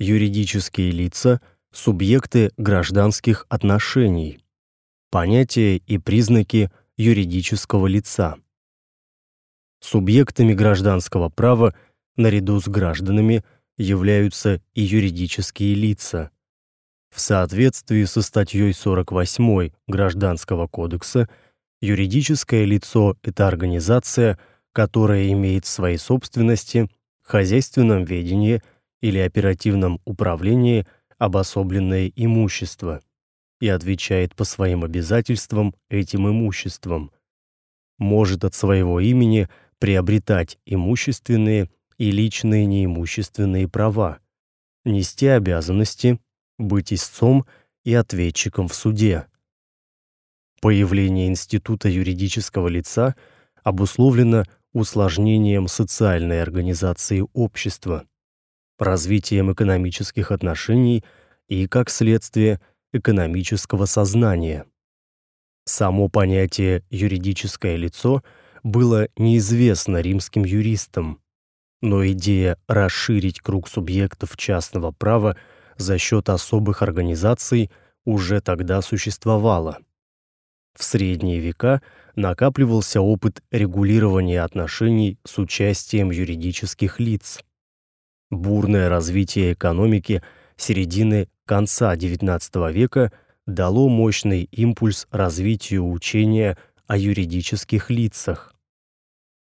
Юридические лица субъекты гражданских отношений. Понятия и признаки юридического лица. Субъектами гражданского права наряду с гражданами являются и юридические лица. В соответствии со статьей 48 Гражданского кодекса юридическое лицо это организация, которая имеет в своей собственности, хозяйственном ведении или оперативном управлении обособленное имущество и отвечает по своим обязательствам этим имуществом. Может от своего имени приобретать имущественные и личные неимущественные права, нести обязанности, быть истцом и ответчиком в суде. Появление института юридического лица обусловлено усложнением социальной организации общества, развитием экономических отношений и, как следствие, экономического сознания. Само понятие юридическое лицо было неизвестно римским юристам, но идея расширить круг субъектов частного права за счет особых организаций уже тогда существовала. В средние века накапливался опыт регулирования отношений с участием юридических лиц. Бурное развитие экономики середины конца XIX века дало мощный импульс развитию учения о юридических лицах.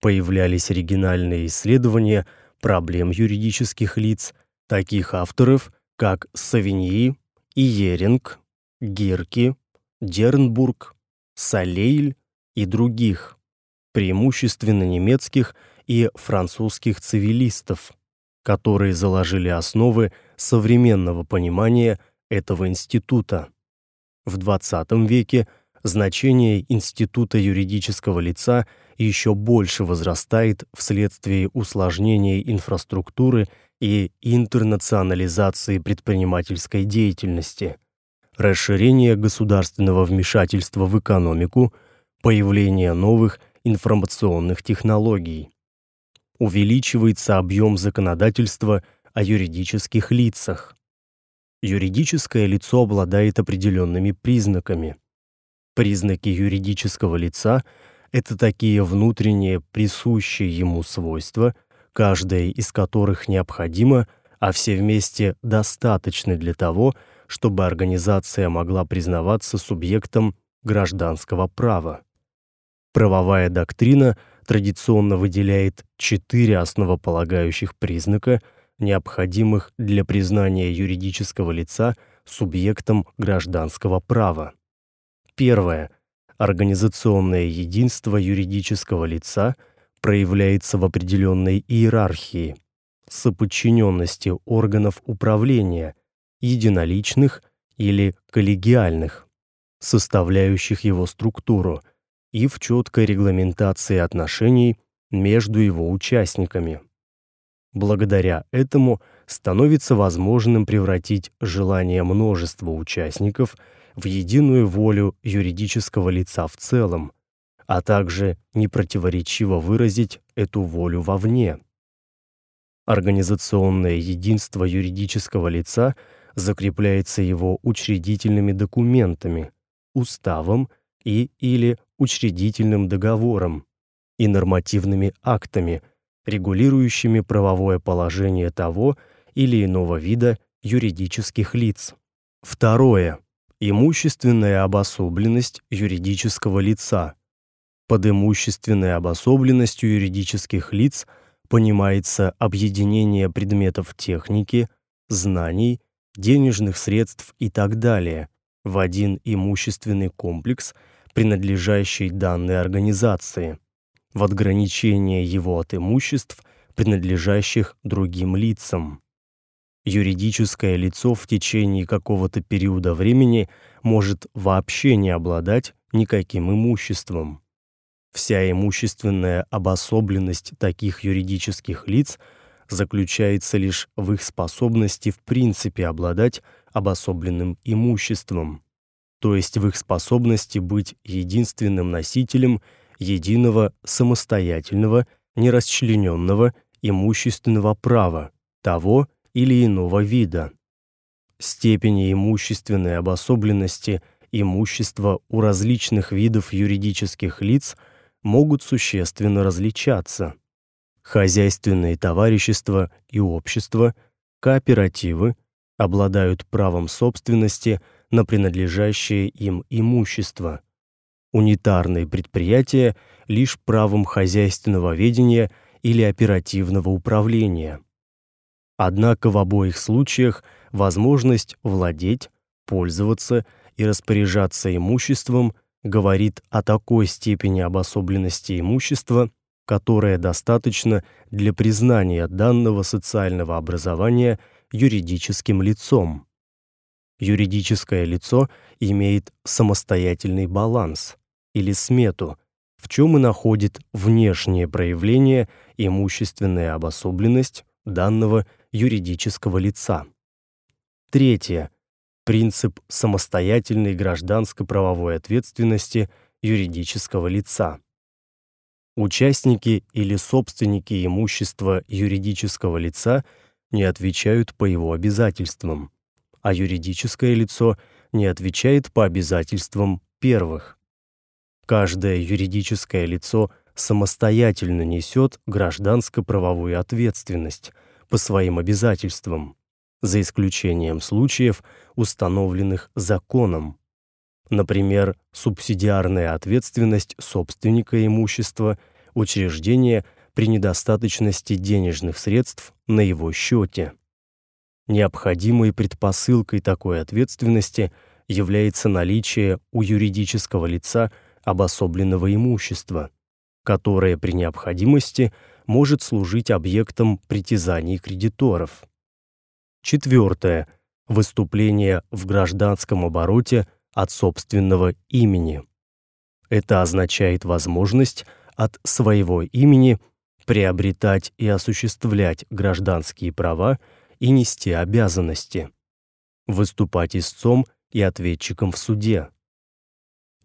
Появлялись оригинальные исследования проблем юридических лиц таких авторов, как Савиньи, Иеринг, Гирки, Дернбург, Салейль и других, преимущественно немецких и французских цивилистов, которые заложили основы современного понимания этого института. В XX веке значение института юридического лица еще больше возрастает вследствие усложнения инфраструктуры и интернационализации предпринимательской деятельности, расширения государственного вмешательства в экономику, появления новых информационных технологий. Увеличивается объем законодательства о юридических лицах. Юридическое лицо обладает определенными признаками. Признаки юридического лица это такие внутренние присущие ему свойства, каждое из которых необходимо, а все вместе достаточны для того, чтобы организация могла признаваться субъектом гражданского права. Правовая доктрина традиционно выделяет четыре основополагающих признака, необходимых для признания юридического лица субъектом гражданского права. Первое организационное единство юридического лица проявляется в определенной иерархии, соподчиненности органов управления, единоличных или коллегиальных, составляющих его структуру, и в четкой регламентации отношений между его участниками. Благодаря этому становится возможным превратить желание множества участников – в единую волю юридического лица в целом, а также непротиворечиво выразить эту волю вовне. Организационное единство юридического лица закрепляется его учредительными документами, уставом и или учредительным договором и нормативными актами, регулирующими правовое положение того или иного вида юридических лиц. Второе имущественная обособленность юридического лица. Под имущественной обособленностью юридических лиц понимается объединение предметов техники, знаний, денежных средств и так далее в один имущественный комплекс, принадлежащий данной организации, в отграничение его от имуществ, принадлежащих другим лицам юридическое лицо в течение какого-то периода времени может вообще не обладать никаким имуществом. Вся имущественная обособленность таких юридических лиц заключается лишь в их способности в принципе обладать обособленным имуществом, то есть в их способности быть единственным носителем единого самостоятельного, нерасчлененного имущественного права, того, или иного вида. Степени имущественной обособленности имущества у различных видов юридических лиц могут существенно различаться. Хозяйственные товарищества и общества, кооперативы обладают правом собственности на принадлежащее им имущество. Унитарные предприятия лишь правом хозяйственного ведения или оперативного управления. Однако в обоих случаях возможность владеть, пользоваться и распоряжаться имуществом говорит о такой степени обособленности имущества, которая достаточна для признания данного социального образования юридическим лицом. Юридическое лицо имеет самостоятельный баланс или смету, в чем и находит внешнее проявление имущественная обособленность данного юридического лица. Третье. Принцип самостоятельной гражданско-правовой ответственности юридического лица. Участники или собственники имущества юридического лица не отвечают по его обязательствам, а юридическое лицо не отвечает по обязательствам первых. Каждое юридическое лицо самостоятельно несет гражданско-правовую ответственность по своим обязательствам, за исключением случаев, установленных законом. Например, субсидиарная ответственность собственника имущества учреждения при недостаточности денежных средств на его счете. Необходимой предпосылкой такой ответственности является наличие у юридического лица обособленного имущества, которое при необходимости может служить объектом притязаний кредиторов. Четвертое. Выступление в гражданском обороте от собственного имени. Это означает возможность от своего имени приобретать и осуществлять гражданские права и нести обязанности, выступать истцом и ответчиком в суде.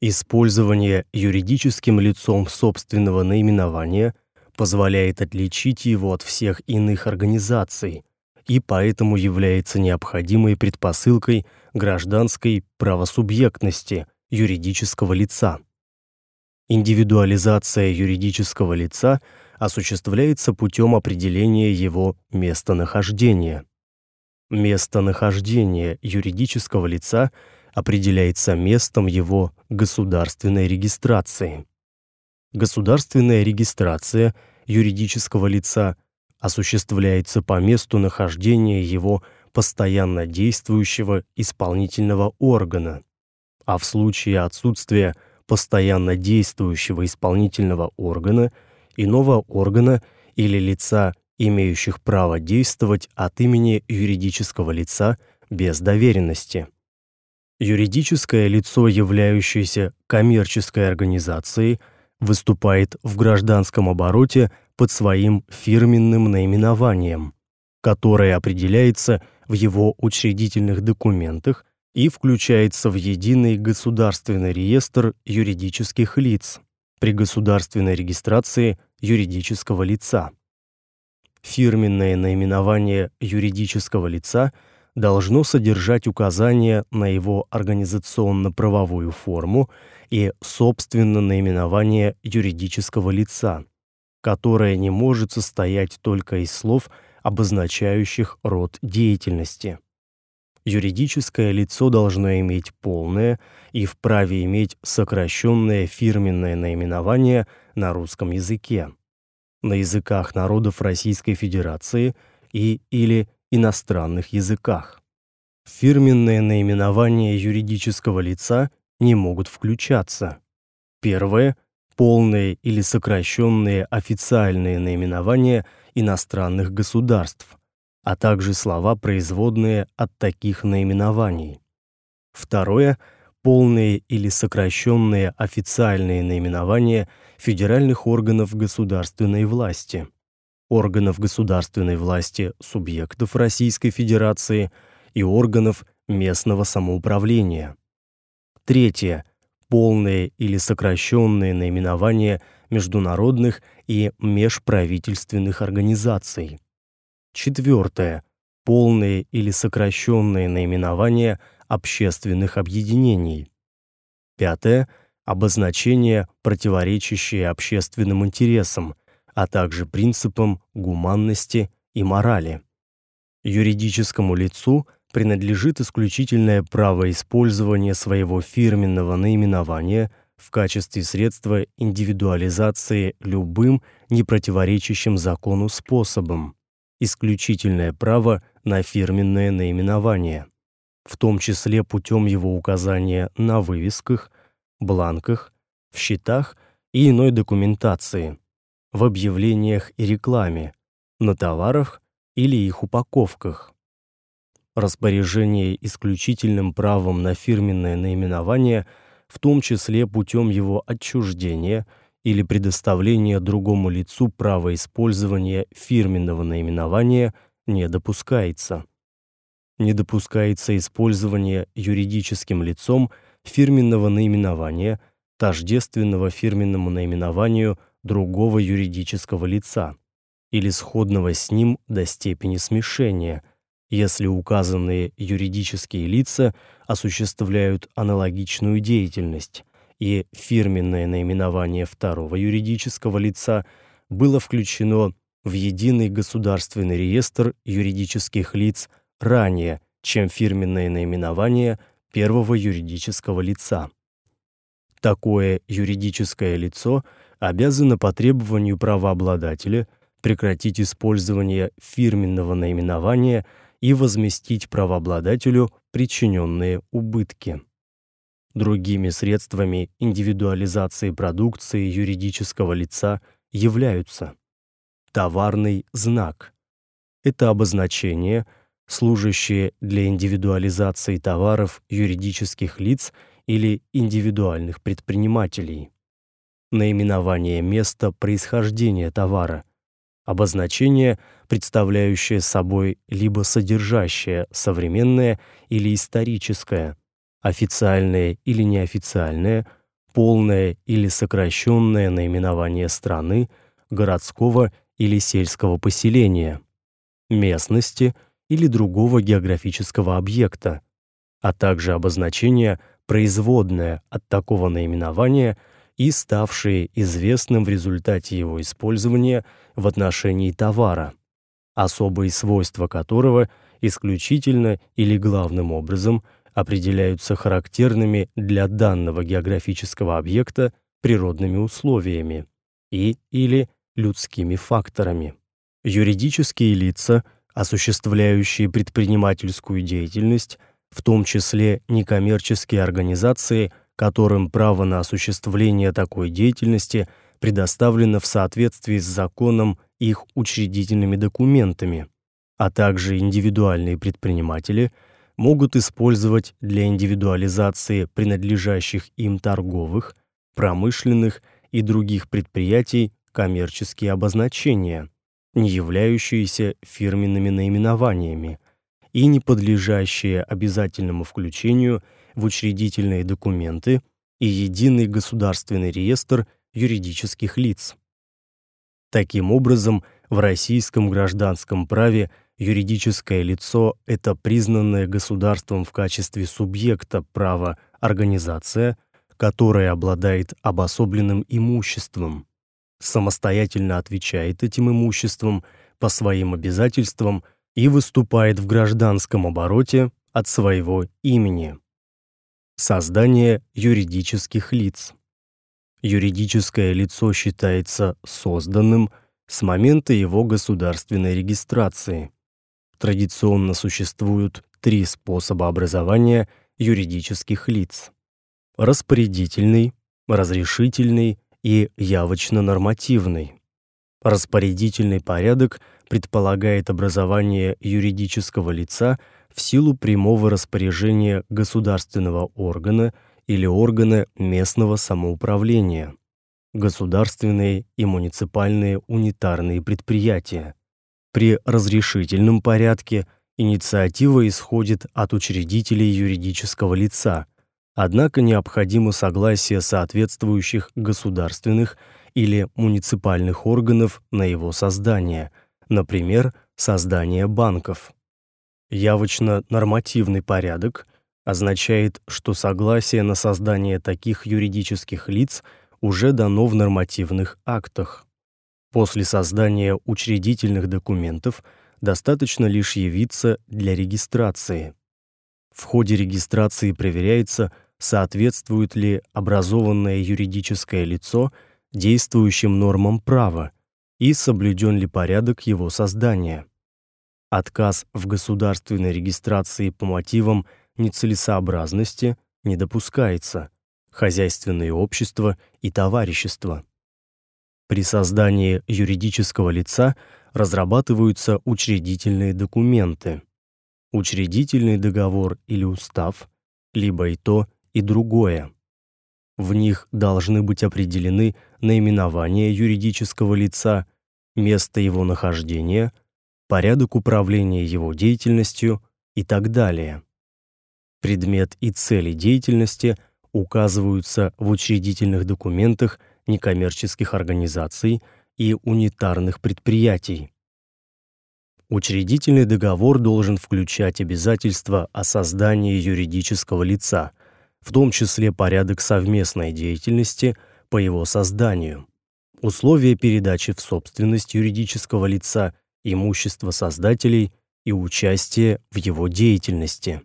Использование юридическим лицом собственного наименования позволяет отличить его от всех иных организаций и поэтому является необходимой предпосылкой гражданской правосубъектности юридического лица. Индивидуализация юридического лица осуществляется путем определения его местонахождения. Местонахождение юридического лица определяется местом его государственной регистрации. Государственная регистрация юридического лица осуществляется по месту нахождения его постоянно действующего исполнительного органа, а в случае отсутствия постоянно действующего исполнительного органа, иного органа или лица, имеющих право действовать от имени юридического лица без доверенности. Юридическое лицо, являющееся коммерческой организацией, выступает в гражданском обороте под своим фирменным наименованием, которое определяется в его учредительных документах и включается в единый государственный реестр юридических лиц при государственной регистрации юридического лица. Фирменное наименование юридического лица должно содержать указания на его организационно-правовую форму и собственно наименование юридического лица, которое не может состоять только из слов, обозначающих род деятельности юридическое лицо должно иметь полное и вправе иметь сокращенное фирменное наименование на русском языке, на языках народов Российской Федерации и или иностранных языках. Фирменные наименования юридического лица не могут включаться. Первое полные или сокращенные официальные наименования иностранных государств, а также слова, производные от таких наименований. Второе полные или сокращенные официальные наименования федеральных органов государственной власти, органов государственной власти субъектов Российской Федерации и органов местного самоуправления. Третье полные или сокращенные наименования международных и межправительственных организаций. Четвертое. полные или сокращенные наименования общественных объединений. Пятое обозначение, противоречащее общественным интересам, а также принципам гуманности и морали. Юридическому лицу принадлежит исключительное право использования своего фирменного наименования в качестве средства индивидуализации любым не противоречащим закону способом. Исключительное право на фирменное наименование, в том числе путем его указания на вывесках, бланках, в счетах и иной документации, в объявлениях и рекламе, на товарах или их упаковках. Распоряжение исключительным правом на фирменное наименование, в том числе путем его отчуждения или предоставления другому лицу права использования фирменного наименования, не допускается. Не допускается использование юридическим лицом фирменного наименования, тождественного фирменному наименованию другого юридического лица или сходного с ним до степени смешения, если указанные юридические лица осуществляют аналогичную деятельность, и фирменное наименование второго юридического лица было включено в единый государственный реестр юридических лиц ранее, чем фирменное наименование первого юридического лица. Такое юридическое лицо обязано по требованию правообладателя прекратить использование фирменного наименования и возместить правообладателю причиненные убытки. Другими средствами индивидуализации продукции юридического лица являются товарный знак. Это обозначение – служащие для индивидуализации товаров юридических лиц или индивидуальных предпринимателей. Наименование места происхождения товара. Обозначение, представляющее собой либо содержащее современное или историческое, официальное или неофициальное, полное или сокращенное наименование страны, городского или сельского поселения, местности – или другого географического объекта, а также обозначение производное от такого наименования и ставшее известным в результате его использования в отношении товара, особые свойства которого исключительно или главным образом определяются характерными для данного географического объекта природными условиями и или людскими факторами. Юридические лица осуществляющие предпринимательскую деятельность, в том числе некоммерческие организации, которым право на осуществление такой деятельности предоставлено в соответствии с законом их учредительными документами, а также индивидуальные предприниматели могут использовать для индивидуализации принадлежащих им торговых, промышленных и других предприятий коммерческие обозначения, не являющиеся фирменными наименованиями и не подлежащие обязательному включению в учредительные документы и единый государственный реестр юридических лиц. Таким образом, в российском гражданском праве юридическое лицо это признанное государством в качестве субъекта права организация, которая обладает обособленным имуществом, самостоятельно отвечает этим имуществом по своим обязательствам и выступает в гражданском обороте от своего имени. Создание юридических лиц. Юридическое лицо считается созданным с момента его государственной регистрации. Традиционно существуют три способа образования юридических лиц: распорядительный, разрешительный и явочно-нормативный. Распорядительный порядок предполагает образование юридического лица в силу прямого распоряжения государственного органа или органа местного самоуправления, государственные и муниципальные унитарные предприятия. При разрешительном порядке инициатива исходит от учредителей юридического лица, Однако необходимо согласие соответствующих государственных или муниципальных органов на его создание, например, создание банков. Явочно-нормативный порядок означает, что согласие на создание таких юридических лиц уже дано в нормативных актах. После создания учредительных документов достаточно лишь явиться для регистрации. В ходе регистрации проверяется, соответствует ли образованное юридическое лицо действующим нормам права и соблюден ли порядок его создания. Отказ в государственной регистрации по мотивам нецелесообразности не допускается. Хозяйственные общества и товарищества. При создании юридического лица разрабатываются учредительные документы. Учредительный договор или устав, либо и то, и другое. В них должны быть определены наименование юридического лица, место его нахождения, порядок управления его деятельностью и так далее. Предмет и цели деятельности указываются в учредительных документах некоммерческих организаций и унитарных предприятий. Учредительный договор должен включать обязательства о создании юридического лица, в том числе порядок совместной деятельности по его созданию, условия передачи в собственность юридического лица имущества создателей и участие в его деятельности.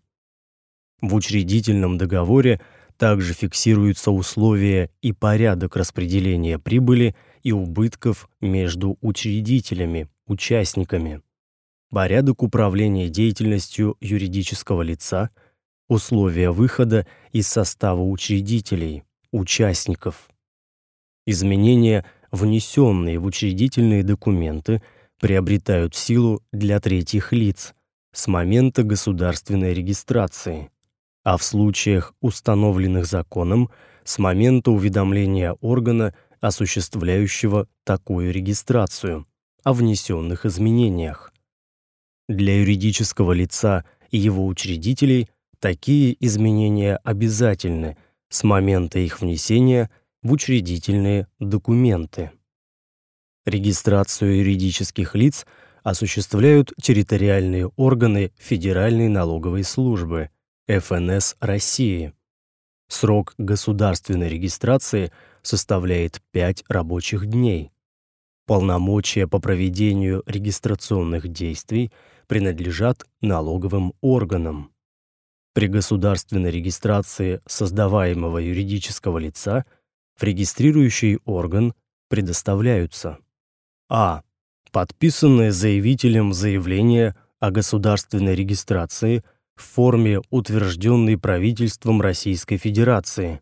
В учредительном договоре также фиксируются условия и порядок распределения прибыли и убытков между учредителями, участниками, порядок управления деятельностью юридического лица, условия выхода из состава учредителей, участников. Изменения, внесенные в учредительные документы, приобретают силу для третьих лиц с момента государственной регистрации а в случаях, установленных законом, с момента уведомления органа, осуществляющего такую регистрацию, о внесенных изменениях. Для юридического лица и его учредителей такие изменения обязательны с момента их внесения в учредительные документы. Регистрацию юридических лиц осуществляют территориальные органы Федеральной налоговой службы – ФНС России. Срок государственной регистрации составляет 5 рабочих дней. Полномочия по проведению регистрационных действий принадлежат налоговым органам. При государственной регистрации создаваемого юридического лица в регистрирующий орган предоставляются: а. подписанное заявителем заявление о государственной регистрации – в форме, утвержденной правительством Российской Федерации.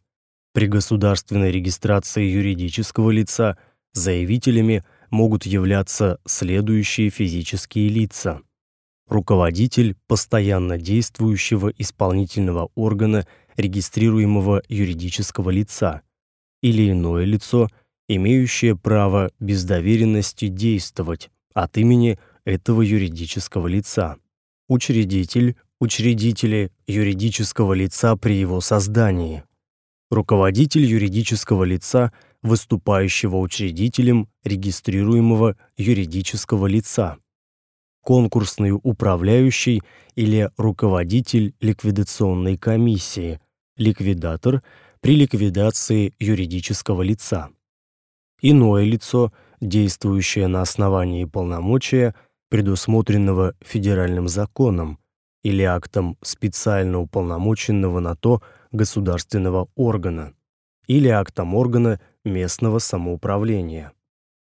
При государственной регистрации юридического лица заявителями могут являться следующие физические лица: руководитель постоянно действующего исполнительного органа регистрируемого юридического лица или иное лицо, имеющее право без доверенности действовать от имени этого юридического лица. Учредитель, учредители юридического лица при его создании, руководитель юридического лица, выступающего учредителем регистрируемого юридического лица, конкурсный управляющий или руководитель ликвидационной комиссии, ликвидатор при ликвидации юридического лица. Иное лицо, действующее на основании полномочия, предусмотренного федеральным законом, или актом специально уполномоченного на то государственного органа или актом органа местного самоуправления.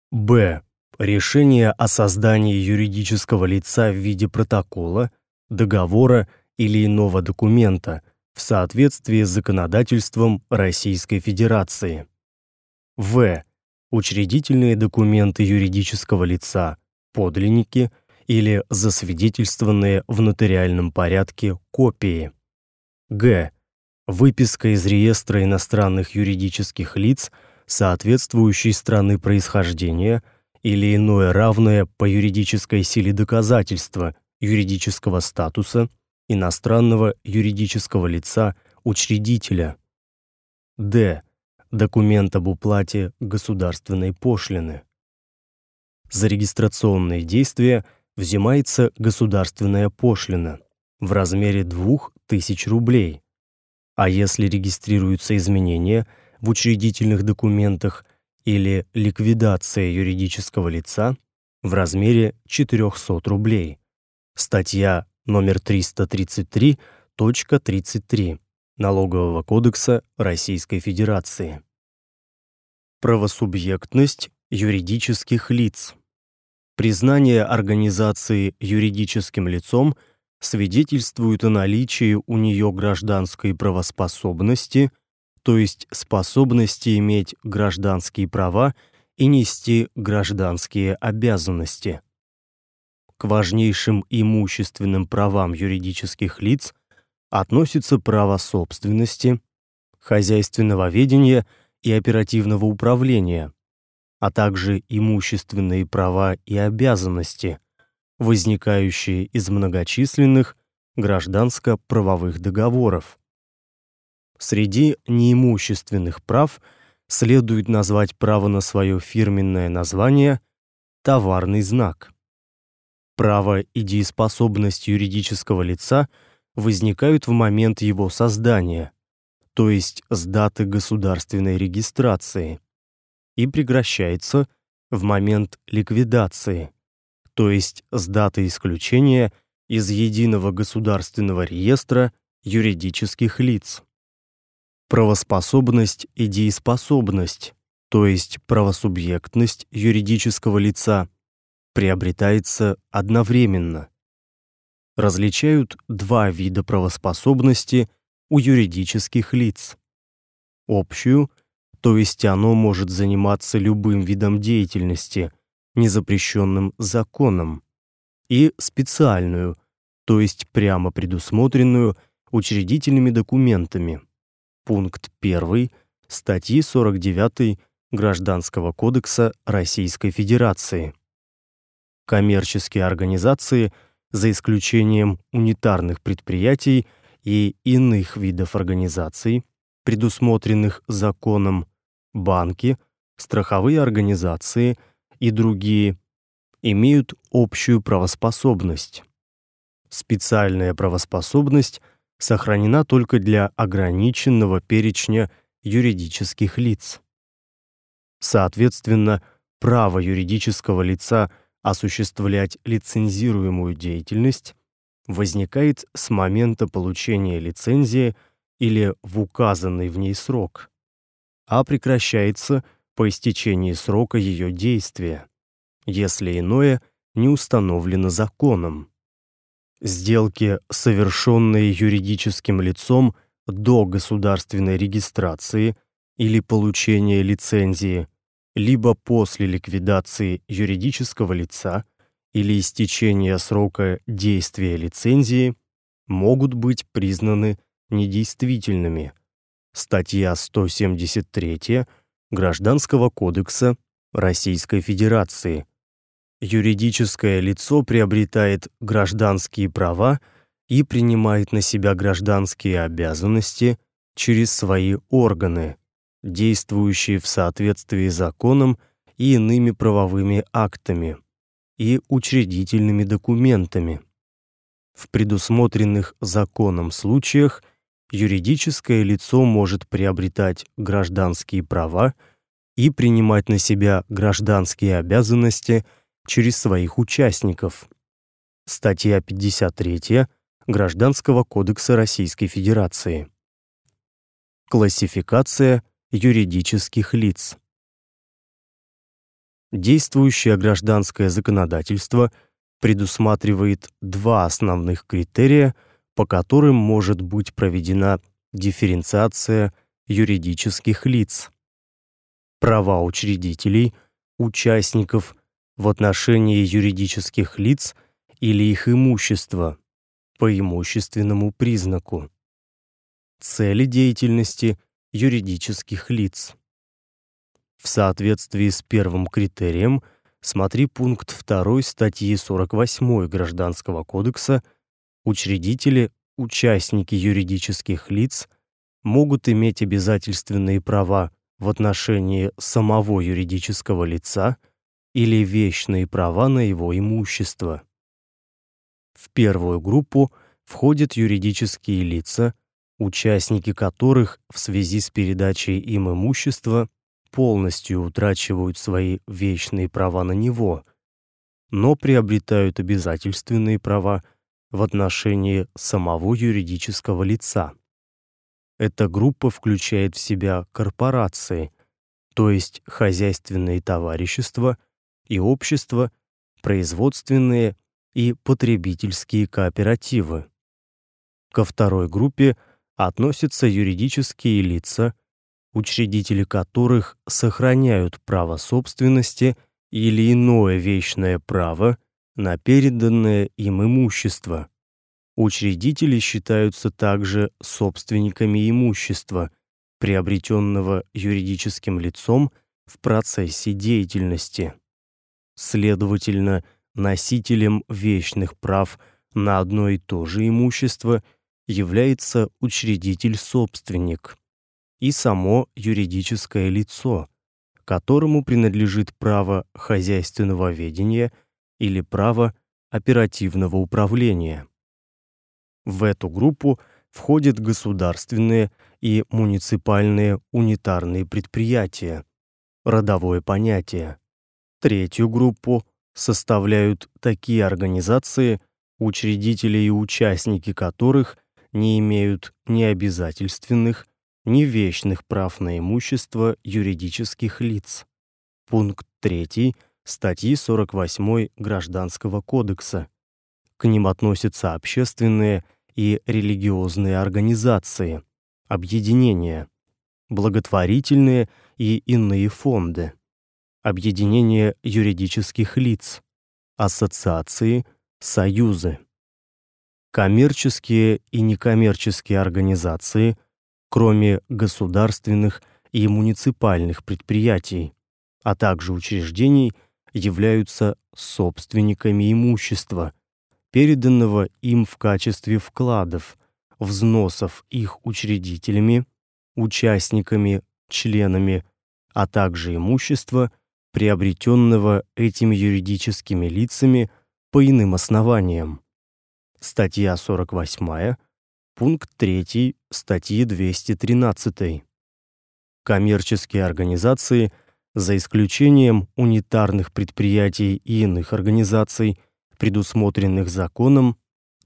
Б. Решение о создании юридического лица в виде протокола, договора или иного документа в соответствии с законодательством Российской Федерации. В. Учредительные документы юридического лица, подлинники – или засвидетельствованные в нотариальном порядке копии. Г. Выписка из реестра иностранных юридических лиц соответствующей страны происхождения или иное равное по юридической силе доказательство юридического статуса иностранного юридического лица учредителя. Д. Документ об уплате государственной пошлины. За регистрационные действия взимается государственная пошлина. в размере 2000 рублей. А если регистрируются изменения в учредительных документах или ликвидация юридического лица в размере 400 рублей. Статья номер 333.33 Налогового кодекса Российской Федерации. Правосубъектность юридических лиц. Признание организации юридическим лицом свидетельствует о наличии у нее гражданской правоспособности, то есть способности иметь гражданские права и нести гражданские обязанности. К важнейшим имущественным правам юридических лиц относятся право собственности, хозяйственного ведения и оперативного управления, а также имущественные права и обязанности, возникающие из многочисленных гражданско-правовых договоров. Среди неимущественных прав следует назвать право на свое фирменное название товарный знак. Право и дееспособность юридического лица возникают в момент его создания, то есть с даты государственной регистрации и прекращается в момент ликвидации, то есть с даты исключения из единого государственного реестра юридических лиц. Правоспособность и дееспособность, то есть правосубъектность юридического лица, приобретается одновременно. Различают два вида правоспособности у юридических лиц. Общую – то есть оно может заниматься любым видом деятельности, не запрещенным законом, и специальную, то есть прямо предусмотренную учредительными документами. Пункт 1 статьи 49 Гражданского кодекса Российской Федерации. Коммерческие организации, за исключением унитарных предприятий и иных видов организаций, предусмотренных законом, банки, страховые организации и другие имеют общую правоспособность. Специальная правоспособность сохранена только для ограниченного перечня юридических лиц. Соответственно, право юридического лица осуществлять лицензируемую деятельность возникает с момента получения лицензии или в указанный в ней срок а прекращается по истечении срока ее действия, если иное не установлено законом. Сделки, совершенные юридическим лицом до государственной регистрации или получения лицензии, либо после ликвидации юридического лица или истечения срока действия лицензии, могут быть признаны недействительными – статья 173 Гражданского кодекса Российской Федерации. Юридическое лицо приобретает гражданские права и принимает на себя гражданские обязанности через свои органы, действующие в соответствии с законом и иными правовыми актами и учредительными документами. В предусмотренных законом случаях – юридическое лицо может приобретать гражданские права и принимать на себя гражданские обязанности через своих участников. Статья 53 Гражданского кодекса Российской Федерации. Классификация юридических лиц. Действующее гражданское законодательство предусматривает два основных критерия – по которым может быть проведена дифференциация юридических лиц. Права учредителей, участников в отношении юридических лиц или их имущества по имущественному признаку. Цели деятельности юридических лиц. В соответствии с первым критерием смотри пункт 2 статьи 48 Гражданского кодекса Учредители, участники юридических лиц могут иметь обязательственные права в отношении самого юридического лица или вечные права на его имущество. В первую группу входят юридические лица, участники которых в связи с передачей им имущества полностью утрачивают свои вечные права на него, но приобретают обязательственные права в отношении самого юридического лица. Эта группа включает в себя корпорации, то есть хозяйственные товарищества и общества, производственные и потребительские кооперативы. Ко второй группе относятся юридические лица, учредители которых сохраняют право собственности или иное вечное право на переданное им имущество. Учредители считаются также собственниками имущества, приобретенного юридическим лицом в процессе деятельности. Следовательно, носителем вечных прав на одно и то же имущество является учредитель-собственник и само юридическое лицо, которому принадлежит право хозяйственного ведения или право оперативного управления. В эту группу входят государственные и муниципальные унитарные предприятия, родовое понятие. Третью группу составляют такие организации, учредители и участники которых не имеют ни обязательственных, ни вечных прав на имущество юридических лиц. Пункт 3 статьи 48 Гражданского кодекса. К ним относятся общественные и религиозные организации, объединения, благотворительные и иные фонды, объединения юридических лиц, ассоциации, союзы. Коммерческие и некоммерческие организации, кроме государственных и муниципальных предприятий, а также учреждений, являются собственниками имущества, переданного им в качестве вкладов, взносов их учредителями, участниками, членами, а также имущества, приобретенного этими юридическими лицами по иным основаниям. Статья 48, пункт 3 статьи 213. Коммерческие организации, за исключением унитарных предприятий и иных организаций, предусмотренных законом,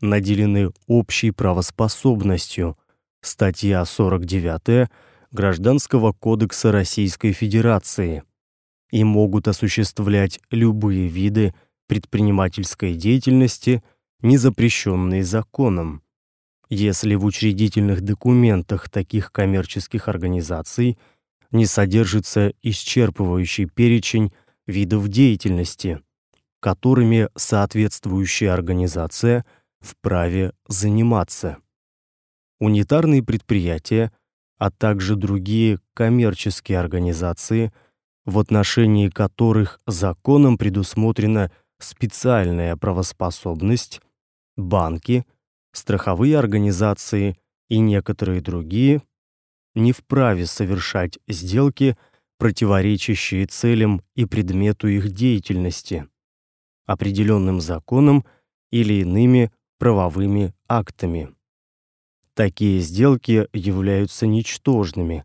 наделены общей правоспособностью. Статья 49 Гражданского кодекса Российской Федерации и могут осуществлять любые виды предпринимательской деятельности, не запрещенные законом. Если в учредительных документах таких коммерческих организаций не содержится исчерпывающий перечень видов деятельности, которыми соответствующая организация вправе заниматься. Унитарные предприятия, а также другие коммерческие организации, в отношении которых законом предусмотрена специальная правоспособность, банки, страховые организации и некоторые другие не вправе совершать сделки, противоречащие целям и предмету их деятельности определенным законом или иными правовыми актами. Такие сделки являются ничтожными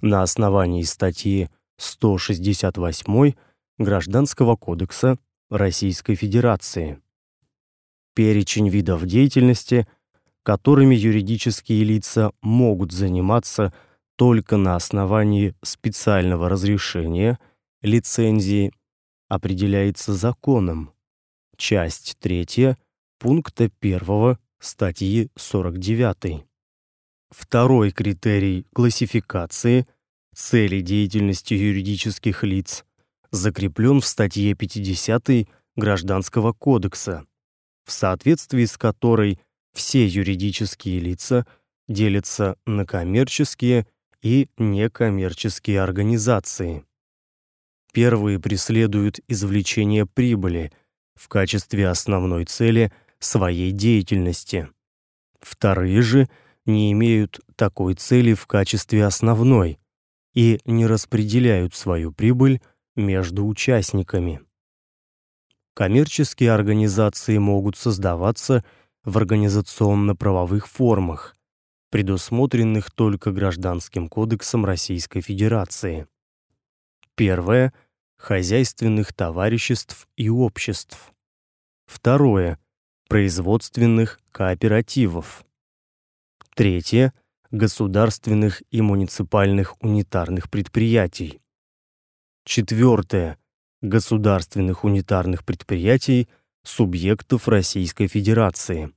на основании статьи 168 Гражданского кодекса Российской Федерации. Перечень видов деятельности, которыми юридические лица могут заниматься только на основании специального разрешения, лицензии, определяется законом часть 3 пункта 1 статьи 49. Второй критерий классификации цели деятельности юридических лиц закреплен в статье 50 Гражданского кодекса, в соответствии с которой все юридические лица делятся на коммерческие и некоммерческие организации. Первые преследуют извлечение прибыли в качестве основной цели своей деятельности. Вторые же не имеют такой цели в качестве основной и не распределяют свою прибыль между участниками. Коммерческие организации могут создаваться в организационно-правовых формах, предусмотренных только Гражданским кодексом Российской Федерации. Первое хозяйственных товариществ и обществ. Второе производственных кооперативов. Третье государственных и муниципальных унитарных предприятий. Четвертое государственных унитарных предприятий субъектов Российской Федерации.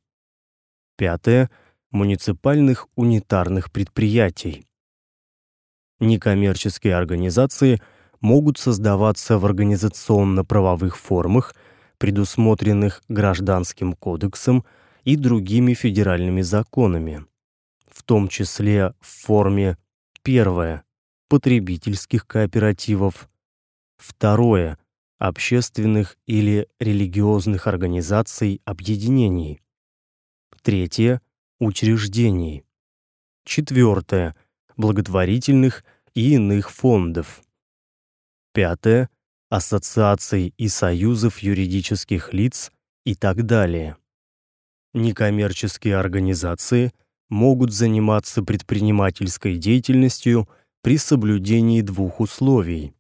Пятое муниципальных унитарных предприятий. Некоммерческие организации могут создаваться в организационно-правовых формах, предусмотренных Гражданским кодексом и другими федеральными законами, в том числе в форме первое потребительских кооперативов, второе общественных или религиозных организаций, объединений, третье учреждений. Четвертое благотворительных и иных фондов. Пятое ассоциаций и союзов юридических лиц и так далее. Некоммерческие организации могут заниматься предпринимательской деятельностью при соблюдении двух условий.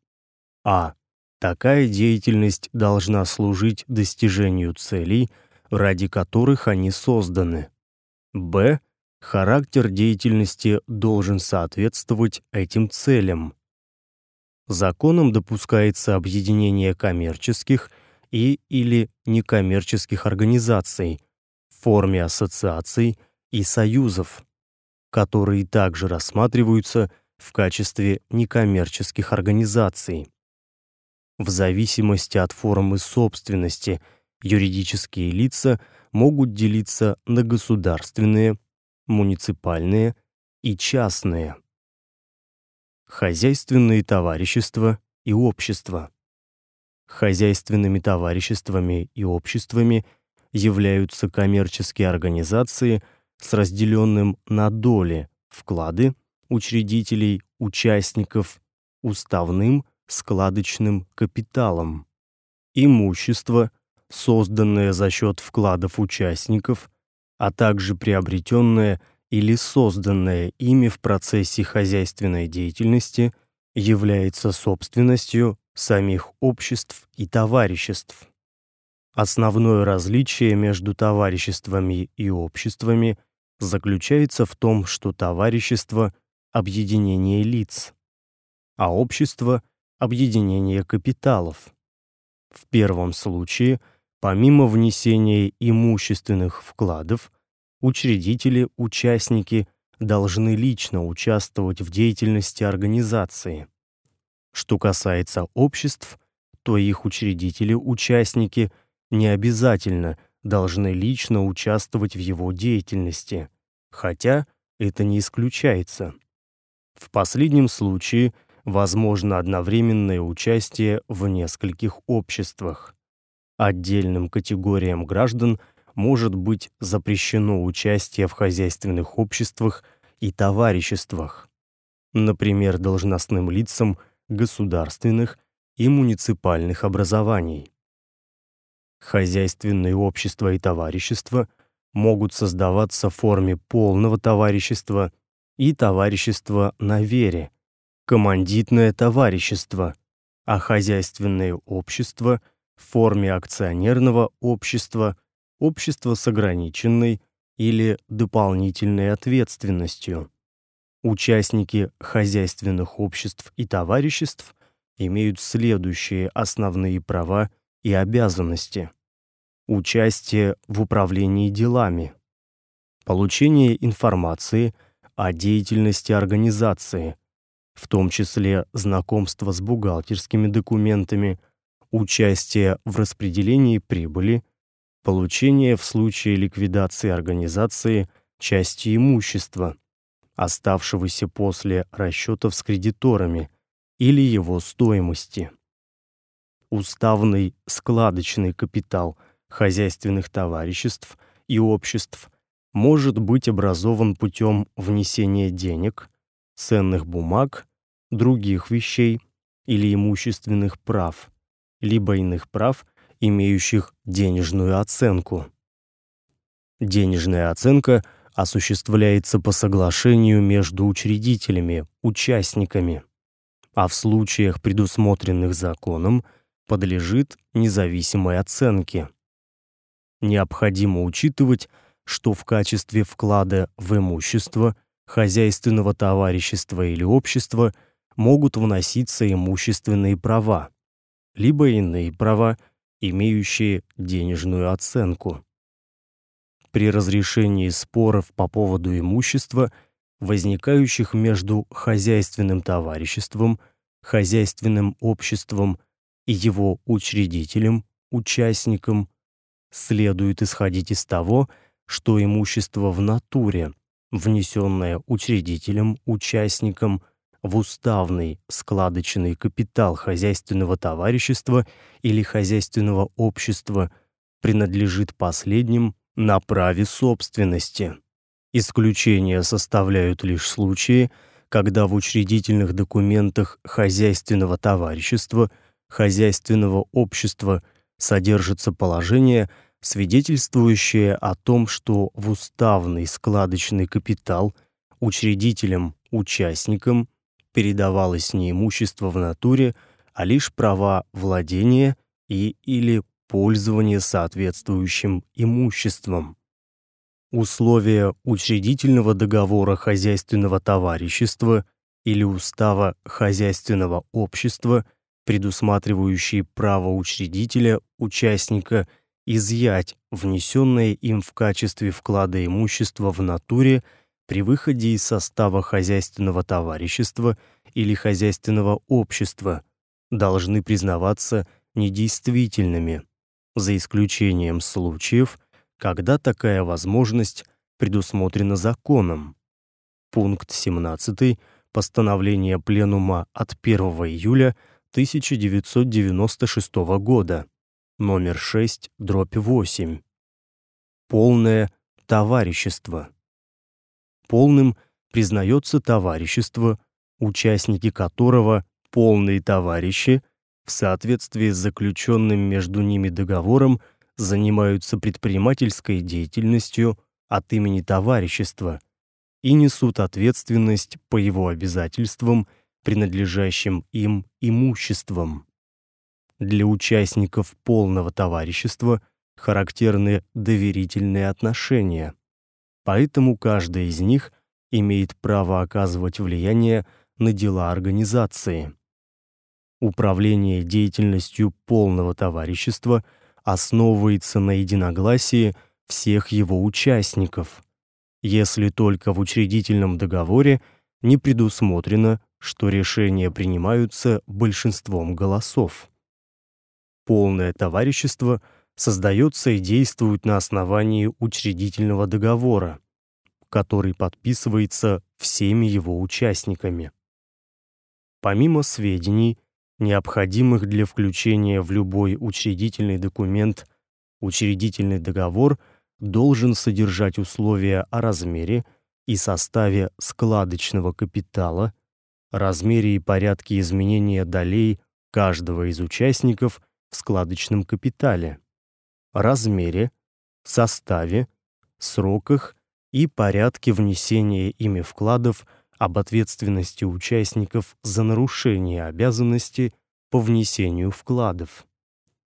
А. Такая деятельность должна служить достижению целей, ради которых они созданы. Б. Характер деятельности должен соответствовать этим целям. Законом допускается объединение коммерческих и или некоммерческих организаций в форме ассоциаций и союзов, которые также рассматриваются в качестве некоммерческих организаций. В зависимости от формы собственности юридические лица – могут делиться на государственные, муниципальные и частные. Хозяйственные товарищества и общества. Хозяйственными товариществами и обществами являются коммерческие организации с разделенным на доли вклады учредителей, участников уставным складочным капиталом, имущество созданное за счет вкладов участников, а также приобретенное или созданное ими в процессе хозяйственной деятельности, является собственностью самих обществ и товариществ. Основное различие между товариществами и обществами заключается в том, что товарищество объединение лиц, а общество объединение капиталов. В первом случае – Помимо внесения имущественных вкладов, учредители, участники должны лично участвовать в деятельности организации. Что касается обществ, то их учредители, участники не обязательно должны лично участвовать в его деятельности, хотя это не исключается. В последнем случае возможно одновременное участие в нескольких обществах. Отдельным категориям граждан может быть запрещено участие в хозяйственных обществах и товариществах, например, должностным лицам государственных и муниципальных образований. Хозяйственные общества и товарищества могут создаваться в форме полного товарищества и товарищества на вере, командитное товарищество, а хозяйственные общества – в форме акционерного общества, общества с ограниченной или дополнительной ответственностью. Участники хозяйственных обществ и товариществ имеют следующие основные права и обязанности: участие в управлении делами, получение информации о деятельности организации, в том числе знакомство с бухгалтерскими документами, участие в распределении прибыли, получение в случае ликвидации организации части имущества, оставшегося после расчетов с кредиторами или его стоимости. Уставный складочный капитал хозяйственных товариществ и обществ может быть образован путем внесения денег, ценных бумаг, других вещей или имущественных прав либо иных прав, имеющих денежную оценку. Денежная оценка осуществляется по соглашению между учредителями, участниками, а в случаях, предусмотренных законом, подлежит независимой оценке. Необходимо учитывать, что в качестве вклада в имущество хозяйственного товарищества или общества могут вноситься имущественные права, либо иные права, имеющие денежную оценку. При разрешении споров по поводу имущества, возникающих между хозяйственным товариществом, хозяйственным обществом и его учредителем, участником, следует исходить из того, что имущество в натуре, внесенное учредителем, участником в уставный складочный капитал хозяйственного товарищества или хозяйственного общества, принадлежит последним на праве собственности. Исключения составляют лишь случаи, когда в учредительных документах хозяйственного товарищества, хозяйственного общества содержится положение, свидетельствующее о том, что в уставный складочный капитал учредителям, участникам передавалось не имущество в натуре, а лишь права владения и или пользования соответствующим имуществом. Условия учредительного договора хозяйственного товарищества или устава хозяйственного общества, предусматривающие право учредителя, участника изъять внесенное им в качестве вклада имущество в натуре при выходе из состава хозяйственного товарищества или хозяйственного общества должны признаваться недействительными, за исключением случаев, когда такая возможность предусмотрена законом. Пункт 17 постановления Пленума от 1 июля 1996 года номер 6, дробь 8. Полное товарищество. Полным признается товарищество, участники которого полные товарищи в соответствии с заключенным между ними договором занимаются предпринимательской деятельностью от имени товарищества и несут ответственность по его обязательствам, принадлежащим им имуществом. Для участников полного товарищества характерны доверительные отношения. Поэтому каждый из них имеет право оказывать влияние на дела организации. Управление деятельностью полного товарищества основывается на единогласии всех его участников, если только в учредительном договоре не предусмотрено, что решения принимаются большинством голосов. Полное товарищество создается и действует на основании учредительного договора, который подписывается всеми его участниками. Помимо сведений, необходимых для включения в любой учредительный документ, учредительный договор должен содержать условия о размере и составе складочного капитала, размере и порядке изменения долей каждого из участников – в складочном капитале, размере, составе, сроках и порядке внесения ими вкладов об ответственности участников за нарушение обязанности по внесению вкладов.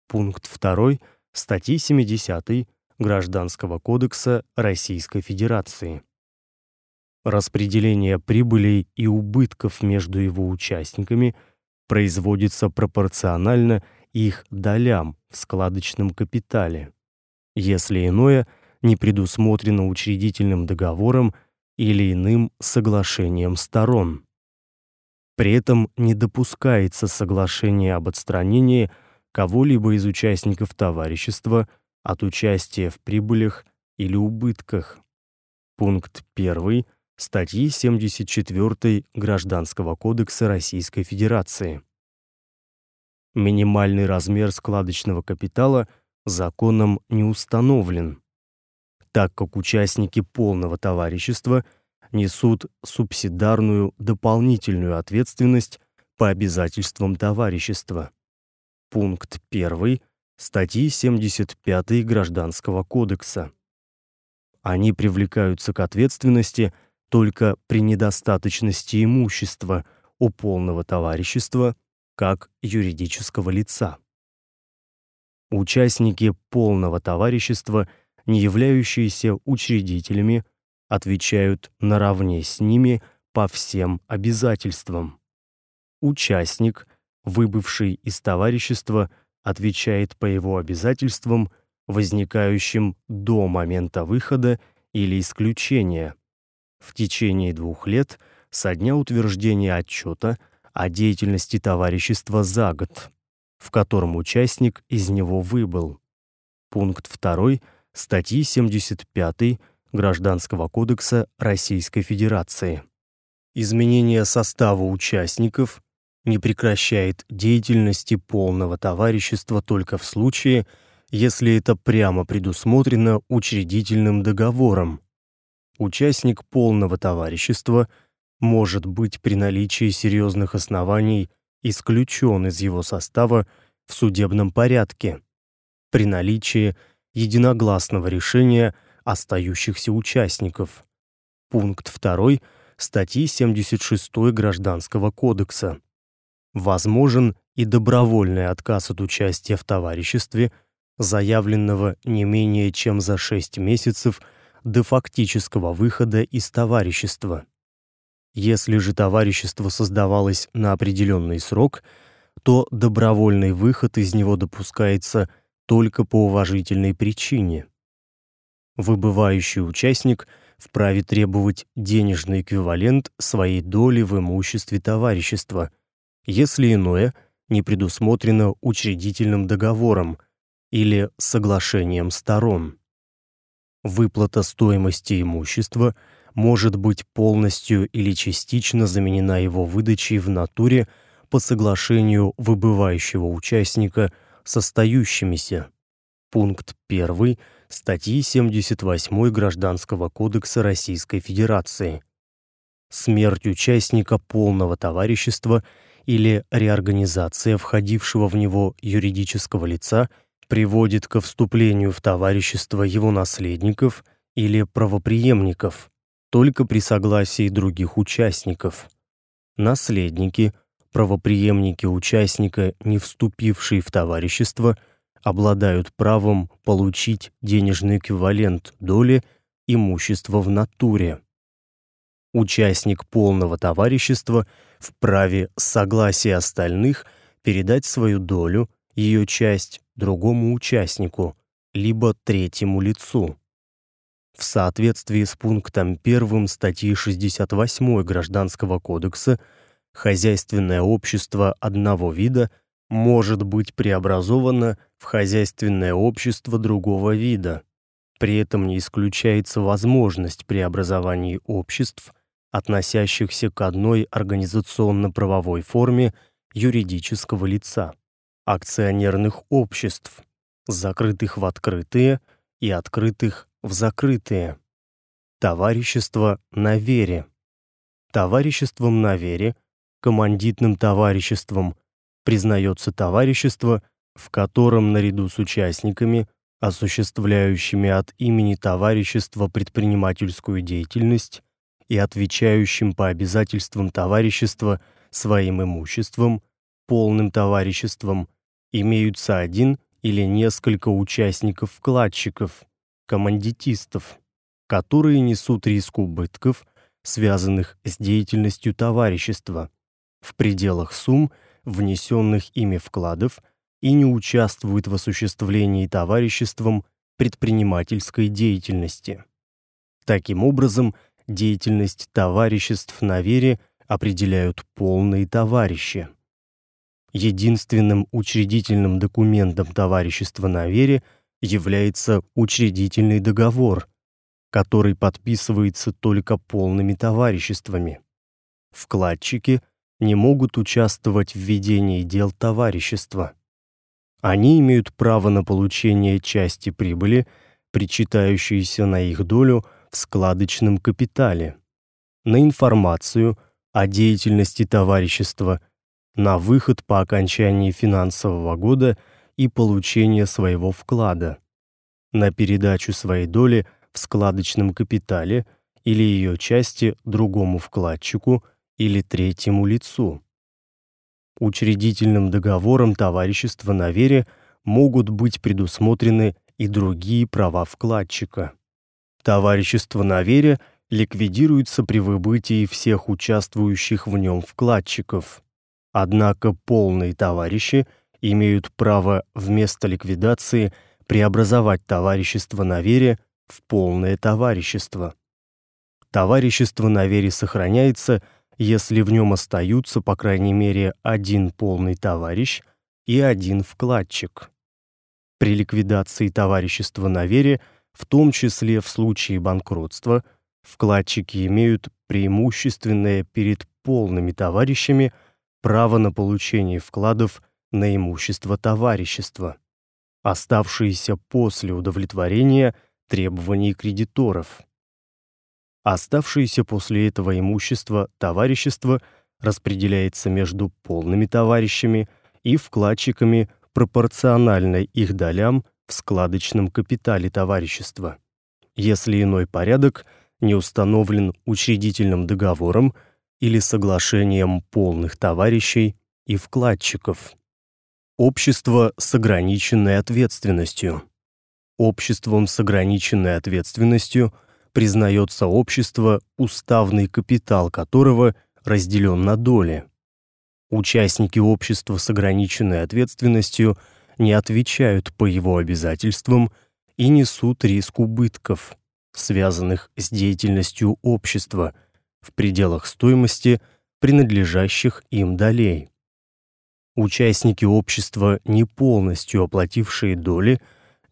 Пункт 2 статьи 70 Гражданского кодекса Российской Федерации. Распределение прибылей и убытков между его участниками производится пропорционально их долям в складочном капитале, если иное не предусмотрено учредительным договором или иным соглашением сторон. При этом не допускается соглашение об отстранении кого-либо из участников товарищества от участия в прибылях или убытках. Пункт 1 статьи 74 Гражданского кодекса Российской Федерации. Минимальный размер складочного капитала законом не установлен, так как участники полного товарищества несут субсидарную дополнительную ответственность по обязательствам товарищества. Пункт 1 статьи 75 Гражданского кодекса. Они привлекаются к ответственности только при недостаточности имущества у полного товарищества как юридического лица. Участники полного товарищества, не являющиеся учредителями, отвечают наравне с ними по всем обязательствам. Участник, выбывший из товарищества, отвечает по его обязательствам, возникающим до момента выхода или исключения в течение двух лет со дня утверждения отчета о деятельности товарищества за год, в котором участник из него выбыл. Пункт 2 статьи 75 Гражданского кодекса Российской Федерации. Изменение состава участников не прекращает деятельности полного товарищества только в случае, если это прямо предусмотрено учредительным договором. Участник полного товарищества может быть при наличии серьезных оснований исключен из его состава в судебном порядке при наличии единогласного решения остающихся участников. Пункт 2 статьи 76 Гражданского кодекса. Возможен и добровольный отказ от участия в товариществе, заявленного не менее чем за 6 месяцев до фактического выхода из товарищества. Если же товарищество создавалось на определенный срок, то добровольный выход из него допускается только по уважительной причине. Выбывающий участник вправе требовать денежный эквивалент своей доли в имуществе товарищества, если иное не предусмотрено учредительным договором или соглашением сторон. Выплата стоимости имущества может быть полностью или частично заменена его выдачей в натуре по соглашению выбывающего участника с остающимися. Пункт 1 статьи 78 Гражданского кодекса Российской Федерации. Смерть участника полного товарищества или реорганизация входившего в него юридического лица приводит ко вступлению в товарищество его наследников или правопреемников только при согласии других участников. Наследники, правопреемники участника, не вступившие в товарищество, обладают правом получить денежный эквивалент доли имущества в натуре. Участник полного товарищества вправе с согласия остальных передать свою долю, ее часть другому участнику, либо третьему лицу в соответствии с пунктом 1 статьи 68 Гражданского кодекса хозяйственное общество одного вида может быть преобразовано в хозяйственное общество другого вида. При этом не исключается возможность преобразования обществ, относящихся к одной организационно-правовой форме юридического лица, акционерных обществ, закрытых в открытые и открытых в закрытые. Товарищество на вере. Товариществом на вере, командитным товариществом, признается товарищество, в котором наряду с участниками, осуществляющими от имени товарищества предпринимательскую деятельность и отвечающим по обязательствам товарищества своим имуществом, полным товариществом, имеются один или несколько участников-вкладчиков, командитистов, которые несут риск убытков, связанных с деятельностью товарищества, в пределах сумм, внесенных ими вкладов, и не участвуют в осуществлении товариществом предпринимательской деятельности. Таким образом, деятельность товариществ на вере определяют полные товарищи. Единственным учредительным документом товарищества на вере – является учредительный договор, который подписывается только полными товариществами. Вкладчики не могут участвовать в ведении дел товарищества. Они имеют право на получение части прибыли, причитающейся на их долю в складочном капитале, на информацию о деятельности товарищества, на выход по окончании финансового года – и получения своего вклада, на передачу своей доли в складочном капитале или ее части другому вкладчику или третьему лицу. Учредительным договором товарищества на вере могут быть предусмотрены и другие права вкладчика. Товарищество на вере ликвидируется при выбытии всех участвующих в нем вкладчиков. Однако полные товарищи имеют право вместо ликвидации преобразовать товарищество на вере в полное товарищество. Товарищество на вере сохраняется, если в нем остаются по крайней мере один полный товарищ и один вкладчик. При ликвидации товарищества на вере, в том числе в случае банкротства, вкладчики имеют преимущественное перед полными товарищами право на получение вкладов на имущество товарищества, оставшиеся после удовлетворения требований кредиторов. Оставшееся после этого имущество товарищества распределяется между полными товарищами и вкладчиками пропорционально их долям в складочном капитале товарищества. Если иной порядок не установлен учредительным договором или соглашением полных товарищей и вкладчиков. Общество с ограниченной ответственностью. Обществом с ограниченной ответственностью признается общество, уставный капитал которого разделен на доли. Участники общества с ограниченной ответственностью не отвечают по его обязательствам и несут риск убытков, связанных с деятельностью общества в пределах стоимости принадлежащих им долей. Участники общества, не полностью оплатившие доли,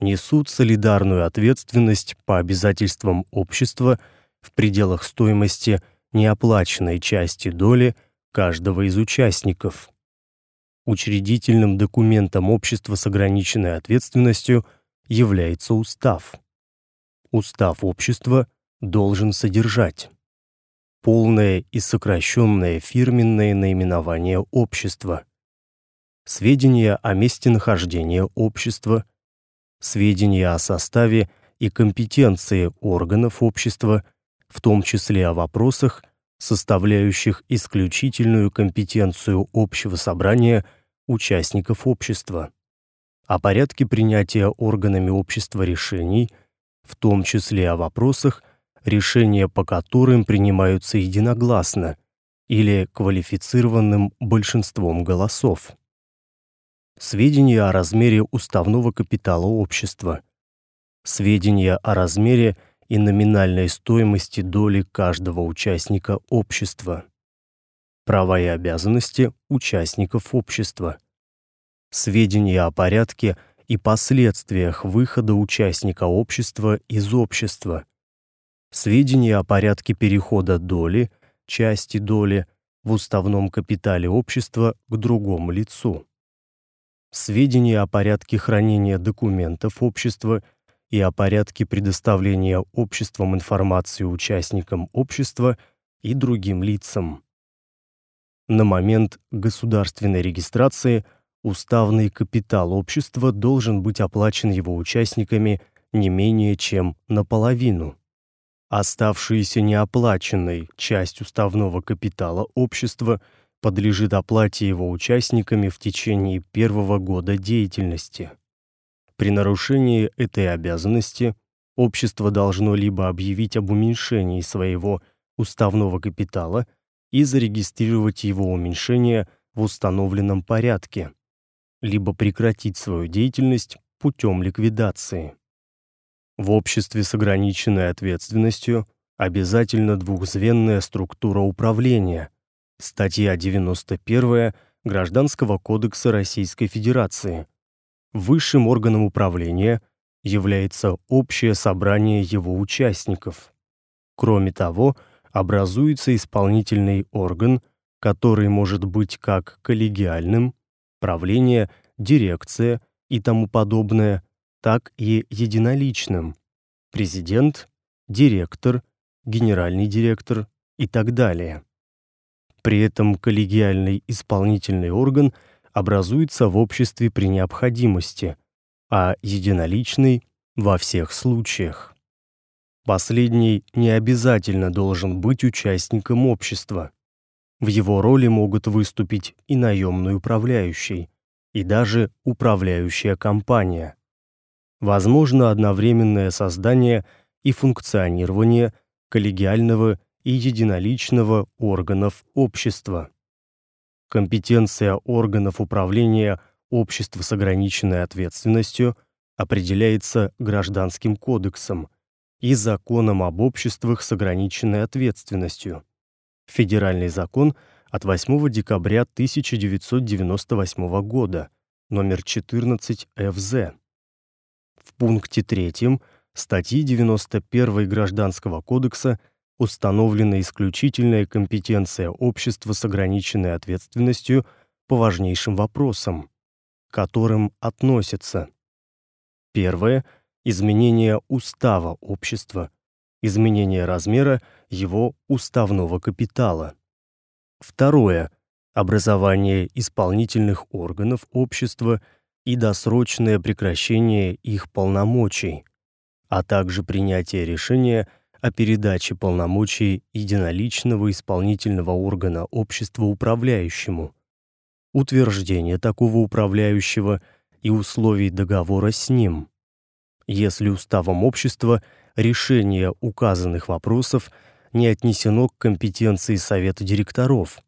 несут солидарную ответственность по обязательствам общества в пределах стоимости неоплаченной части доли каждого из участников. Учредительным документом общества с ограниченной ответственностью является устав. Устав общества должен содержать полное и сокращенное фирменное наименование общества, сведения о месте нахождения общества, сведения о составе и компетенции органов общества, в том числе о вопросах, составляющих исключительную компетенцию общего собрания участников общества, о порядке принятия органами общества решений, в том числе о вопросах, решения по которым принимаются единогласно или квалифицированным большинством голосов сведения о размере уставного капитала общества, сведения о размере и номинальной стоимости доли каждого участника общества, права и обязанности участников общества, сведения о порядке и последствиях выхода участника общества из общества, сведения о порядке перехода доли, части доли в уставном капитале общества к другому лицу сведения о порядке хранения документов общества и о порядке предоставления обществом информации участникам общества и другим лицам. На момент государственной регистрации уставный капитал общества должен быть оплачен его участниками не менее чем наполовину. Оставшаяся неоплаченной часть уставного капитала общества – подлежит оплате его участниками в течение первого года деятельности. При нарушении этой обязанности общество должно либо объявить об уменьшении своего уставного капитала и зарегистрировать его уменьшение в установленном порядке, либо прекратить свою деятельность путем ликвидации. В обществе с ограниченной ответственностью обязательно двухзвенная структура управления – Статья 91 Гражданского кодекса Российской Федерации. Высшим органом управления является общее собрание его участников. Кроме того, образуется исполнительный орган, который может быть как коллегиальным, правление, дирекция и тому подобное, так и единоличным, президент, директор, генеральный директор и так далее. При этом коллегиальный исполнительный орган образуется в обществе при необходимости, а единоличный во всех случаях. Последний не обязательно должен быть участником общества. В его роли могут выступить и наемный управляющий, и даже управляющая компания. Возможно одновременное создание и функционирование коллегиального и единоличного органов общества. Компетенция органов управления общества с ограниченной ответственностью определяется Гражданским кодексом и Законом об обществах с ограниченной ответственностью. Федеральный закон от 8 декабря 1998 года, номер 14 ФЗ. В пункте 3 статьи 91 Гражданского кодекса установлена исключительная компетенция общества с ограниченной ответственностью по важнейшим вопросам, к которым относятся: первое изменение устава общества, изменение размера его уставного капитала. Второе образование исполнительных органов общества и досрочное прекращение их полномочий, а также принятие решения о передаче полномочий единоличного исполнительного органа общества управляющему, утверждение такого управляющего и условий договора с ним. Если уставом общества решение указанных вопросов не отнесено к компетенции совета директоров,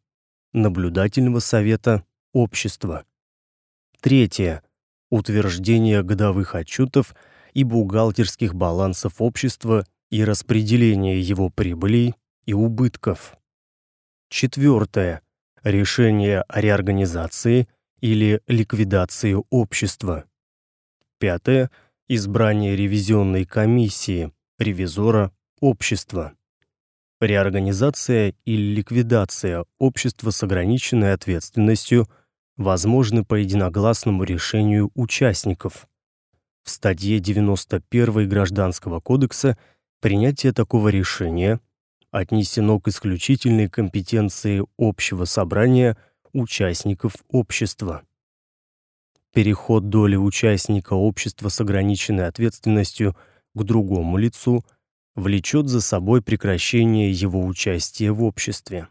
наблюдательного совета общества. Третье утверждение годовых отчетов и бухгалтерских балансов общества и распределение его прибылей и убытков. Четвертое решение о реорганизации или ликвидации общества. Пятое избрание ревизионной комиссии, ревизора общества. Реорганизация или ликвидация общества с ограниченной ответственностью возможны по единогласному решению участников. В статье 91 Гражданского кодекса принятие такого решения отнесено к исключительной компетенции общего собрания участников общества переход доли участника общества с ограниченной ответственностью к другому лицу влечет за собой прекращение его участия в обществе.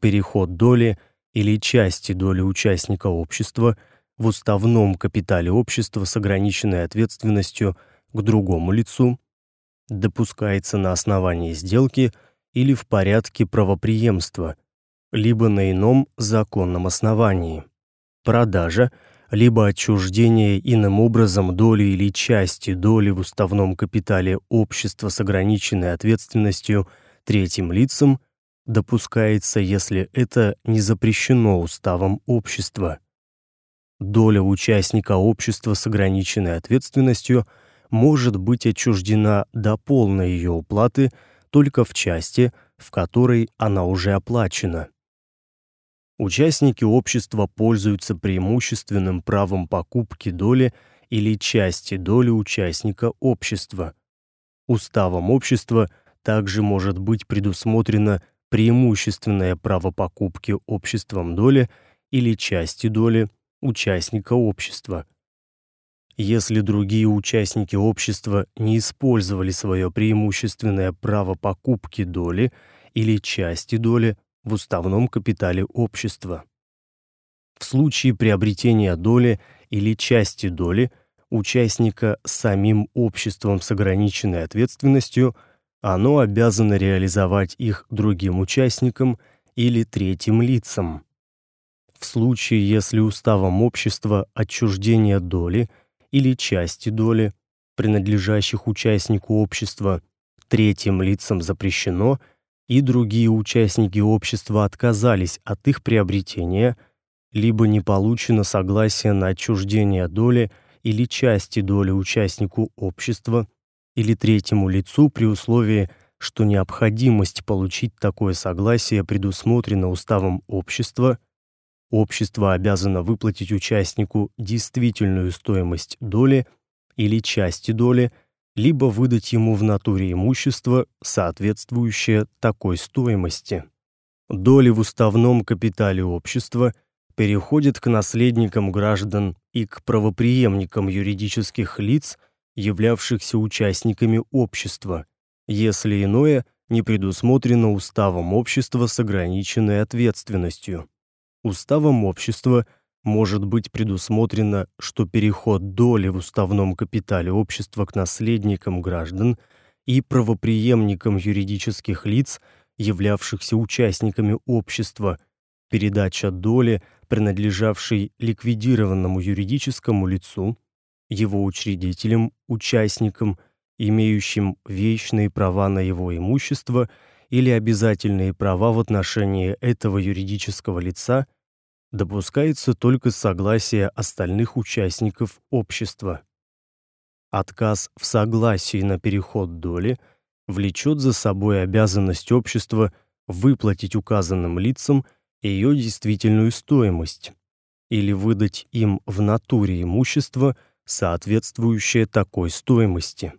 Переход доли или части доли участника общества в уставном капитале общества с ограниченной ответственностью к другому лицу допускается на основании сделки или в порядке правопреемства, либо на ином законном основании. Продажа – либо отчуждение иным образом доли или части доли в уставном капитале общества с ограниченной ответственностью третьим лицам допускается, если это не запрещено уставом общества. Доля участника общества с ограниченной ответственностью может быть отчуждена до полной ее уплаты только в части, в которой она уже оплачена. Участники общества пользуются преимущественным правом покупки доли или части доли участника общества. Уставом общества также может быть предусмотрено преимущественное право покупки обществом доли или части доли участника общества. Если другие участники общества не использовали свое преимущественное право покупки доли или части доли в уставном капитале общества. В случае приобретения доли или части доли участника самим обществом с ограниченной ответственностью, оно обязано реализовать их другим участникам или третьим лицам. В случае, если уставом общества отчуждение доли или части доли, принадлежащих участнику общества, третьим лицам запрещено – и другие участники общества отказались от их приобретения, либо не получено согласие на отчуждение доли или части доли участнику общества или третьему лицу при условии, что необходимость получить такое согласие предусмотрена уставом общества, общество обязано выплатить участнику действительную стоимость доли или части доли либо выдать ему в натуре имущество, соответствующее такой стоимости. Доли в уставном капитале общества переходят к наследникам граждан и к правопреемникам юридических лиц, являвшихся участниками общества, если иное не предусмотрено уставом общества с ограниченной ответственностью. Уставом общества может быть предусмотрено, что переход доли в уставном капитале общества к наследникам граждан и правопреемникам юридических лиц, являвшихся участниками общества, передача доли, принадлежавшей ликвидированному юридическому лицу, его учредителям, участникам, имеющим вечные права на его имущество или обязательные права в отношении этого юридического лица, допускается только согласие остальных участников общества. Отказ в согласии на переход доли влечет за собой обязанность общества выплатить указанным лицам ее действительную стоимость или выдать им в натуре имущество, соответствующее такой стоимости.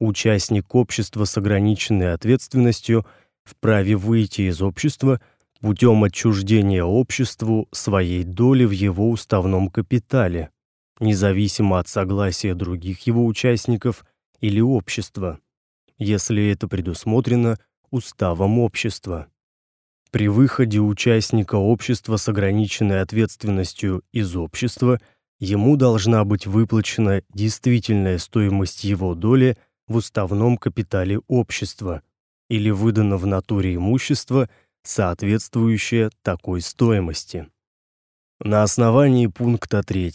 Участник общества с ограниченной ответственностью вправе выйти из общества путем отчуждения обществу своей доли в его уставном капитале, независимо от согласия других его участников или общества, если это предусмотрено уставом общества. При выходе участника общества с ограниченной ответственностью из общества ему должна быть выплачена действительная стоимость его доли в уставном капитале общества или выдано в натуре имущество, соответствующее такой стоимости. На основании пункта 3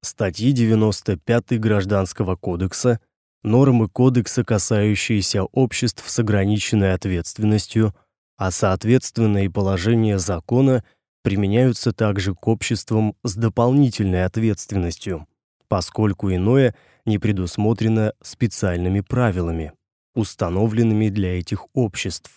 статьи 95 Гражданского кодекса нормы кодекса, касающиеся обществ с ограниченной ответственностью, а соответственно и положения закона применяются также к обществам с дополнительной ответственностью, поскольку иное не предусмотрено специальными правилами, установленными для этих обществ.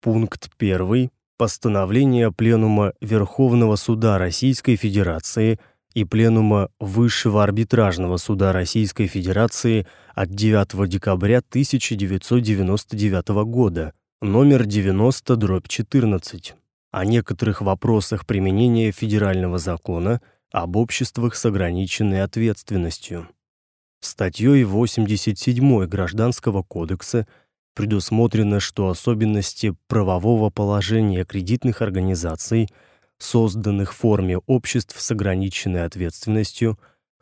Пункт 1 Постановление Пленума Верховного суда Российской Федерации и Пленума Высшего арбитражного суда Российской Федерации от 9 декабря 1999 года, номер 90/14, о некоторых вопросах применения федерального закона об обществах с ограниченной ответственностью. Статьей 87 Гражданского кодекса предусмотрено, что особенности правового положения кредитных организаций, созданных в форме обществ с ограниченной ответственностью,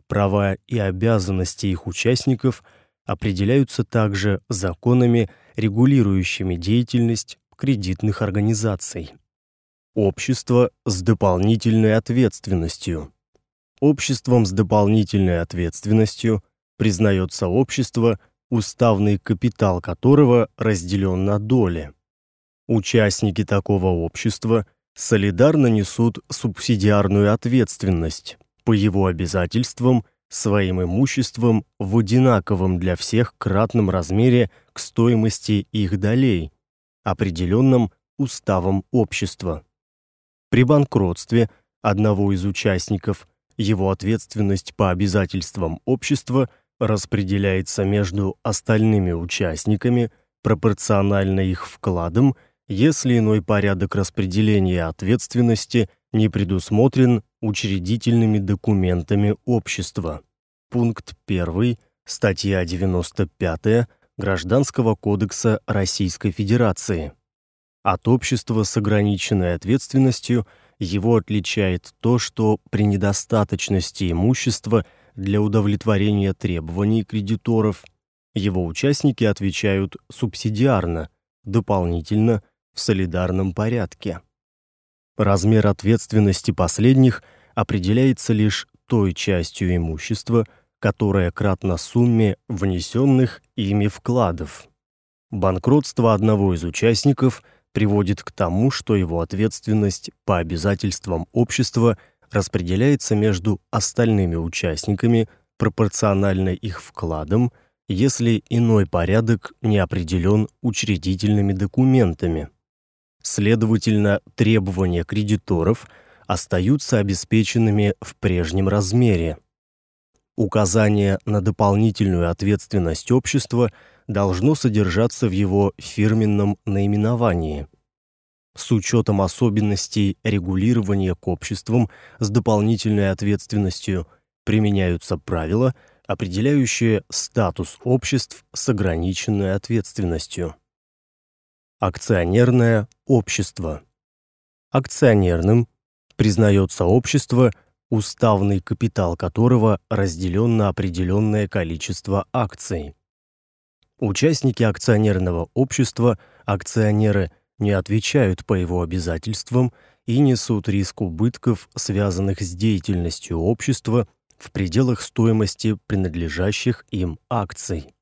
права и обязанности их участников определяются также законами, регулирующими деятельность кредитных организаций. Общество с дополнительной ответственностью. Обществом с дополнительной ответственностью признается общество, уставный капитал которого разделен на доли. Участники такого общества солидарно несут субсидиарную ответственность по его обязательствам своим имуществом в одинаковом для всех кратном размере к стоимости их долей, определенном уставом общества. При банкротстве одного из участников его ответственность по обязательствам общества – распределяется между остальными участниками пропорционально их вкладам, если иной порядок распределения ответственности не предусмотрен учредительными документами общества. Пункт 1, статья 95 Гражданского кодекса Российской Федерации. От общества с ограниченной ответственностью его отличает то, что при недостаточности имущества – для удовлетворения требований кредиторов, его участники отвечают субсидиарно, дополнительно, в солидарном порядке. Размер ответственности последних определяется лишь той частью имущества, которая кратна сумме внесенных ими вкладов. Банкротство одного из участников приводит к тому, что его ответственность по обязательствам общества – распределяется между остальными участниками пропорционально их вкладам, если иной порядок не определен учредительными документами. Следовательно, требования кредиторов остаются обеспеченными в прежнем размере. Указание на дополнительную ответственность общества должно содержаться в его фирменном наименовании – с учетом особенностей регулирования к обществам с дополнительной ответственностью применяются правила, определяющее статус обществ с ограниченной ответственностью. Акционерное общество. Акционерным признается общество, уставный капитал которого разделен на определенное количество акций. Участники акционерного общества, акционеры, не отвечают по его обязательствам и несут риск убытков, связанных с деятельностью общества в пределах стоимости принадлежащих им акций.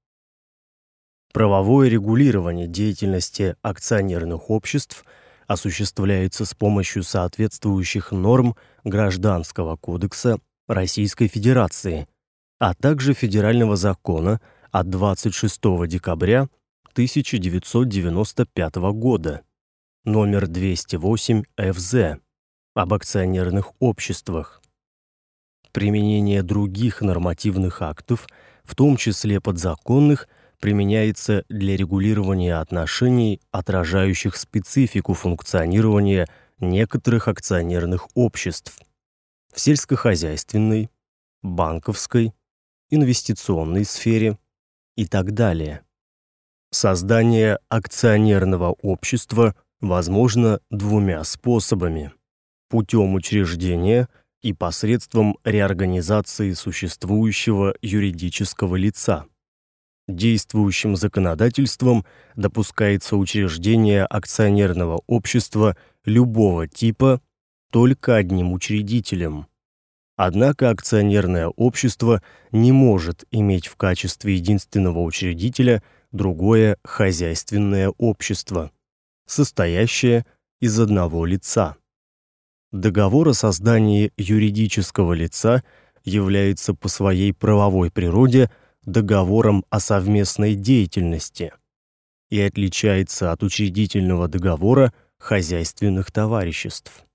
Правовое регулирование деятельности акционерных обществ осуществляется с помощью соответствующих норм Гражданского кодекса Российской Федерации, а также федерального закона от 26 декабря 1995 года. Номер 208 ФЗ об акционерных обществах. Применение других нормативных актов, в том числе подзаконных, применяется для регулирования отношений, отражающих специфику функционирования некоторых акционерных обществ. В сельскохозяйственной, банковской, инвестиционной сфере и так далее. Создание акционерного общества возможно двумя способами: путем учреждения и посредством реорганизации существующего юридического лица. Действующим законодательством допускается учреждение акционерного общества любого типа только одним учредителем. Однако акционерное общество не может иметь в качестве единственного учредителя другое хозяйственное общество состоящее из одного лица. Договор о создании юридического лица является по своей правовой природе договором о совместной деятельности и отличается от учредительного договора хозяйственных товариществ.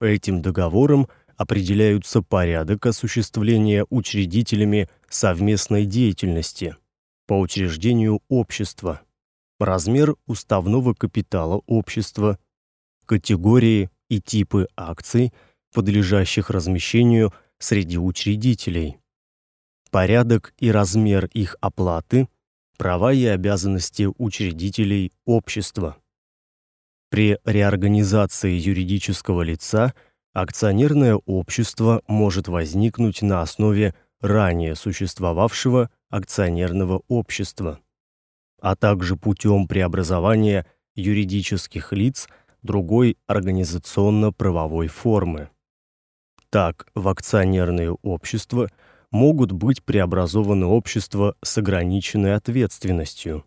Этим договором определяются порядок осуществления учредителями совместной деятельности по учреждению общества, размер уставного капитала общества, категории и типы акций, подлежащих размещению среди учредителей, порядок и размер их оплаты, права и обязанности учредителей общества. При реорганизации юридического лица акционерное общество может возникнуть на основе ранее существовавшего акционерного общества а также путем преобразования юридических лиц другой организационно-правовой формы. Так, в акционерные общества могут быть преобразованы общества с ограниченной ответственностью,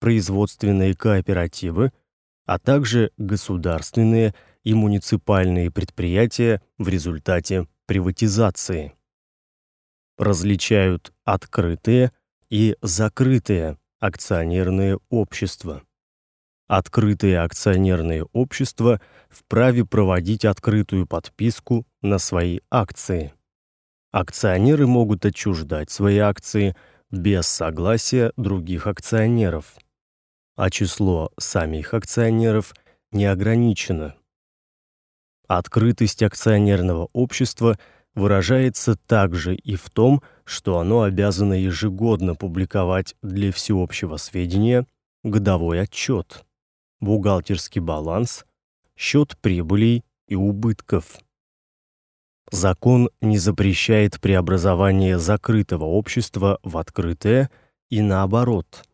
производственные кооперативы, а также государственные и муниципальные предприятия в результате приватизации. Различают открытые и закрытые акционерные общества. Открытые акционерные общества вправе проводить открытую подписку на свои акции. Акционеры могут отчуждать свои акции без согласия других акционеров, а число самих акционеров не ограничено. Открытость акционерного общества выражается также и в том, что оно обязано ежегодно публиковать для всеобщего сведения годовой отчет, бухгалтерский баланс, счет прибылей и убытков. Закон не запрещает преобразование закрытого общества в открытое и наоборот.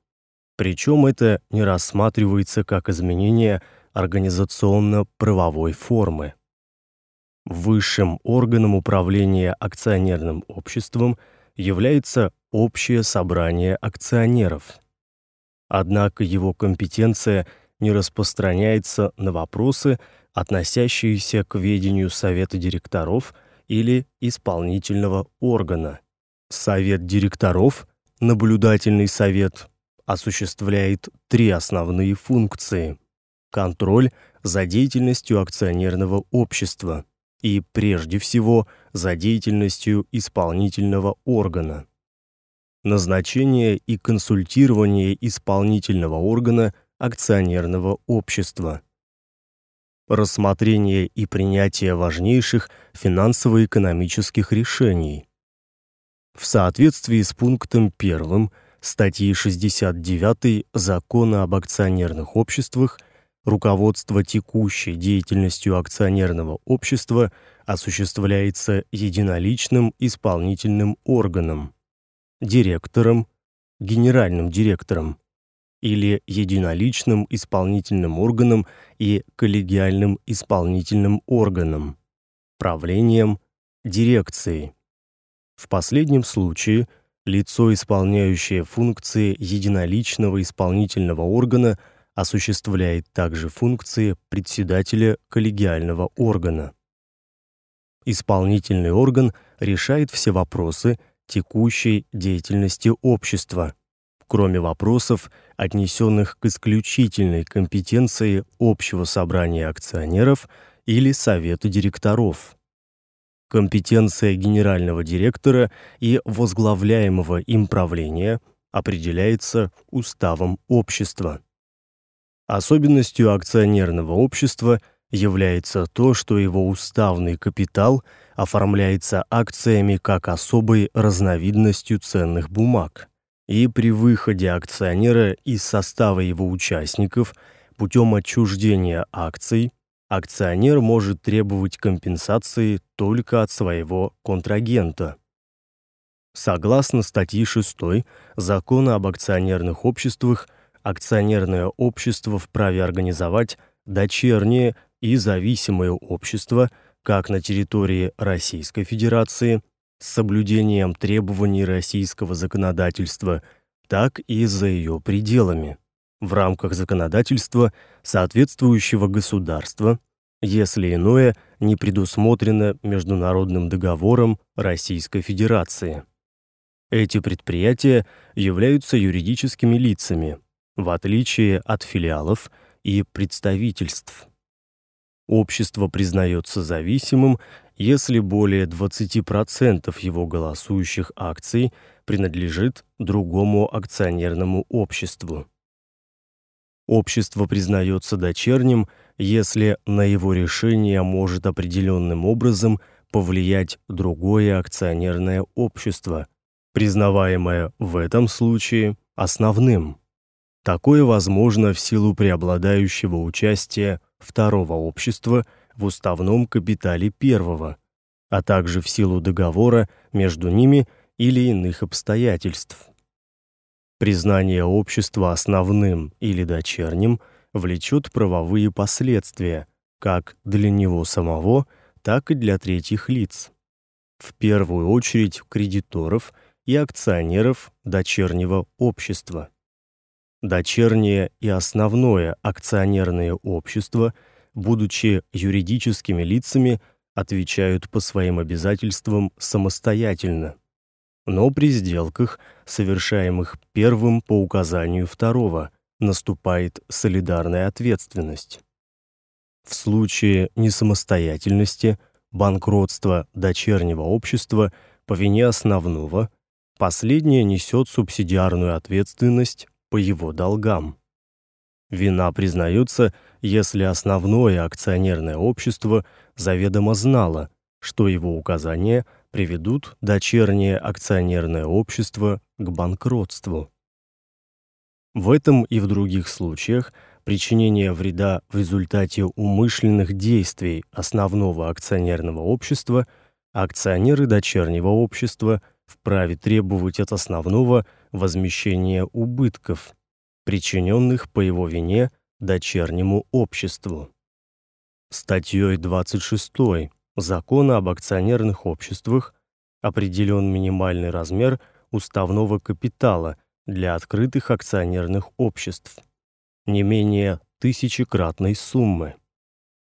Причем это не рассматривается как изменение организационно-правовой формы. Высшим органом управления акционерным обществом является общее собрание акционеров. Однако его компетенция не распространяется на вопросы, относящиеся к ведению совета директоров или исполнительного органа. Совет директоров, наблюдательный совет, осуществляет три основные функции: контроль за деятельностью акционерного общества, и прежде всего за деятельностью исполнительного органа. Назначение и консультирование исполнительного органа акционерного общества. Рассмотрение и принятие важнейших финансово-экономических решений. В соответствии с пунктом 1 статьи 69 Закона об акционерных обществах руководство текущей деятельностью акционерного общества осуществляется единоличным исполнительным органом, директором, генеральным директором или единоличным исполнительным органом и коллегиальным исполнительным органом, правлением, дирекцией. В последнем случае лицо, исполняющее функции единоличного исполнительного органа, осуществляет также функции председателя коллегиального органа. Исполнительный орган решает все вопросы текущей деятельности общества, кроме вопросов, отнесенных к исключительной компетенции общего собрания акционеров или совета директоров. Компетенция генерального директора и возглавляемого им правления определяется уставом общества. Особенностью акционерного общества является то, что его уставный капитал оформляется акциями как особой разновидностью ценных бумаг. И при выходе акционера из состава его участников путем отчуждения акций акционер может требовать компенсации только от своего контрагента. Согласно статье 6 Закона об акционерных обществах, акционерное общество вправе организовать дочерние и зависимые общества как на территории Российской Федерации с соблюдением требований российского законодательства, так и за ее пределами в рамках законодательства соответствующего государства, если иное не предусмотрено международным договором Российской Федерации. Эти предприятия являются юридическими лицами, в отличие от филиалов и представительств. Общество признается зависимым, если более 20% его голосующих акций принадлежит другому акционерному обществу. Общество признается дочерним, если на его решение может определенным образом повлиять другое акционерное общество, признаваемое в этом случае основным. Такое возможно в силу преобладающего участия второго общества в уставном капитале первого, а также в силу договора между ними или иных обстоятельств. Признание общества основным или дочерним влечет правовые последствия как для него самого, так и для третьих лиц. В первую очередь кредиторов и акционеров дочернего общества. Дочернее и основное акционерное общество, будучи юридическими лицами, отвечают по своим обязательствам самостоятельно но при сделках, совершаемых первым по указанию второго, наступает солидарная ответственность. В случае несамостоятельности, банкротства дочернего общества по вине основного, последнее несет субсидиарную ответственность по его долгам. Вина признается, если основное акционерное общество заведомо знало, что его указания приведут дочернее акционерное общество к банкротству. В этом и в других случаях причинение вреда в результате умышленных действий основного акционерного общества акционеры дочернего общества вправе требовать от основного возмещения убытков, причиненных по его вине дочернему обществу. Статьей 26 Закона об акционерных обществах определен минимальный размер уставного капитала для открытых акционерных обществ не менее тысячекратной суммы,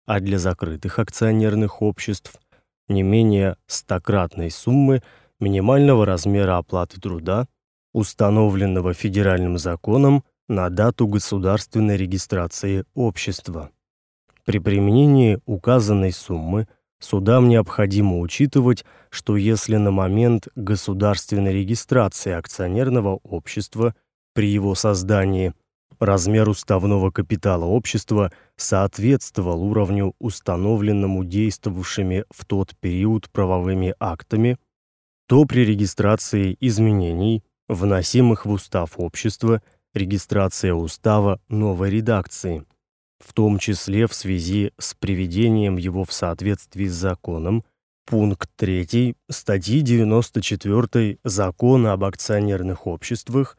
а для закрытых акционерных обществ не менее стократной суммы минимального размера оплаты труда, установленного федеральным законом на дату государственной регистрации общества. При применении указанной суммы – Судам необходимо учитывать, что если на момент государственной регистрации акционерного общества при его создании размер уставного капитала общества соответствовал уровню, установленному действовавшими в тот период правовыми актами, то при регистрации изменений, вносимых в устав общества, регистрация устава новой редакции, в том числе в связи с приведением его в соответствии с законом, пункт 3 статьи 94 Закона об акционерных обществах,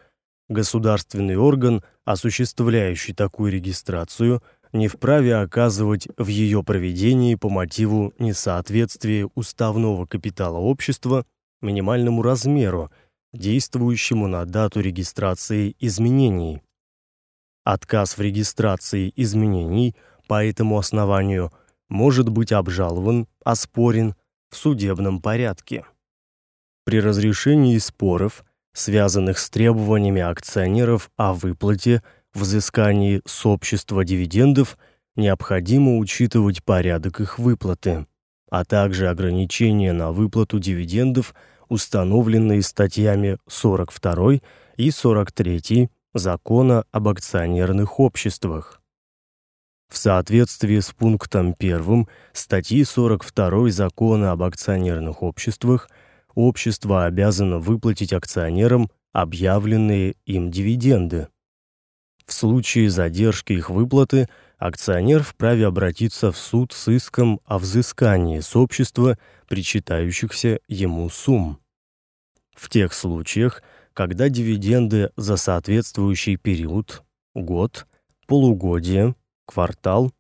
государственный орган, осуществляющий такую регистрацию, не вправе оказывать в ее проведении по мотиву несоответствия уставного капитала общества минимальному размеру, действующему на дату регистрации изменений. Отказ в регистрации изменений по этому основанию может быть обжалован, оспорен в судебном порядке. При разрешении споров, связанных с требованиями акционеров о выплате, взыскании с общества дивидендов, необходимо учитывать порядок их выплаты, а также ограничения на выплату дивидендов, установленные статьями 42 и 43 Закона об акционерных обществах. В соответствии с пунктом 1 статьи 42 Закона об акционерных обществах общество обязано выплатить акционерам объявленные им дивиденды. В случае задержки их выплаты акционер вправе обратиться в суд с иском о взыскании с общества причитающихся ему сумм. В тех случаях, когда дивиденды за соответствующий период, год, полугодие, квартал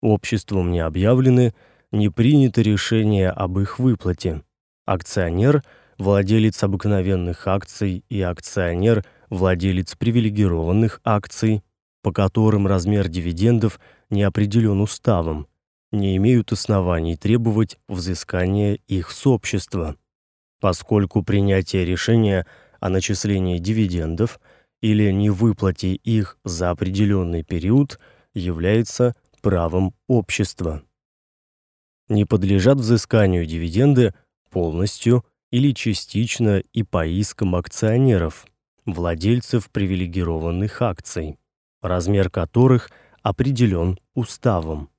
обществом не объявлены, не принято решение об их выплате. Акционер, владелец обыкновенных акций и акционер, владелец привилегированных акций, по которым размер дивидендов не определен уставом, не имеют оснований требовать взыскания их с общества, поскольку принятие решения о начислении дивидендов или невыплате их за определенный период является правом общества. Не подлежат взысканию дивиденды полностью или частично и по искам акционеров, владельцев привилегированных акций, размер которых определен уставом.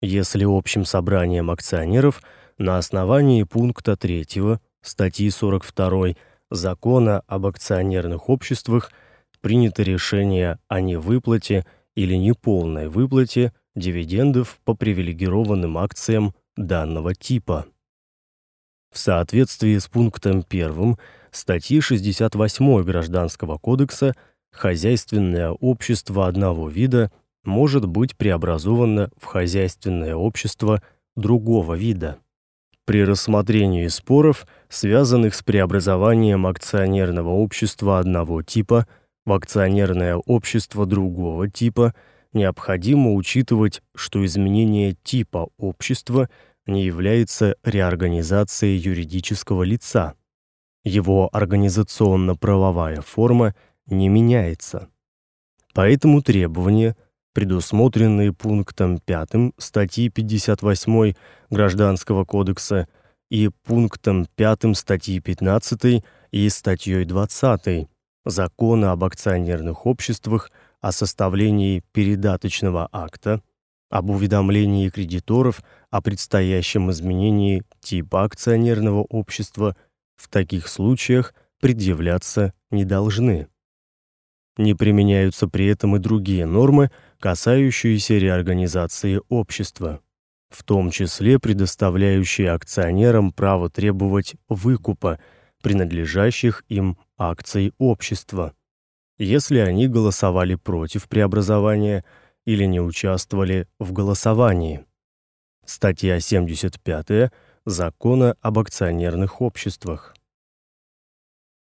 Если общим собранием акционеров на основании пункта 3 статьи 42 Закона об акционерных обществах принято решение о невыплате или неполной выплате дивидендов по привилегированным акциям данного типа. В соответствии с пунктом 1 статьи 68 Гражданского кодекса хозяйственное общество одного вида может быть преобразовано в хозяйственное общество другого вида. При рассмотрении споров, связанных с преобразованием акционерного общества одного типа в акционерное общество другого типа, необходимо учитывать, что изменение типа общества не является реорганизацией юридического лица. Его организационно-правовая форма не меняется. Поэтому требования – предусмотренные пунктом 5 статьи 58 Гражданского кодекса и пунктом 5 статьи 15 и статьей 20 Закона об акционерных обществах о составлении передаточного акта, об уведомлении кредиторов о предстоящем изменении типа акционерного общества в таких случаях предъявляться не должны. Не применяются при этом и другие нормы, касающиеся реорганизации общества, в том числе предоставляющие акционерам право требовать выкупа принадлежащих им акций общества, если они голосовали против преобразования или не участвовали в голосовании. Статья 75 Закона об акционерных обществах.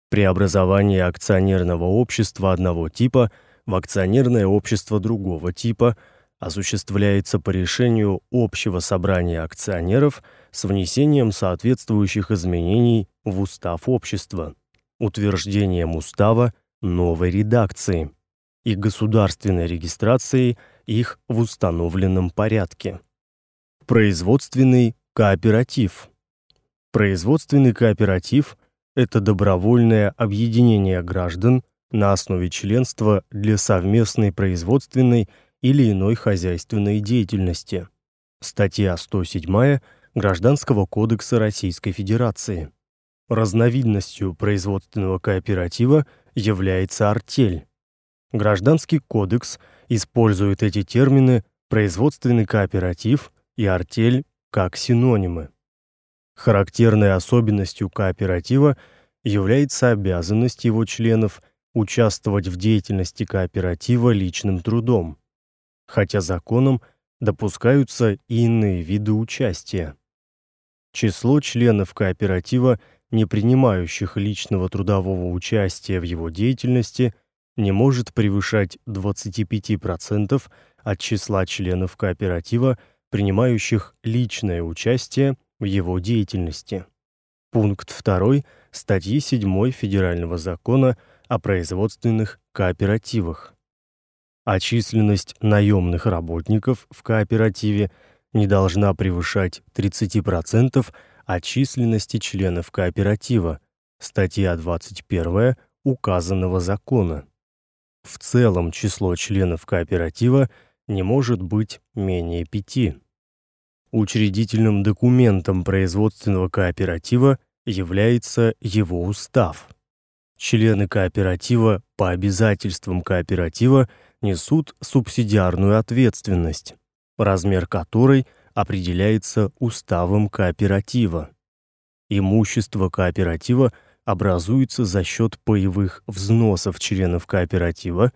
Преобразование акционерного общества одного типа – в акционерное общество другого типа осуществляется по решению общего собрания акционеров с внесением соответствующих изменений в устав общества, утверждением устава новой редакции и государственной регистрацией их в установленном порядке. Производственный кооператив. Производственный кооператив это добровольное объединение граждан, на основе членства для совместной производственной или иной хозяйственной деятельности. Статья 107 Гражданского кодекса Российской Федерации. Разновидностью производственного кооператива является артель. Гражданский кодекс использует эти термины производственный кооператив и артель как синонимы. Характерной особенностью кооператива является обязанность его членов участвовать в деятельности кооператива личным трудом, хотя законом допускаются и иные виды участия. Число членов кооператива, не принимающих личного трудового участия в его деятельности, не может превышать 25% от числа членов кооператива, принимающих личное участие в его деятельности. Пункт 2 статьи 7 Федерального закона о производственных кооперативах. А численность наемных работников в кооперативе не должна превышать 30% от численности членов кооператива. Статья 21 указанного закона. В целом число членов кооператива не может быть менее пяти. Учредительным документом производственного кооператива является его устав. Члены кооператива по обязательствам кооператива несут субсидиарную ответственность, размер которой определяется уставом кооператива. Имущество кооператива образуется за счет паевых взносов членов кооператива,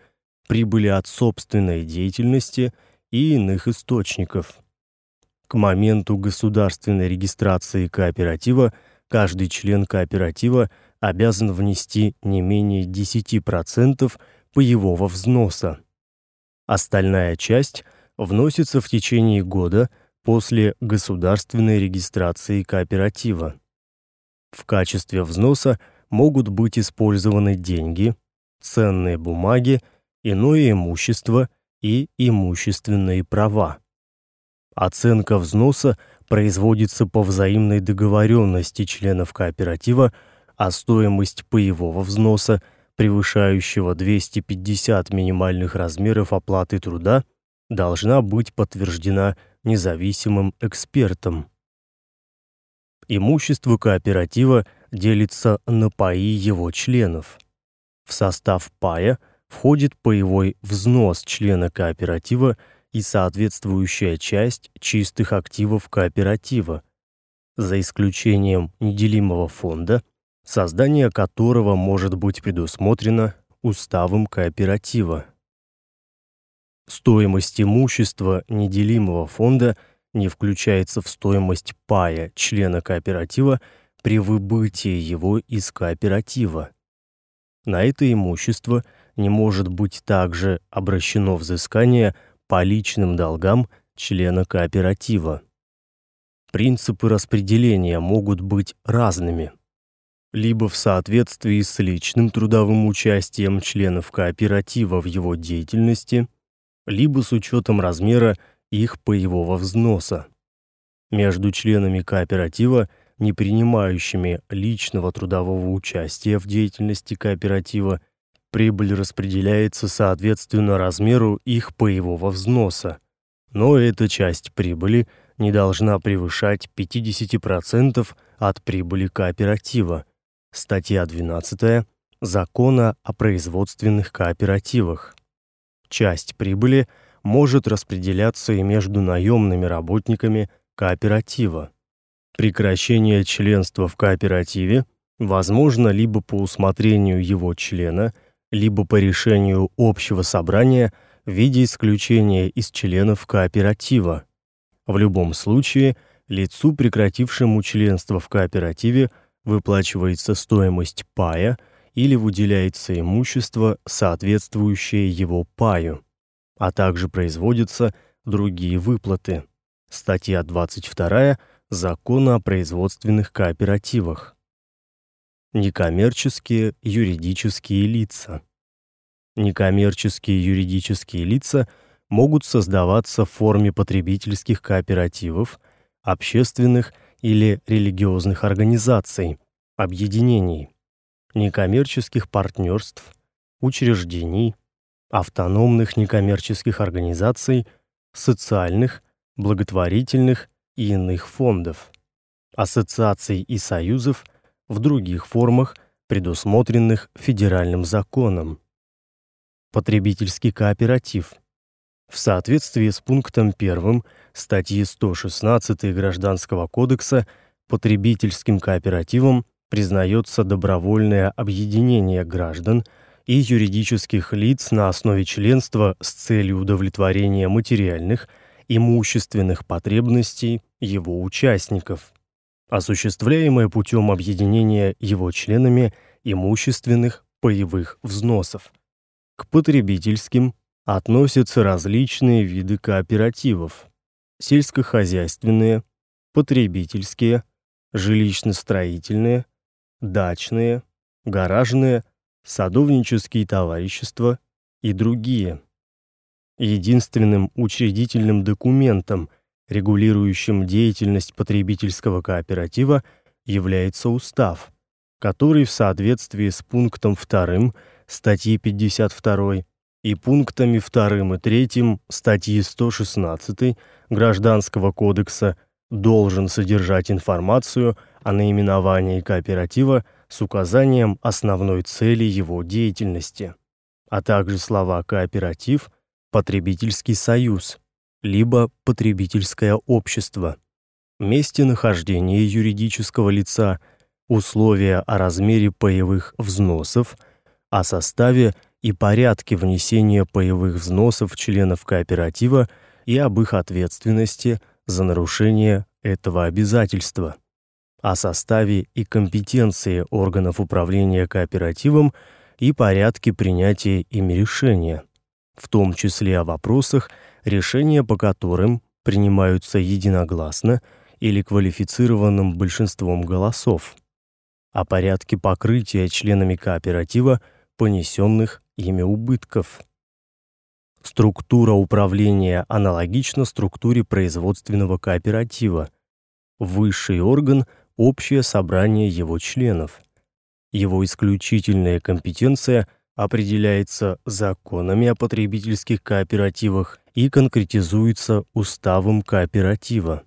прибыли от собственной деятельности и иных источников. К моменту государственной регистрации кооператива каждый член кооператива обязан внести не менее 10% паевого взноса. Остальная часть вносится в течение года после государственной регистрации кооператива. В качестве взноса могут быть использованы деньги, ценные бумаги, иное имущество и имущественные права. Оценка взноса производится по взаимной договоренности членов кооператива, а стоимость паевого взноса – превышающего 250 минимальных размеров оплаты труда, должна быть подтверждена независимым экспертом. Имущество кооператива делится на паи его членов. В состав пая входит паевой взнос члена кооператива и соответствующая часть чистых активов кооператива, за исключением неделимого фонда – создание которого может быть предусмотрено уставом кооператива. Стоимость имущества неделимого фонда не включается в стоимость пая члена кооператива при выбытии его из кооператива. На это имущество не может быть также обращено взыскание по личным долгам члена кооператива. Принципы распределения могут быть разными либо в соответствии с личным трудовым участием членов кооператива в его деятельности, либо с учетом размера их паевого взноса. Между членами кооператива, не принимающими личного трудового участия в деятельности кооператива, прибыль распределяется соответственно размеру их паевого взноса. Но эта часть прибыли не должна превышать 50% от прибыли кооператива Статья 12 Закона о производственных кооперативах. Часть прибыли может распределяться и между наемными работниками кооператива. Прекращение членства в кооперативе возможно либо по усмотрению его члена, либо по решению общего собрания в виде исключения из членов кооператива. В любом случае, лицу, прекратившему членство в кооперативе, выплачивается стоимость пая или выделяется имущество, соответствующее его паю, а также производятся другие выплаты. Статья 22 Закона о производственных кооперативах. Некоммерческие юридические лица. Некоммерческие юридические лица могут создаваться в форме потребительских кооперативов, общественных или религиозных организаций, объединений, некоммерческих партнерств, учреждений, автономных некоммерческих организаций, социальных, благотворительных и иных фондов, ассоциаций и союзов, в других формах, предусмотренных федеральным законом. Потребительский кооператив в соответствии с пунктом 1 статьи 116 Гражданского кодекса потребительским кооперативом признается добровольное объединение граждан и юридических лиц на основе членства с целью удовлетворения материальных, имущественных потребностей его участников, осуществляемое путем объединения его членами имущественных паевых взносов. К потребительским относятся различные виды кооперативов: сельскохозяйственные, потребительские, жилищно-строительные, дачные, гаражные, садовнические товарищества и другие. Единственным учредительным документом, регулирующим деятельность потребительского кооператива, является устав, который в соответствии с пунктом 2 статьи 52 и пунктами 2 и 3 статьи 116 Гражданского кодекса должен содержать информацию о наименовании кооператива с указанием основной цели его деятельности, а также слова кооператив, потребительский союз, либо потребительское общество, месте нахождения юридического лица, условия о размере паевых взносов, о составе и порядке внесения паевых взносов членов кооператива и об их ответственности за нарушение этого обязательства, о составе и компетенции органов управления кооперативом и порядке принятия ими решения, в том числе о вопросах, решения по которым принимаются единогласно или квалифицированным большинством голосов, о порядке покрытия членами кооператива понесенных ими убытков. Структура управления аналогична структуре производственного кооператива. Высший орган общее собрание его членов. Его исключительная компетенция определяется законами о потребительских кооперативах и конкретизуется уставом кооператива.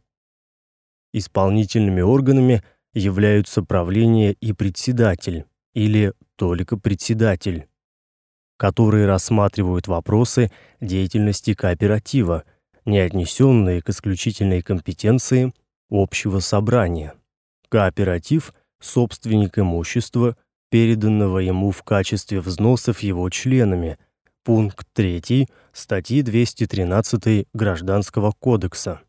Исполнительными органами являются правление и председатель или только председатель которые рассматривают вопросы деятельности кооператива, не отнесенные к исключительной компетенции общего собрания. Кооператив собственник имущества, переданного ему в качестве взносов его членами. Пункт 3 статьи 213 Гражданского кодекса.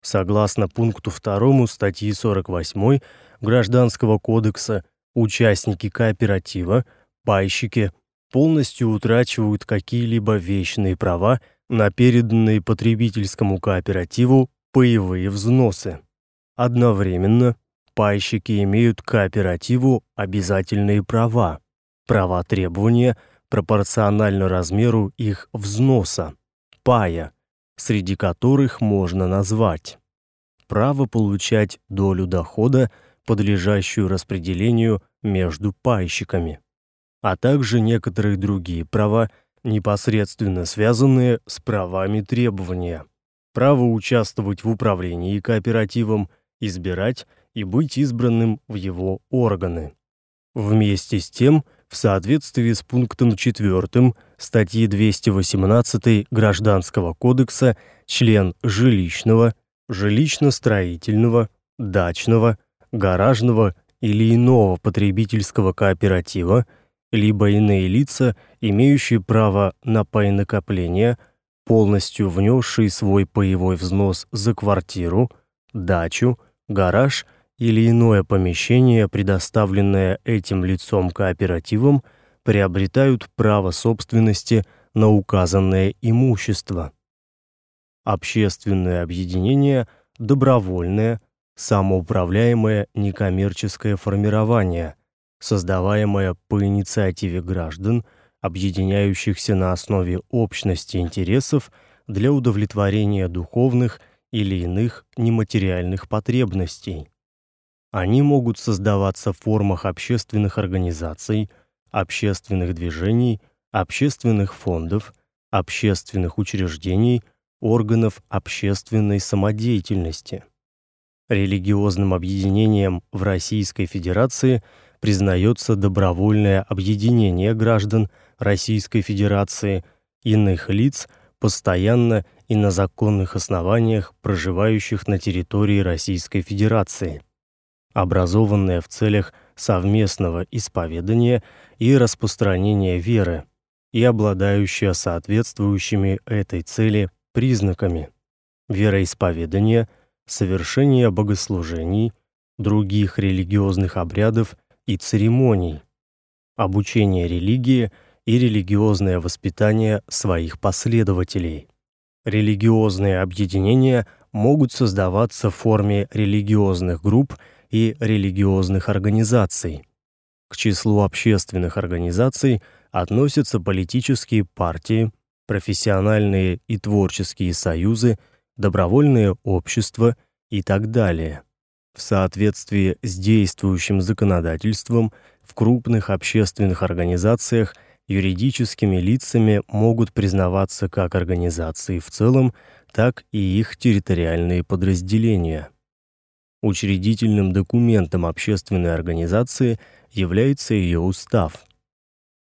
Согласно пункту 2 статьи 48 Гражданского кодекса, участники кооператива, пайщики полностью утрачивают какие-либо вечные права на переданные потребительскому кооперативу паевые взносы. Одновременно пайщики имеют к кооперативу обязательные права. Права требования пропорционально размеру их взноса, пая, среди которых можно назвать право получать долю дохода, подлежащую распределению между пайщиками а также некоторые другие права, непосредственно связанные с правами требования. Право участвовать в управлении кооперативом, избирать и быть избранным в его органы. Вместе с тем, в соответствии с пунктом 4 статьи 218 Гражданского кодекса, член жилищного, жилищно-строительного, дачного, гаражного или иного потребительского кооператива либо иные лица, имеющие право на пай накопления, полностью внесшие свой паевой взнос за квартиру, дачу, гараж или иное помещение, предоставленное этим лицом кооперативом, приобретают право собственности на указанное имущество. Общественное объединение добровольное, самоуправляемое некоммерческое формирование, создаваемая по инициативе граждан, объединяющихся на основе общности интересов для удовлетворения духовных или иных нематериальных потребностей. Они могут создаваться в формах общественных организаций, общественных движений, общественных фондов, общественных учреждений, органов общественной самодеятельности. Религиозным объединением в Российской Федерации признается добровольное объединение граждан Российской Федерации, иных лиц, постоянно и на законных основаниях проживающих на территории Российской Федерации, образованное в целях совместного исповедания и распространения веры и обладающее соответствующими этой цели признаками вероисповедания, совершения богослужений, других религиозных обрядов и церемоний, обучение религии и религиозное воспитание своих последователей. Религиозные объединения могут создаваться в форме религиозных групп и религиозных организаций. К числу общественных организаций относятся политические партии, профессиональные и творческие союзы, добровольные общества и так далее. В соответствии с действующим законодательством в крупных общественных организациях юридическими лицами могут признаваться как организации в целом, так и их территориальные подразделения. Учредительным документом общественной организации является ее устав.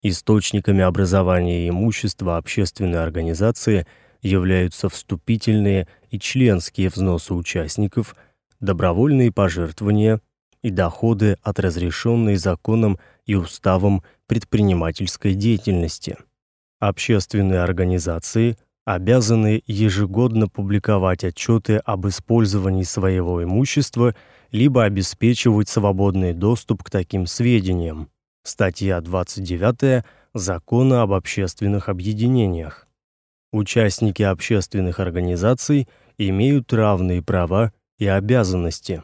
Источниками образования имущества общественной организации являются вступительные и членские взносы участников, добровольные пожертвования и доходы от разрешенной законом и уставом предпринимательской деятельности. Общественные организации обязаны ежегодно публиковать отчеты об использовании своего имущества либо обеспечивать свободный доступ к таким сведениям. Статья 29 Закона об общественных объединениях. Участники общественных организаций имеют равные права и обязанности.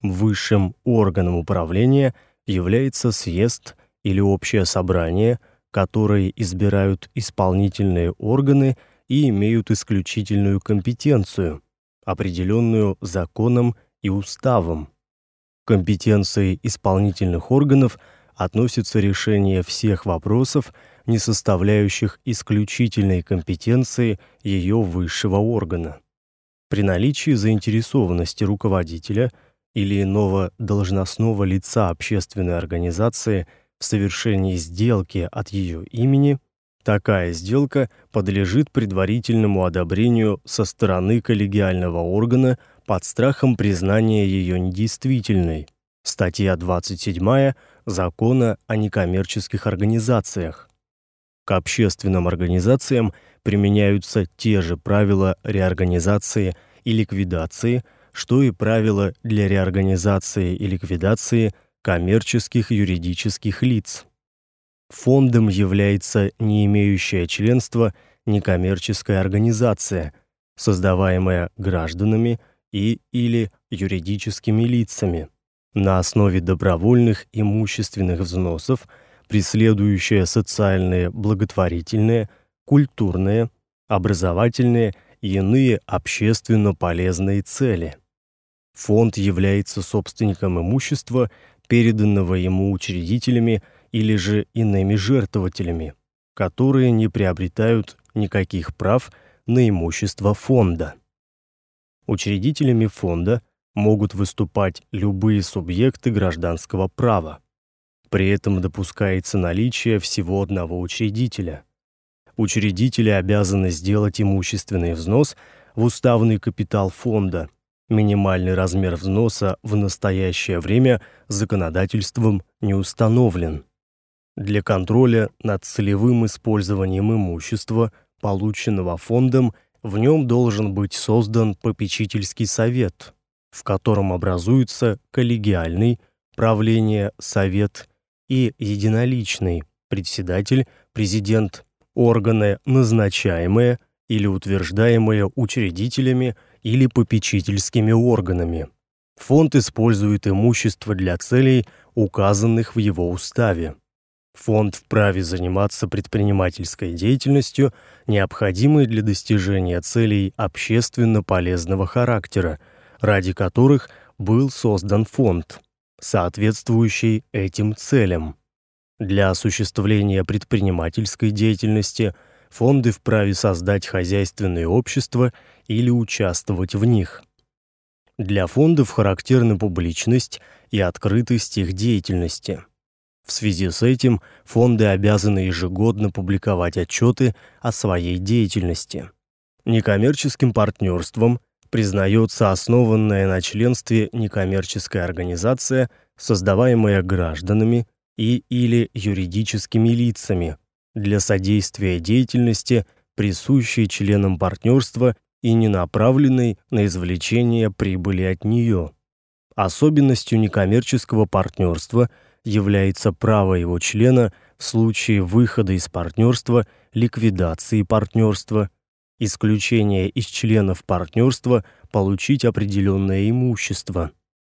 Высшим органом управления является съезд или общее собрание, которые избирают исполнительные органы и имеют исключительную компетенцию, определенную законом и уставом. Компетенцией исполнительных органов относится решение всех вопросов, не составляющих исключительной компетенции ее высшего органа. При наличии заинтересованности руководителя или иного должностного лица общественной организации в совершении сделки от ее имени – Такая сделка подлежит предварительному одобрению со стороны коллегиального органа под страхом признания ее недействительной. Статья 27 Закона о некоммерческих организациях. К общественным организациям применяются те же правила реорганизации и ликвидации, что и правила для реорганизации и ликвидации коммерческих юридических лиц. Фондом является не имеющая членства некоммерческая организация, создаваемая гражданами и или юридическими лицами на основе добровольных имущественных взносов, преследующая социальные, благотворительные, культурные, образовательные и иные общественно полезные цели. Фонд является собственником имущества, переданного ему учредителями или же иными жертвователями, которые не приобретают никаких прав на имущество фонда. Учредителями фонда могут выступать любые субъекты гражданского права. При этом допускается наличие всего одного учредителя. Учредители обязаны сделать имущественный взнос в уставный капитал фонда. Минимальный размер взноса в настоящее время законодательством не установлен. Для контроля над целевым использованием имущества, полученного фондом, в нем должен быть создан попечительский совет, в котором образуется коллегиальный правление совет и единоличный председатель, президент, органы, назначаемые или утверждаемые учредителями или попечительскими органами. Фонд использует имущество для целей, указанных в его уставе. Фонд вправе заниматься предпринимательской деятельностью, необходимой для достижения целей общественно полезного характера, ради которых был создан фонд, соответствующий этим целям. Для осуществления предпринимательской деятельности фонды вправе создать хозяйственные общества или участвовать в них. Для фондов характерна публичность и открытость их деятельности. В связи с этим фонды обязаны ежегодно публиковать отчеты о своей деятельности. Некоммерческим партнерством признается основанная на членстве некоммерческая организация, создаваемая гражданами и или юридическими лицами для содействия деятельности, присущей членам партнерства и не направленной на извлечение прибыли от нее. Особенностью некоммерческого партнерства является право его члена в случае выхода из партнерства, ликвидации партнерства, исключения из членов партнерства получить определенное имущество.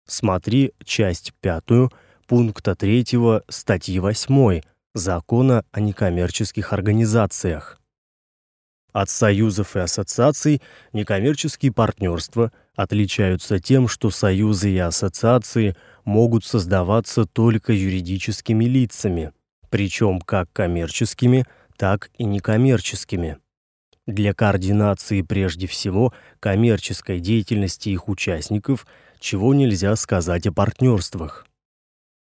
Смотри часть 5 пункта 3 статьи 8 Закона о некоммерческих организациях. От союзов и ассоциаций некоммерческие партнерства отличаются тем, что союзы и ассоциации могут создаваться только юридическими лицами, причем как коммерческими, так и некоммерческими. Для координации прежде всего коммерческой деятельности их участников, чего нельзя сказать о партнерствах.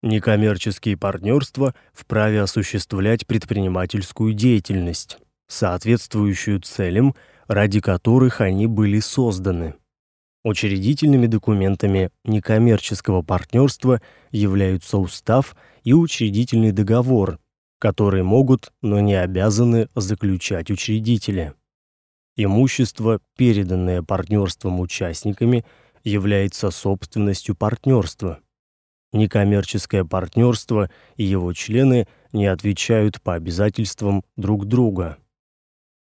Некоммерческие партнерства вправе осуществлять предпринимательскую деятельность соответствующую целям, ради которых они были созданы. Учредительными документами некоммерческого партнерства являются устав и учредительный договор, которые могут, но не обязаны заключать учредители. Имущество, переданное партнерством участниками, является собственностью партнерства. Некоммерческое партнерство и его члены не отвечают по обязательствам друг друга.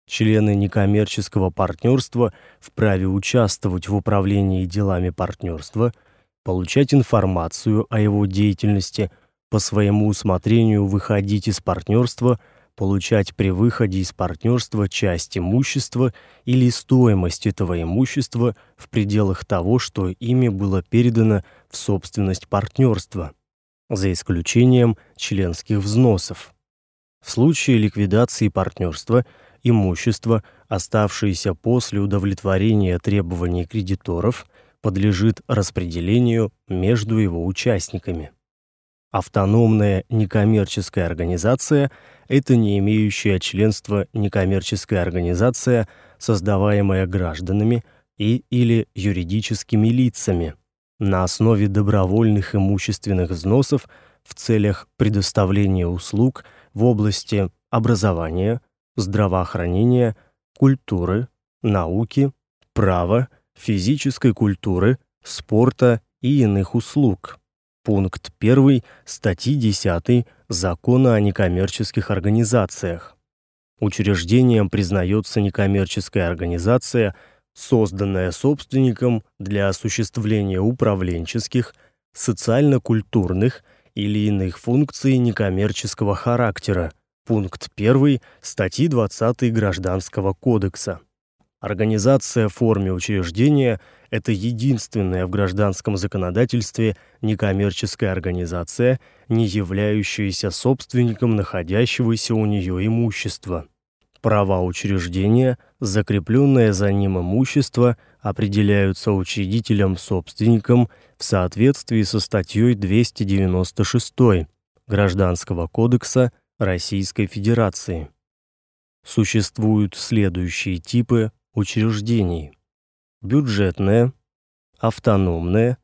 Члены некоммерческого партнерства вправе участвовать в управлении делами партнерства, получать информацию о его деятельности, по своему усмотрению выходить из партнерства, получать при выходе из партнерства часть имущества или стоимость этого имущества в пределах того, что ими было передано в собственность партнерства, за исключением членских взносов. В случае ликвидации партнерства – имущество, оставшееся после удовлетворения требований кредиторов, подлежит распределению между его участниками. Автономная некоммерческая организация это не имеющая членства некоммерческая организация, создаваемая гражданами и или юридическими лицами на основе добровольных имущественных взносов в целях предоставления услуг в области образования, здравоохранения, культуры, науки, права, физической культуры, спорта и иных услуг. Пункт 1 статьи 10 Закона о некоммерческих организациях. Учреждением признается некоммерческая организация, созданная собственником для осуществления управленческих, социально-культурных или иных функций некоммерческого характера, Пункт 1 статьи 20 Гражданского кодекса. Организация в форме учреждения это единственная в гражданском законодательстве некоммерческая организация, не являющаяся собственником находящегося у нее имущества. Права учреждения, закрепленное за ним имущество, определяются учредителем-собственником в соответствии со статьей 296 Гражданского кодекса Российской Федерации. Существуют следующие типы учреждений: бюджетное, автономное,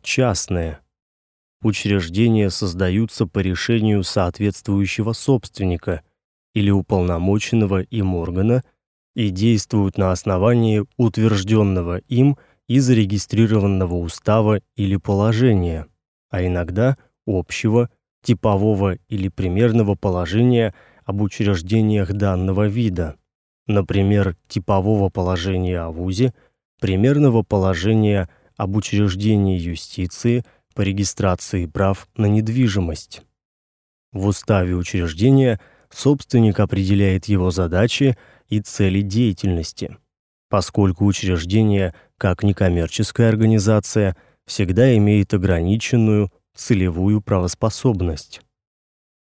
частное. Учреждения создаются по решению соответствующего собственника или уполномоченного им органа и действуют на основании утвержденного им и зарегистрированного устава или положения, а иногда общего типового или примерного положения об учреждениях данного вида, например, типового положения о вузе, примерного положения об учреждении юстиции по регистрации прав на недвижимость. В уставе учреждения собственник определяет его задачи и цели деятельности. Поскольку учреждение, как некоммерческая организация, всегда имеет ограниченную целевую правоспособность.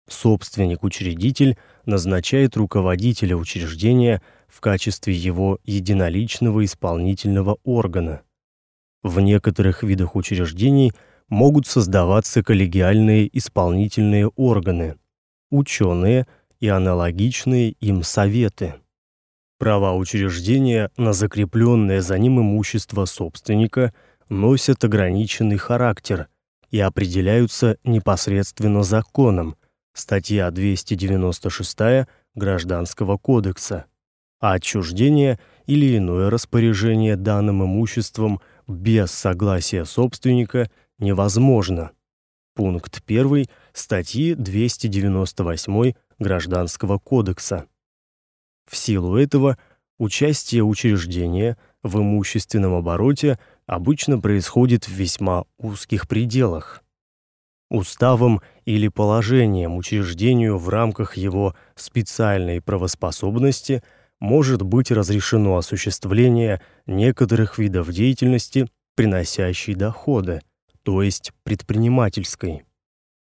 Собственник-учредитель назначает руководителя учреждения в качестве его единоличного исполнительного органа. В некоторых видах учреждений могут создаваться коллегиальные исполнительные органы, ученые и аналогичные им советы. Права учреждения на закрепленное за ним имущество собственника носят ограниченный характер и определяются непосредственно законом, статья 296 Гражданского кодекса. А отчуждение или иное распоряжение данным имуществом без согласия собственника невозможно. Пункт 1 статьи 298 Гражданского кодекса. В силу этого участие учреждения в имущественном обороте обычно происходит в весьма узких пределах. Уставом или положением учреждению в рамках его специальной правоспособности может быть разрешено осуществление некоторых видов деятельности, приносящей доходы, то есть предпринимательской.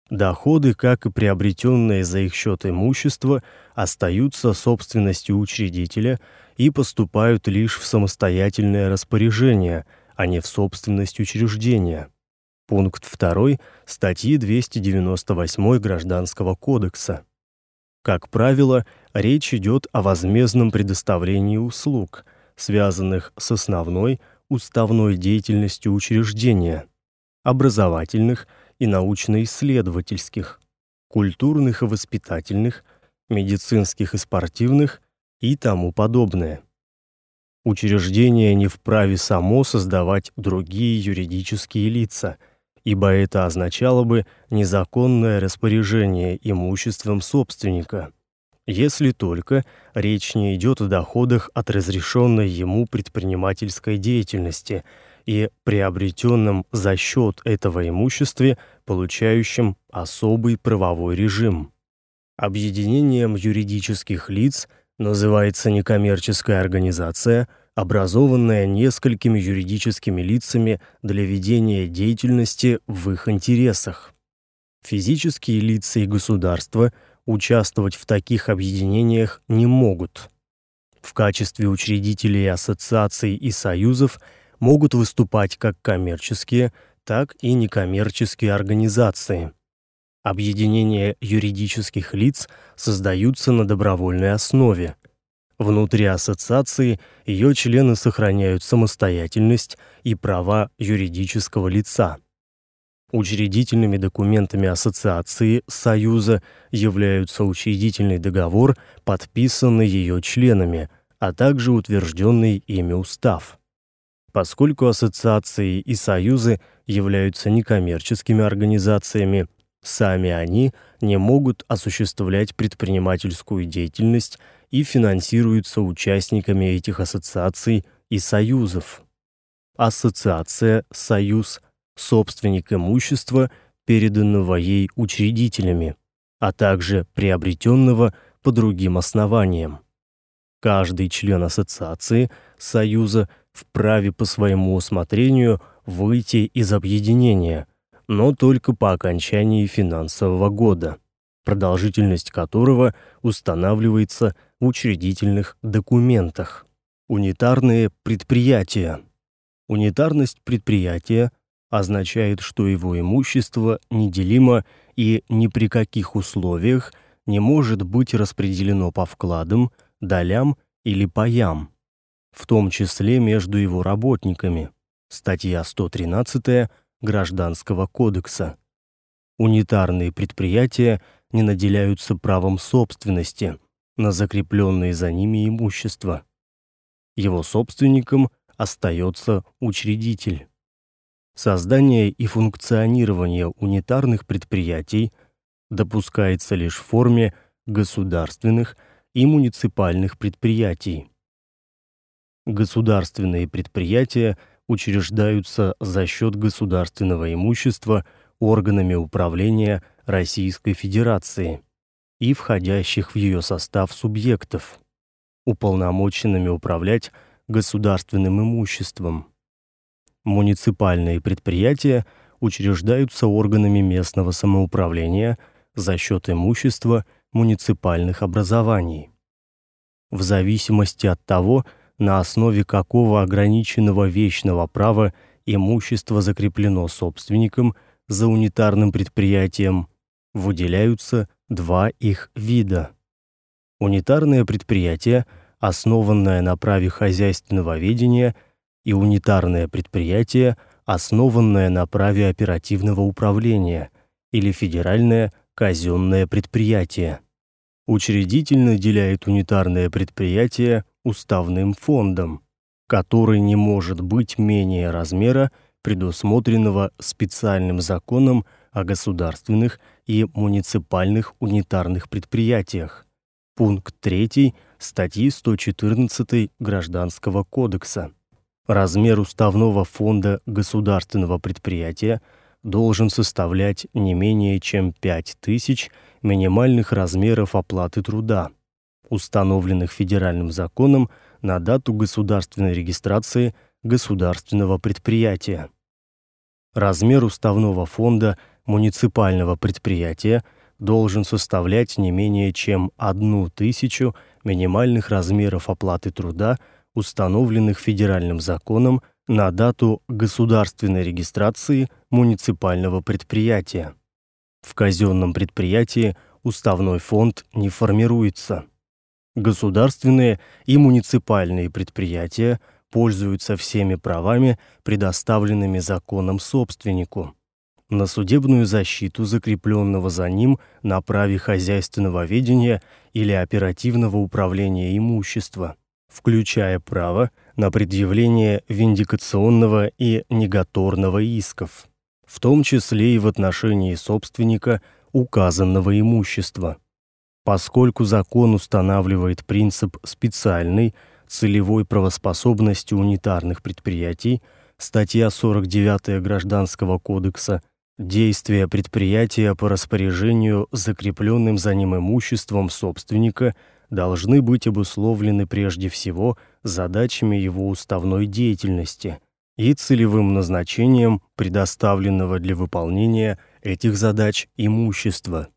Доходы, как и приобретенное за их счет имущество, остаются собственностью учредителя и поступают лишь в самостоятельное распоряжение, а не в собственность учреждения. Пункт 2 статьи 298 Гражданского кодекса. Как правило, речь идет о возмездном предоставлении услуг, связанных с основной уставной деятельностью учреждения, образовательных и научно-исследовательских, культурных и воспитательных, медицинских и спортивных и тому подобное. Учреждение не вправе само создавать другие юридические лица – ибо это означало бы незаконное распоряжение имуществом собственника, если только речь не идет о доходах от разрешенной ему предпринимательской деятельности и приобретенном за счет этого имуществе, получающем особый правовой режим. Объединением юридических лиц называется некоммерческая организация – образованная несколькими юридическими лицами для ведения деятельности в их интересах. Физические лица и государства участвовать в таких объединениях не могут. В качестве учредителей ассоциаций и союзов могут выступать как коммерческие, так и некоммерческие организации. Объединения юридических лиц создаются на добровольной основе – Внутри ассоциации ее члены сохраняют самостоятельность и права юридического лица. Учредительными документами ассоциации Союза являются учредительный договор, подписанный ее членами, а также утвержденный ими устав. Поскольку ассоциации и союзы являются некоммерческими организациями, сами они не могут осуществлять предпринимательскую деятельность и финансируются участниками этих ассоциаций и союзов. Ассоциация, союз, собственник имущества, переданного ей учредителями, а также приобретенного по другим основаниям. Каждый член ассоциации, союза вправе по своему усмотрению выйти из объединения, но только по окончании финансового года, продолжительность которого устанавливается в учредительных документах. Унитарные предприятия. Унитарность предприятия означает, что его имущество неделимо и ни при каких условиях не может быть распределено по вкладам, долям или паям, в том числе между его работниками. Статья 113 Гражданского кодекса. Унитарные предприятия не наделяются правом собственности – на закрепленное за ними имущество. Его собственником остается учредитель. Создание и функционирование унитарных предприятий допускается лишь в форме государственных и муниципальных предприятий. Государственные предприятия учреждаются за счет государственного имущества органами управления Российской Федерации и входящих в ее состав субъектов, уполномоченными управлять государственным имуществом. Муниципальные предприятия учреждаются органами местного самоуправления за счет имущества муниципальных образований. В зависимости от того, на основе какого ограниченного вечного права имущество закреплено собственником за унитарным предприятием, выделяются два их вида. Унитарное предприятие, основанное на праве хозяйственного ведения, и унитарное предприятие, основанное на праве оперативного управления, или федеральное казенное предприятие. Учредитель наделяет унитарное предприятие уставным фондом, который не может быть менее размера, предусмотренного специальным законом о государственных и муниципальных унитарных предприятиях. Пункт 3 статьи 114 Гражданского кодекса. Размер уставного фонда государственного предприятия должен составлять не менее чем 5000 минимальных размеров оплаты труда, установленных федеральным законом на дату государственной регистрации государственного предприятия. Размер уставного фонда муниципального предприятия должен составлять не менее чем одну тысячу минимальных размеров оплаты труда, установленных федеральным законом на дату государственной регистрации муниципального предприятия. В казенном предприятии уставной фонд не формируется. Государственные и муниципальные предприятия пользуются всеми правами, предоставленными законом собственнику. На судебную защиту закрепленного за ним на праве хозяйственного ведения или оперативного управления имущества, включая право на предъявление виндикационного и негаторного исков, в том числе и в отношении собственника указанного имущества. Поскольку закон устанавливает принцип специальной целевой правоспособности унитарных предприятий, статья 49 Гражданского кодекса Действия предприятия по распоряжению закрепленным за ним имуществом собственника должны быть обусловлены прежде всего задачами его уставной деятельности и целевым назначением предоставленного для выполнения этих задач имущества.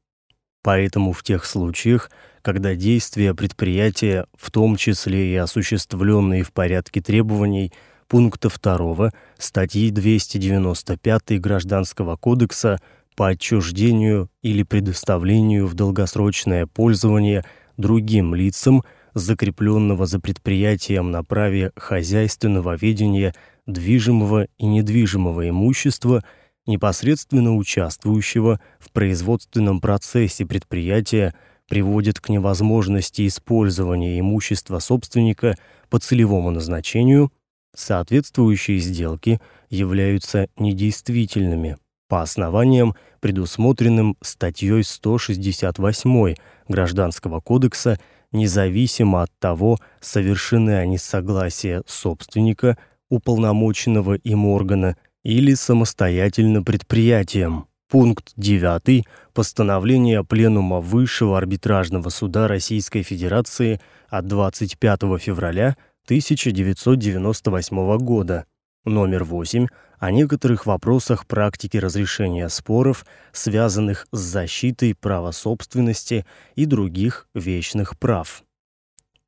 Поэтому в тех случаях, когда действия предприятия, в том числе и осуществленные в порядке требований пункта 2 статьи 295 Гражданского кодекса по отчуждению или предоставлению в долгосрочное пользование другим лицам закрепленного за предприятием на праве хозяйственного ведения движимого и недвижимого имущества, непосредственно участвующего в производственном процессе предприятия, приводит к невозможности использования имущества собственника по целевому назначению – Соответствующие сделки являются недействительными по основаниям, предусмотренным статьей 168 Гражданского кодекса, независимо от того, совершены они согласия собственника, уполномоченного им органа или самостоятельно предприятием. Пункт 9 постановления Пленума Высшего арбитражного суда Российской Федерации от 25 февраля 1998 года, номер 8, о некоторых вопросах практики разрешения споров, связанных с защитой права собственности и других вечных прав.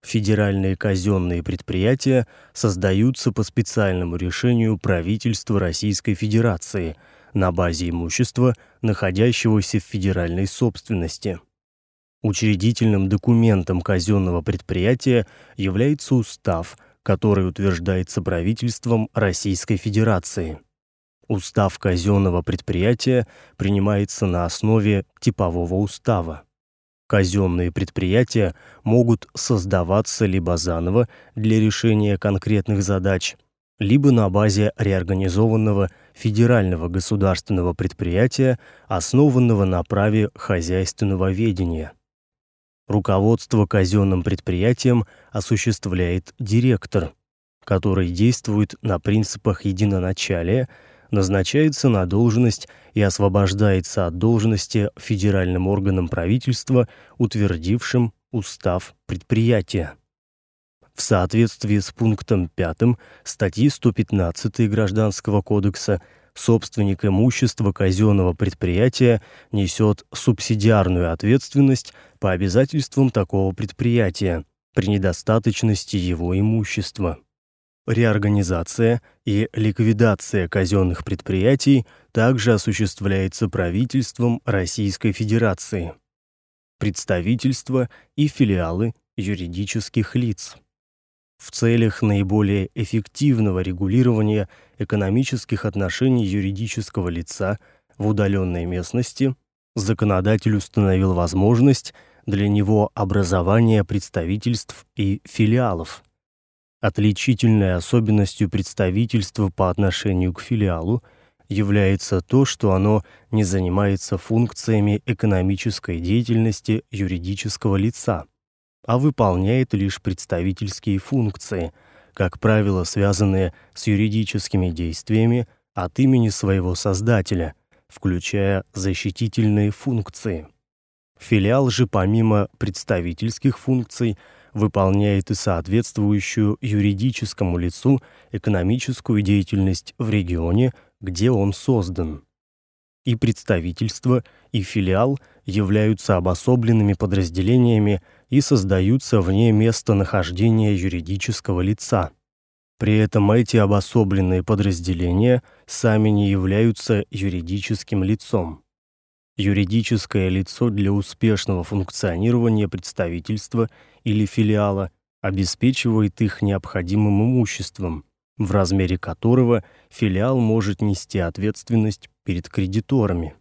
Федеральные казенные предприятия создаются по специальному решению правительства Российской Федерации на базе имущества, находящегося в федеральной собственности. Учредительным документом казенного предприятия является устав, который утверждается правительством Российской Федерации. Устав казенного предприятия принимается на основе типового устава. Казенные предприятия могут создаваться либо заново для решения конкретных задач, либо на базе реорганизованного федерального государственного предприятия, основанного на праве хозяйственного ведения. Руководство казенным предприятием осуществляет директор, который действует на принципах единоначалия, назначается на должность и освобождается от должности федеральным органом правительства, утвердившим устав предприятия. В соответствии с пунктом 5 статьи 115 Гражданского кодекса собственник имущества казенного предприятия несет субсидиарную ответственность по обязательствам такого предприятия при недостаточности его имущества. Реорганизация и ликвидация казенных предприятий также осуществляется правительством Российской Федерации. Представительства и филиалы юридических лиц. В целях наиболее эффективного регулирования экономических отношений юридического лица в удаленной местности законодатель установил возможность для него образования представительств и филиалов. Отличительной особенностью представительства по отношению к филиалу является то, что оно не занимается функциями экономической деятельности юридического лица, а выполняет лишь представительские функции, как правило, связанные с юридическими действиями от имени своего создателя, включая защитительные функции. Филиал же помимо представительских функций выполняет и соответствующую юридическому лицу экономическую деятельность в регионе, где он создан. И представительство, и филиал являются обособленными подразделениями и создаются вне места нахождения юридического лица. При этом эти обособленные подразделения сами не являются юридическим лицом. Юридическое лицо для успешного функционирования представительства или филиала обеспечивает их необходимым имуществом, в размере которого филиал может нести ответственность перед кредиторами.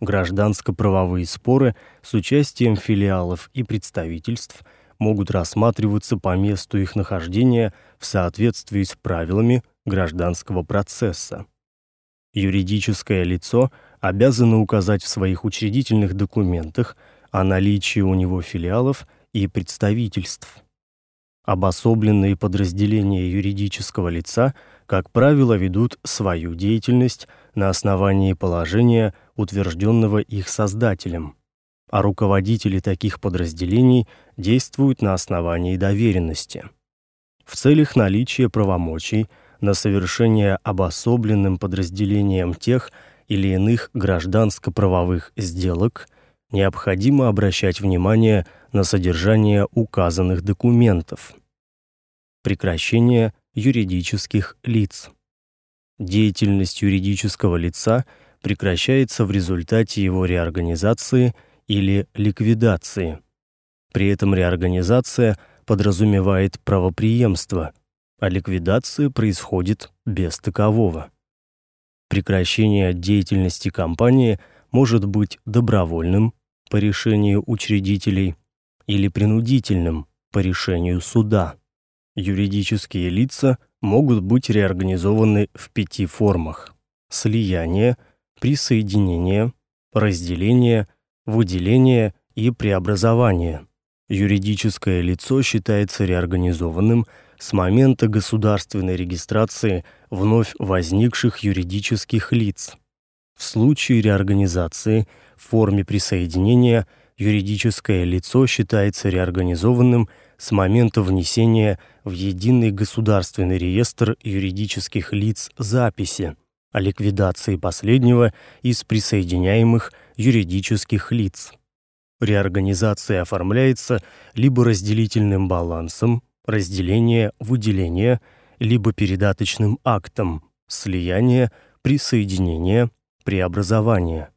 Гражданско-правовые споры с участием филиалов и представительств могут рассматриваться по месту их нахождения в соответствии с правилами гражданского процесса. Юридическое лицо обязано указать в своих учредительных документах о наличии у него филиалов и представительств. Обособленные подразделения юридического лица, как правило, ведут свою деятельность на основании положения, утвержденного их создателем, а руководители таких подразделений действуют на основании доверенности. В целях наличия правомочий на совершение обособленным подразделением тех или иных гражданско-правовых сделок, необходимо обращать внимание на содержание указанных документов. Прекращение юридических лиц. Деятельность юридического лица прекращается в результате его реорганизации или ликвидации. При этом реорганизация подразумевает правопреемство, а ликвидация происходит без такового. Прекращение деятельности компании может быть добровольным по решению учредителей или принудительным по решению суда. Юридические лица могут быть реорганизованы в пяти формах: слияние, присоединение, разделение, выделение и преобразование. Юридическое лицо считается реорганизованным с момента государственной регистрации вновь возникших юридических лиц. В случае реорганизации в форме присоединения юридическое лицо считается реорганизованным с момента внесения в единый государственный реестр юридических лиц записи о ликвидации последнего из присоединяемых юридических лиц. Реорганизация оформляется либо разделительным балансом разделение, выделение, либо передаточным актом слияние, присоединение, преобразование.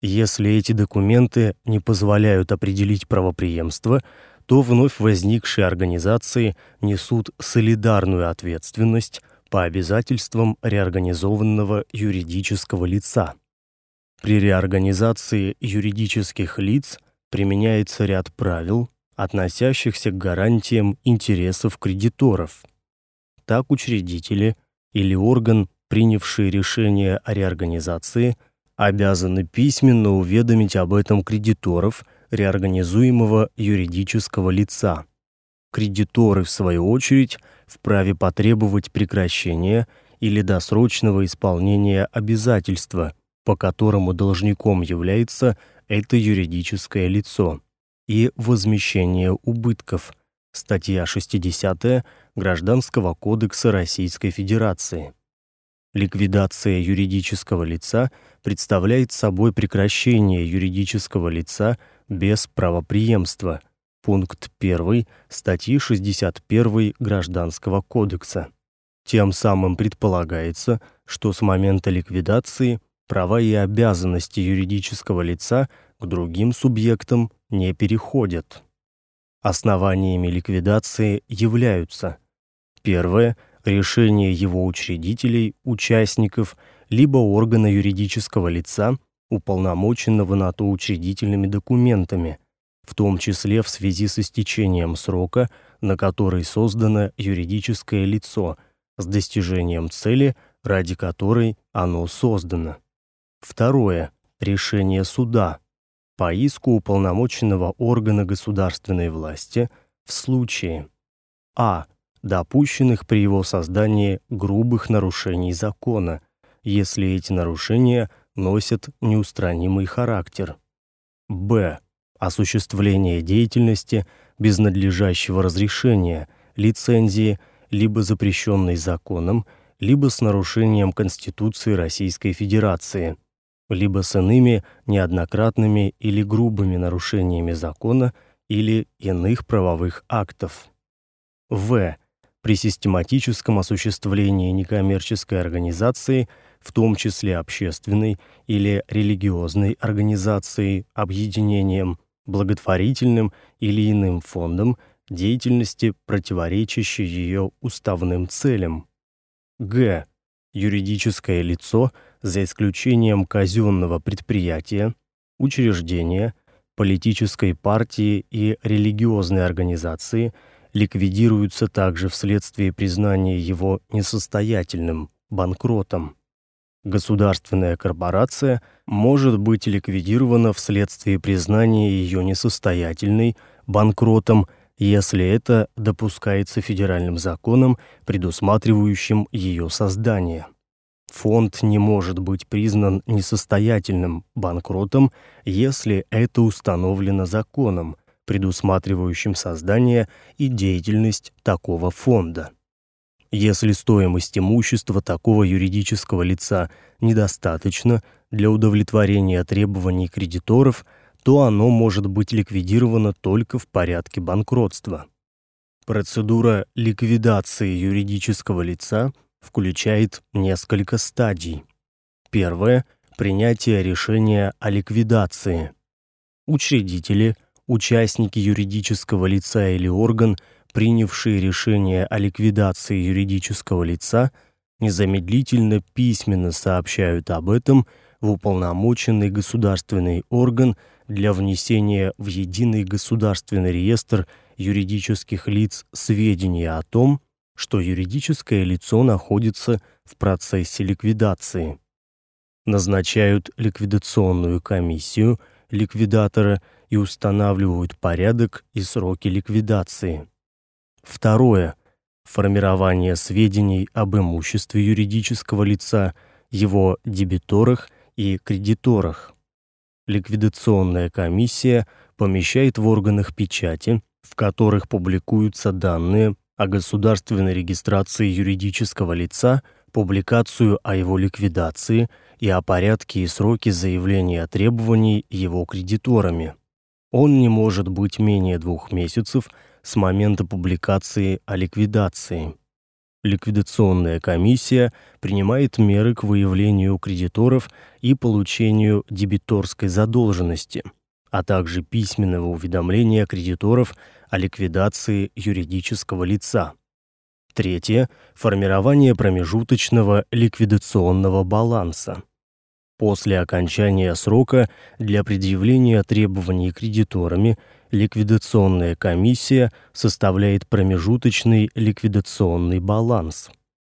Если эти документы не позволяют определить правопреемство, то вновь возникшие организации несут солидарную ответственность по обязательствам реорганизованного юридического лица. При реорганизации юридических лиц применяется ряд правил, относящихся к гарантиям интересов кредиторов. Так учредители или орган, принявший решение о реорганизации, обязаны письменно уведомить об этом кредиторов реорганизуемого юридического лица. Кредиторы в свою очередь вправе потребовать прекращения или досрочного исполнения обязательства, по которому должником является это юридическое лицо и возмещение убытков. Статья 60 Гражданского кодекса Российской Федерации. Ликвидация юридического лица представляет собой прекращение юридического лица без правопреемства. Пункт 1 статьи 61 Гражданского кодекса. Тем самым предполагается, что с момента ликвидации права и обязанности юридического лица к другим субъектам не переходят. Основаниями ликвидации являются: первое решение его учредителей, участников либо органа юридического лица, уполномоченного на то учредительными документами, в том числе в связи с истечением срока, на который создано юридическое лицо, с достижением цели, ради которой оно создано. Второе решение суда по иску уполномоченного органа государственной власти в случае а допущенных при его создании грубых нарушений закона, если эти нарушения носят неустранимый характер. Б. Осуществление деятельности без надлежащего разрешения, лицензии, либо запрещенной законом, либо с нарушением Конституции Российской Федерации, либо с иными неоднократными или грубыми нарушениями закона или иных правовых актов. В при систематическом осуществлении некоммерческой организации, в том числе общественной или религиозной организацией, объединением, благотворительным или иным фондом деятельности, противоречащей ее уставным целям. Г. Юридическое лицо, за исключением казенного предприятия, учреждения, политической партии и религиозной организации – ликвидируются также вследствие признания его несостоятельным, банкротом. Государственная корпорация может быть ликвидирована вследствие признания ее несостоятельной, банкротом, если это допускается федеральным законом, предусматривающим ее создание. Фонд не может быть признан несостоятельным, банкротом, если это установлено законом, предусматривающим создание и деятельность такого фонда. Если стоимость имущества такого юридического лица недостаточна для удовлетворения требований кредиторов, то оно может быть ликвидировано только в порядке банкротства. Процедура ликвидации юридического лица включает несколько стадий. Первое принятие решения о ликвидации. Учредители – участники юридического лица или орган, принявшие решение о ликвидации юридического лица, незамедлительно письменно сообщают об этом в уполномоченный государственный орган для внесения в единый государственный реестр юридических лиц сведения о том, что юридическое лицо находится в процессе ликвидации. Назначают ликвидационную комиссию ликвидатора и устанавливают порядок и сроки ликвидации. Второе формирование сведений об имуществе юридического лица, его дебиторах и кредиторах. Ликвидационная комиссия помещает в органах печати, в которых публикуются данные о государственной регистрации юридического лица, публикацию о его ликвидации и о порядке и сроке заявления требований его кредиторами. Он не может быть менее двух месяцев с момента публикации о ликвидации. Ликвидационная комиссия принимает меры к выявлению кредиторов и получению дебиторской задолженности, а также письменного уведомления кредиторов о ликвидации юридического лица. Третье формирование промежуточного ликвидационного баланса. После окончания срока для предъявления требований кредиторами ликвидационная комиссия составляет промежуточный ликвидационный баланс,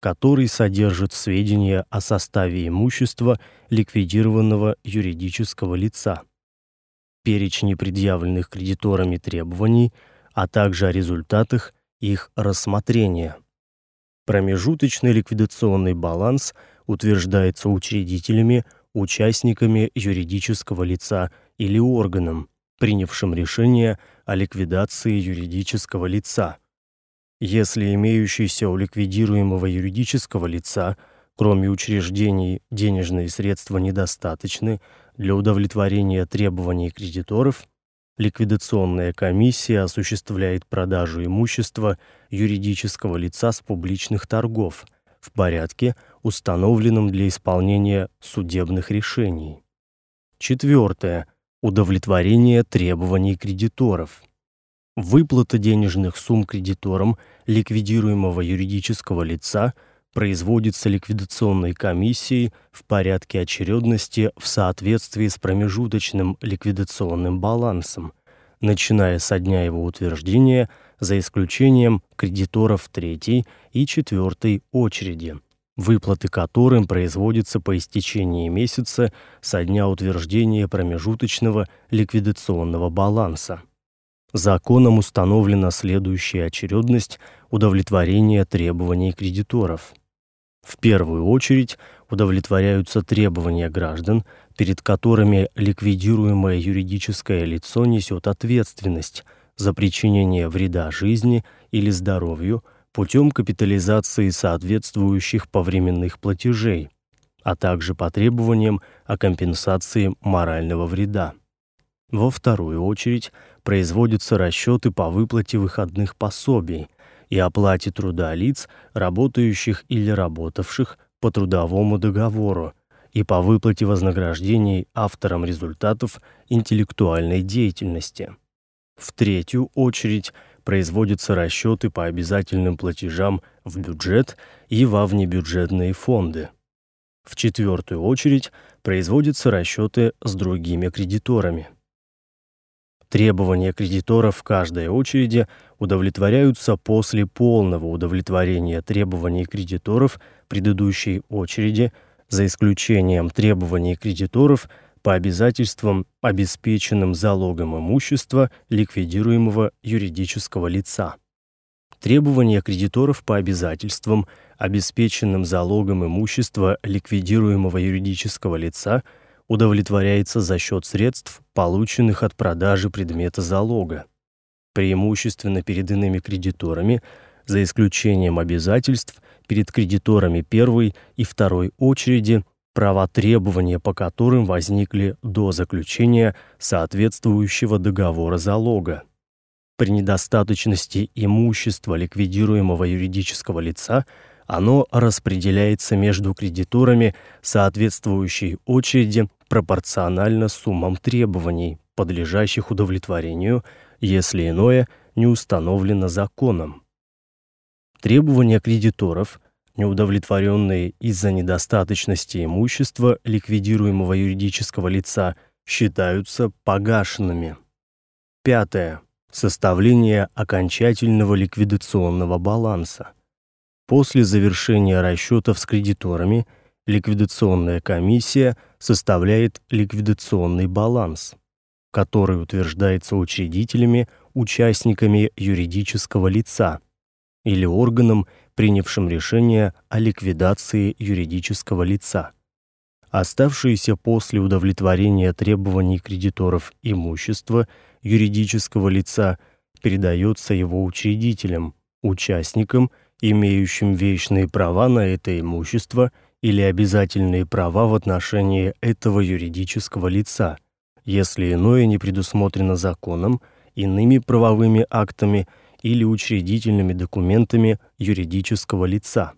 который содержит сведения о составе имущества ликвидированного юридического лица, перечни предъявленных кредиторами требований, а также о результатах их рассмотрения. Промежуточный ликвидационный баланс утверждается учредителями участниками юридического лица или органом, принявшим решение о ликвидации юридического лица. Если имеющиеся у ликвидируемого юридического лица, кроме учреждений, денежные средства недостаточны для удовлетворения требований кредиторов, ликвидационная комиссия осуществляет продажу имущества юридического лица с публичных торгов – в порядке, установленном для исполнения судебных решений. Четвертое. Удовлетворение требований кредиторов. Выплата денежных сумм кредиторам ликвидируемого юридического лица производится ликвидационной комиссией в порядке очередности в соответствии с промежуточным ликвидационным балансом, начиная со дня его утверждения, за исключением кредиторов третьей и четвертой очереди, выплаты которым производятся по истечении месяца со дня утверждения промежуточного ликвидационного баланса. Законом установлена следующая очередность удовлетворения требований кредиторов. В первую очередь удовлетворяются требования граждан, перед которыми ликвидируемое юридическое лицо несет ответственность за причинение вреда жизни или здоровью путем капитализации соответствующих повременных платежей, а также по требованиям о компенсации морального вреда. Во вторую очередь производятся расчеты по выплате выходных пособий и оплате труда лиц, работающих или работавших по трудовому договору, и по выплате вознаграждений авторам результатов интеллектуальной деятельности. В третью очередь производятся расчеты по обязательным платежам в бюджет и во внебюджетные фонды. В четвертую очередь производятся расчеты с другими кредиторами. Требования кредиторов в каждой очереди удовлетворяются после полного удовлетворения требований кредиторов предыдущей очереди – за исключением требований кредиторов по обязательствам, обеспеченным залогом имущества ликвидируемого юридического лица. Требования кредиторов по обязательствам, обеспеченным залогом имущества ликвидируемого юридического лица, удовлетворяется за счет средств, полученных от продажи предмета залога. Преимущественно перед иными кредиторами, за исключением обязательств, перед кредиторами первой и второй очереди права требования по которым возникли до заключения соответствующего договора залога. При недостаточности имущества ликвидируемого юридического лица оно распределяется между кредиторами соответствующей очереди пропорционально суммам требований, подлежащих удовлетворению, если иное не установлено законом. Требования кредиторов, неудовлетворенные из-за недостаточности имущества ликвидируемого юридического лица, считаются погашенными. Пятое. Составление окончательного ликвидационного баланса. После завершения расчетов с кредиторами ликвидационная комиссия составляет ликвидационный баланс, который утверждается учредителями, участниками юридического лица или органом, принявшим решение о ликвидации юридического лица. Оставшееся после удовлетворения требований кредиторов имущество юридического лица передается его учредителям, участникам, имеющим вечные права на это имущество или обязательные права в отношении этого юридического лица, если иное не предусмотрено законом, иными правовыми актами или учредительными документами юридического лица.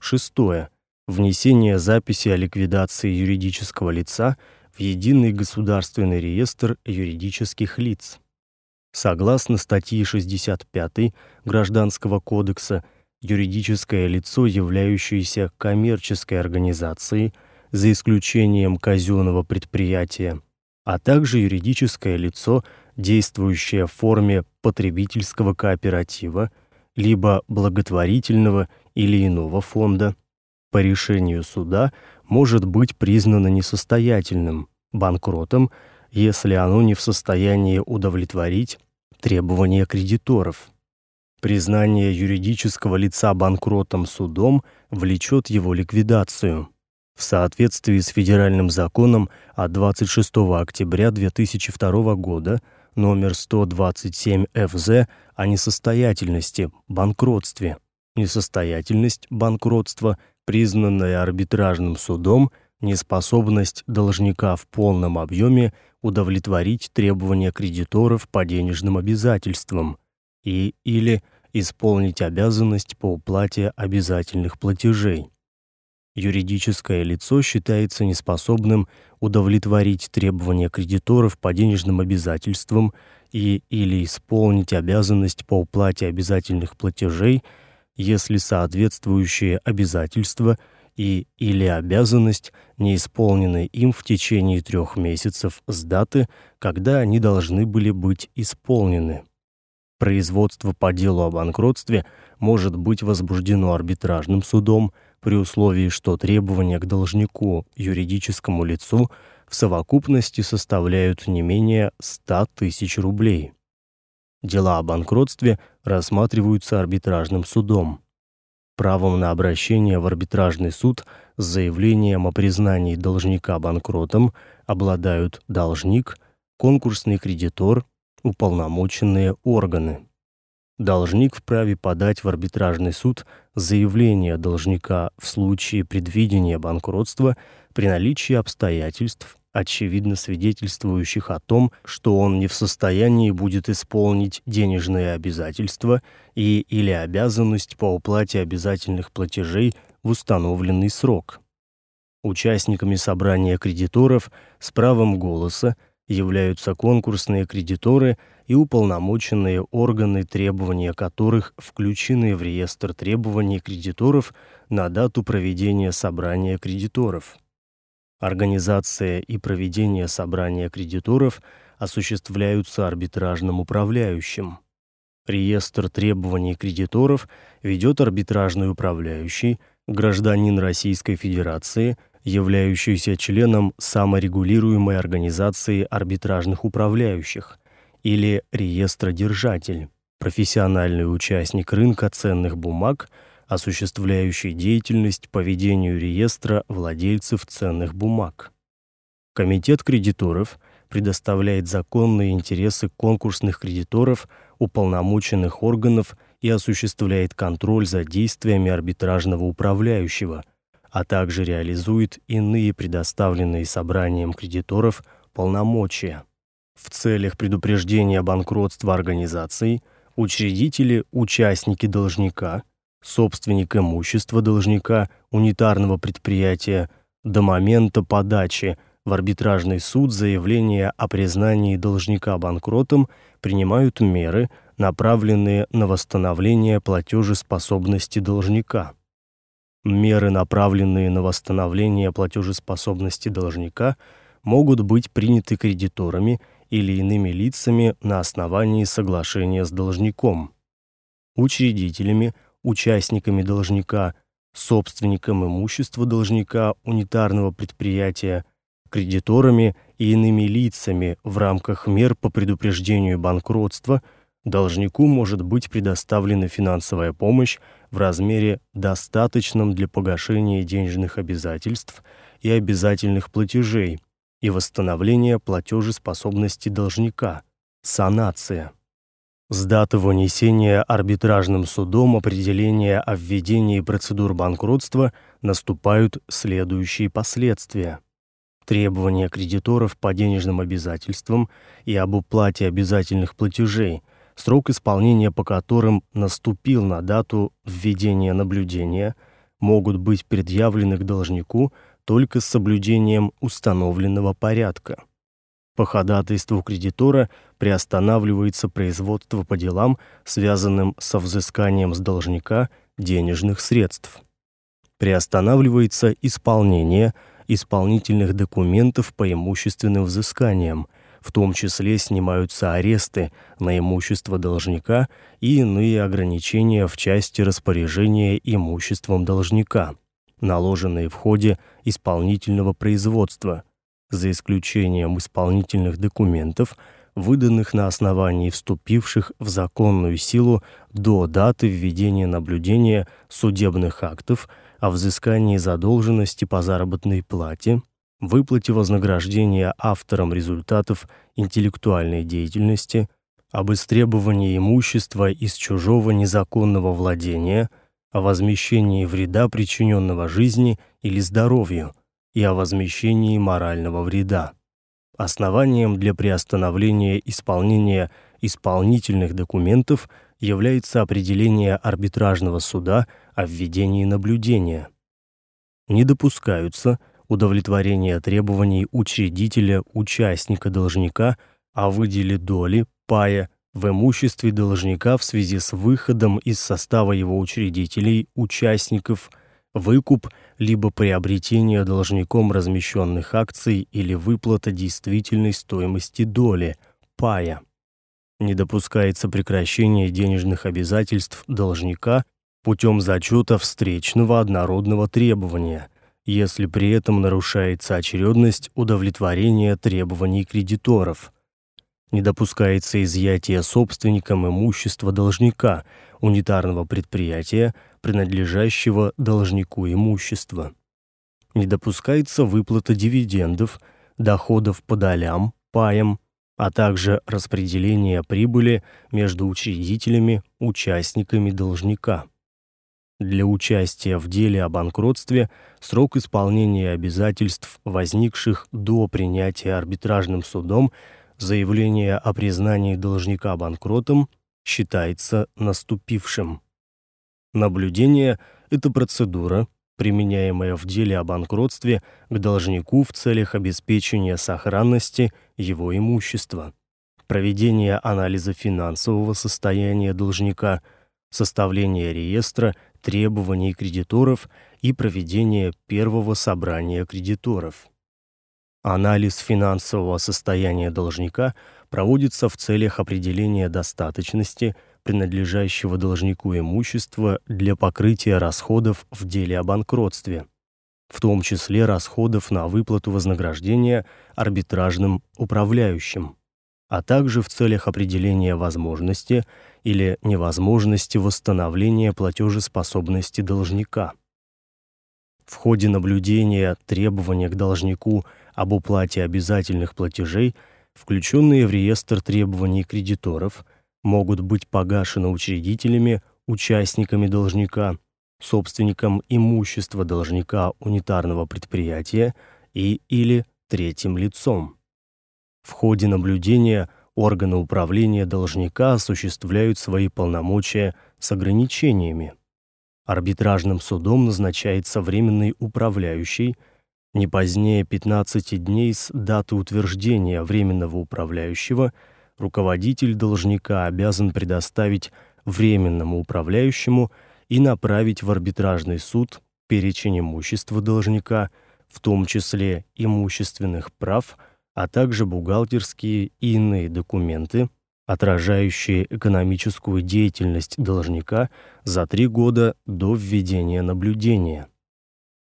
Шестое. Внесение записи о ликвидации юридического лица в единый государственный реестр юридических лиц. Согласно статье 65 Гражданского кодекса, юридическое лицо, являющееся коммерческой организацией, за исключением казенного предприятия, а также юридическое лицо, действующее в форме потребительского кооператива, либо благотворительного или иного фонда, по решению суда может быть признано несостоятельным, банкротом, если оно не в состоянии удовлетворить требования кредиторов. Признание юридического лица банкротом судом влечет его ликвидацию. В соответствии с федеральным законом от 26 октября 2002 года номер 127 ФЗ о несостоятельности, банкротстве. Несостоятельность, банкротство, признанная арбитражным судом, неспособность должника в полном объеме удовлетворить требования кредиторов по денежным обязательствам и или исполнить обязанность по уплате обязательных платежей. Юридическое лицо считается неспособным удовлетворить требования кредиторов по денежным обязательствам и или исполнить обязанность по уплате обязательных платежей, если соответствующие обязательства и или обязанность не исполнены им в течение трех месяцев с даты, когда они должны были быть исполнены. Производство по делу о банкротстве может быть возбуждено арбитражным судом при условии, что требования к должнику, юридическому лицу, в совокупности составляют не менее 100 тысяч рублей. Дела о банкротстве рассматриваются арбитражным судом. Правом на обращение в арбитражный суд с заявлением о признании должника банкротом обладают должник, конкурсный кредитор, уполномоченные органы. Должник вправе подать в арбитражный суд заявление должника в случае предвидения банкротства при наличии обстоятельств, очевидно свидетельствующих о том, что он не в состоянии будет исполнить денежные обязательства и или обязанность по уплате обязательных платежей в установленный срок. Участниками собрания кредиторов с правом голоса являются конкурсные кредиторы и уполномоченные органы, требования которых включены в реестр требований кредиторов на дату проведения собрания кредиторов. Организация и проведение собрания кредиторов осуществляются арбитражным управляющим. Реестр требований кредиторов ведет арбитражный управляющий, гражданин Российской Федерации, являющийся членом саморегулируемой организации арбитражных управляющих или реестродержатель, профессиональный участник рынка ценных бумаг – осуществляющий деятельность по ведению реестра владельцев ценных бумаг. Комитет кредиторов предоставляет законные интересы конкурсных кредиторов, уполномоченных органов и осуществляет контроль за действиями арбитражного управляющего, а также реализует иные предоставленные собранием кредиторов полномочия. В целях предупреждения банкротства организации учредители, участники должника собственник имущества должника унитарного предприятия до момента подачи в арбитражный суд заявления о признании должника банкротом принимают меры, направленные на восстановление платежеспособности должника. Меры, направленные на восстановление платежеспособности должника, могут быть приняты кредиторами или иными лицами на основании соглашения с должником, учредителями, участниками должника, собственником имущества должника унитарного предприятия, кредиторами и иными лицами в рамках мер по предупреждению банкротства должнику может быть предоставлена финансовая помощь в размере достаточном для погашения денежных обязательств и обязательных платежей и восстановления платежеспособности должника. Санация. С даты вынесения арбитражным судом определения о введении процедур банкротства наступают следующие последствия. Требования кредиторов по денежным обязательствам и об уплате обязательных платежей, срок исполнения по которым наступил на дату введения наблюдения, могут быть предъявлены к должнику только с соблюдением установленного порядка. По ходатайству кредитора приостанавливается производство по делам, связанным со взысканием с должника денежных средств. Приостанавливается исполнение исполнительных документов по имущественным взысканиям, в том числе снимаются аресты на имущество должника и иные ограничения в части распоряжения имуществом должника, наложенные в ходе исполнительного производства, за исключением исполнительных документов, выданных на основании вступивших в законную силу до даты введения наблюдения судебных актов о взыскании задолженности по заработной плате, выплате вознаграждения авторам результатов интеллектуальной деятельности, об истребовании имущества из чужого незаконного владения, о возмещении вреда, причиненного жизни или здоровью, и о возмещении морального вреда. Основанием для приостановления исполнения исполнительных документов является определение арбитражного суда о введении наблюдения. Не допускаются удовлетворение требований учредителя, участника должника о выделе доли, пая в имуществе должника в связи с выходом из состава его учредителей, участников, выкуп либо приобретение должником размещенных акций или выплата действительной стоимости доли, пая. Не допускается прекращение денежных обязательств должника путем зачета встречного однородного требования, если при этом нарушается очередность удовлетворения требований кредиторов. Не допускается изъятие собственником имущества должника, унитарного предприятия, принадлежащего должнику имущества. Не допускается выплата дивидендов, доходов по долям, паям, а также распределение прибыли между учредителями, участниками должника. Для участия в деле о банкротстве срок исполнения обязательств, возникших до принятия арбитражным судом заявления о признании должника банкротом, считается наступившим. Наблюдение это процедура, применяемая в деле о банкротстве к должнику в целях обеспечения сохранности его имущества, проведения анализа финансового состояния должника, составления реестра требований кредиторов и проведения первого собрания кредиторов. Анализ финансового состояния должника проводится в целях определения достаточности принадлежащего должнику имущества для покрытия расходов в деле о банкротстве, в том числе расходов на выплату вознаграждения арбитражным управляющим, а также в целях определения возможности или невозможности восстановления платежеспособности должника. В ходе наблюдения требования к должнику об уплате обязательных платежей, включенные в реестр требований кредиторов – могут быть погашены учредителями, участниками должника, собственником имущества должника унитарного предприятия и или третьим лицом. В ходе наблюдения органы управления должника осуществляют свои полномочия с ограничениями. Арбитражным судом назначается временный управляющий не позднее 15 дней с даты утверждения временного управляющего – руководитель должника обязан предоставить временному управляющему и направить в арбитражный суд перечень имущества должника, в том числе имущественных прав, а также бухгалтерские и иные документы, отражающие экономическую деятельность должника за три года до введения наблюдения.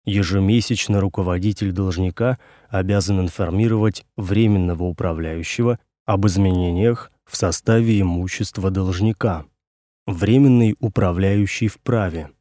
Ежемесячно руководитель должника обязан информировать временного управляющего об изменениях в составе имущества должника. Временный управляющий вправе: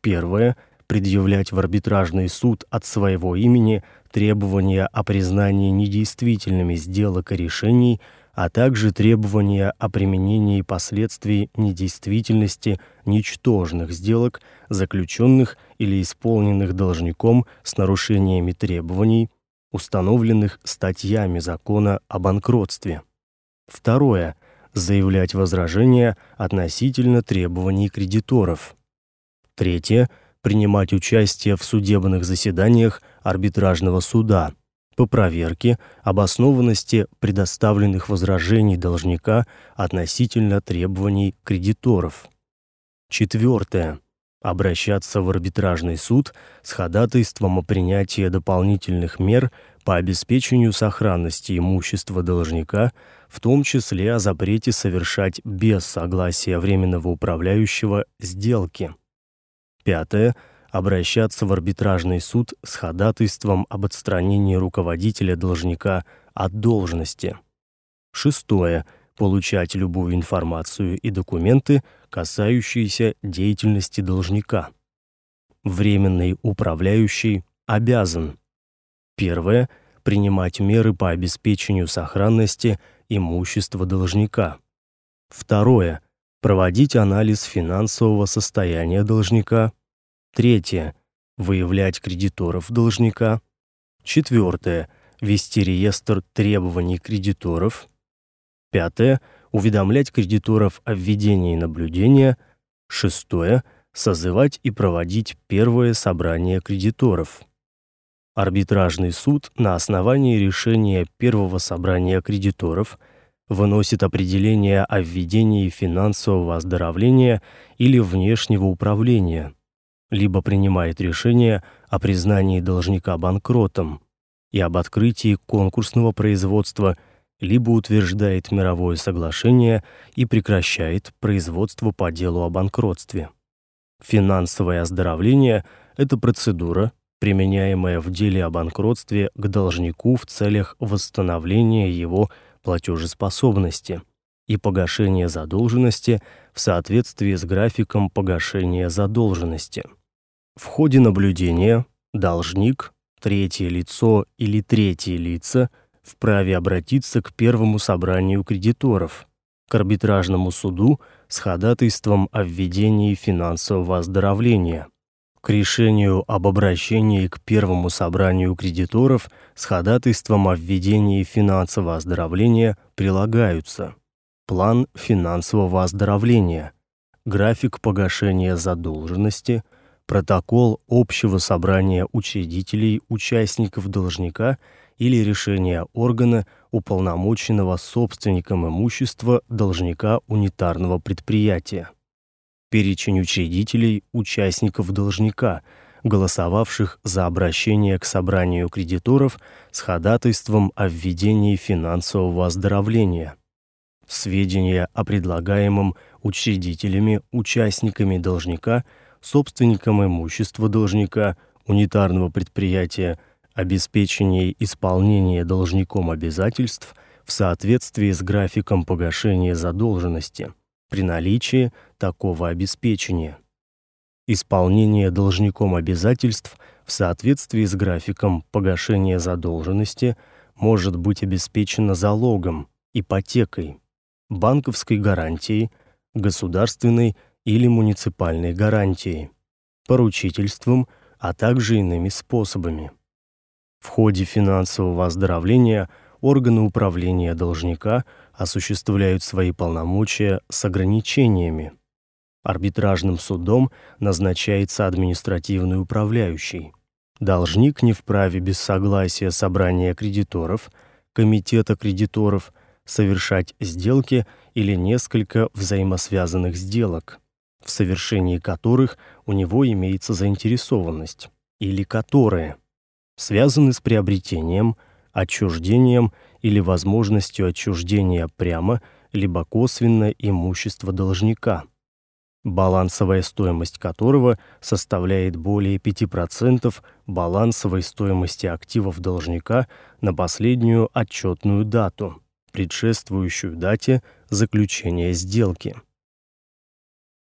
первое предъявлять в арбитражный суд от своего имени требования о признании недействительными сделок и решений, а также требования о применении последствий недействительности ничтожных сделок, заключенных или исполненных должником с нарушениями требований, установленных статьями закона о банкротстве. Второе заявлять возражения относительно требований кредиторов. Третье принимать участие в судебных заседаниях арбитражного суда по проверке обоснованности предоставленных возражений должника относительно требований кредиторов. Четвертое обращаться в арбитражный суд с ходатайством о принятии дополнительных мер по обеспечению сохранности имущества должника, в том числе о запрете совершать без согласия временного управляющего сделки. Пятое обращаться в арбитражный суд с ходатайством об отстранении руководителя должника от должности. Шестое получать любую информацию и документы, касающиеся деятельности должника. Временный управляющий обязан: первое принимать меры по обеспечению сохранности имущества должника. Второе проводить анализ финансового состояния должника. Третье выявлять кредиторов должника. Четвертое вести реестр требований кредиторов. Пятое уведомлять кредиторов о введении наблюдения. Шестое созывать и проводить первое собрание кредиторов. Арбитражный суд на основании решения первого собрания кредиторов выносит определение о введении финансового оздоровления или внешнего управления, либо принимает решение о признании должника банкротом и об открытии конкурсного производства, либо утверждает мировое соглашение и прекращает производство по делу о банкротстве. Финансовое оздоровление это процедура, применяемая в деле о банкротстве к должнику в целях восстановления его платежеспособности и погашения задолженности в соответствии с графиком погашения задолженности. В ходе наблюдения должник, третье лицо или третьи лица вправе обратиться к первому собранию кредиторов, к арбитражному суду с ходатайством о введении финансового оздоровления к решению об обращении к первому собранию кредиторов с ходатайством о введении финансового оздоровления прилагаются: план финансового оздоровления, график погашения задолженности, протокол общего собрания учредителей, участников должника или решение органа, уполномоченного собственником имущества должника унитарного предприятия перечень учредителей, участников должника, голосовавших за обращение к собранию кредиторов с ходатайством о введении финансового оздоровления. Сведения о предлагаемом учредителями, участниками должника, собственникам имущества должника, унитарного предприятия, обеспечение исполнения должником обязательств в соответствии с графиком погашения задолженности при наличии такого обеспечения. Исполнение должником обязательств в соответствии с графиком погашения задолженности может быть обеспечено залогом, ипотекой, банковской гарантией, государственной или муниципальной гарантией, поручительством, а также иными способами. В ходе финансового оздоровления органы управления должника осуществляют свои полномочия с ограничениями, Арбитражным судом назначается административный управляющий. Должник не вправе без согласия собрания кредиторов, комитета кредиторов совершать сделки или несколько взаимосвязанных сделок, в совершении которых у него имеется заинтересованность, или которые связаны с приобретением, отчуждением или возможностью отчуждения прямо либо косвенно имущества должника балансовая стоимость которого составляет более 5% балансовой стоимости активов должника на последнюю отчетную дату, предшествующую дате заключения сделки.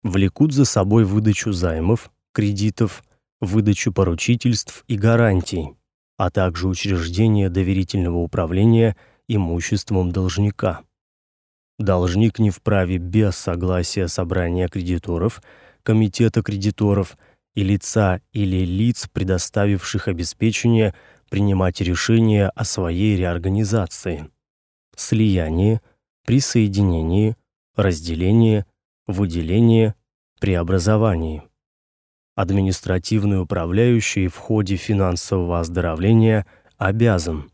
Влекут за собой выдачу займов, кредитов, выдачу поручительств и гарантий, а также учреждение доверительного управления имуществом должника. Должник не вправе без согласия собрания кредиторов, комитета кредиторов и лица или лиц, предоставивших обеспечение, принимать решения о своей реорганизации, слиянии, присоединении, разделении, выделении, преобразовании. Административный управляющий в ходе финансового оздоровления обязан: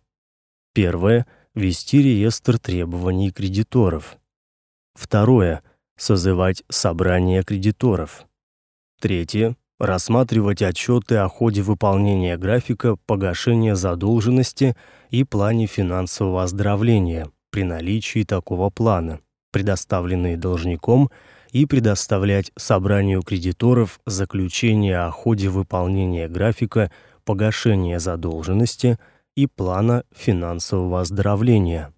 первое вести реестр требований кредиторов. Второе созывать собрание кредиторов. Третье рассматривать отчеты о ходе выполнения графика погашения задолженности и плане финансового оздоровления при наличии такого плана, предоставленные должником, и предоставлять собранию кредиторов заключение о ходе выполнения графика погашения задолженности и плана финансового оздоровления.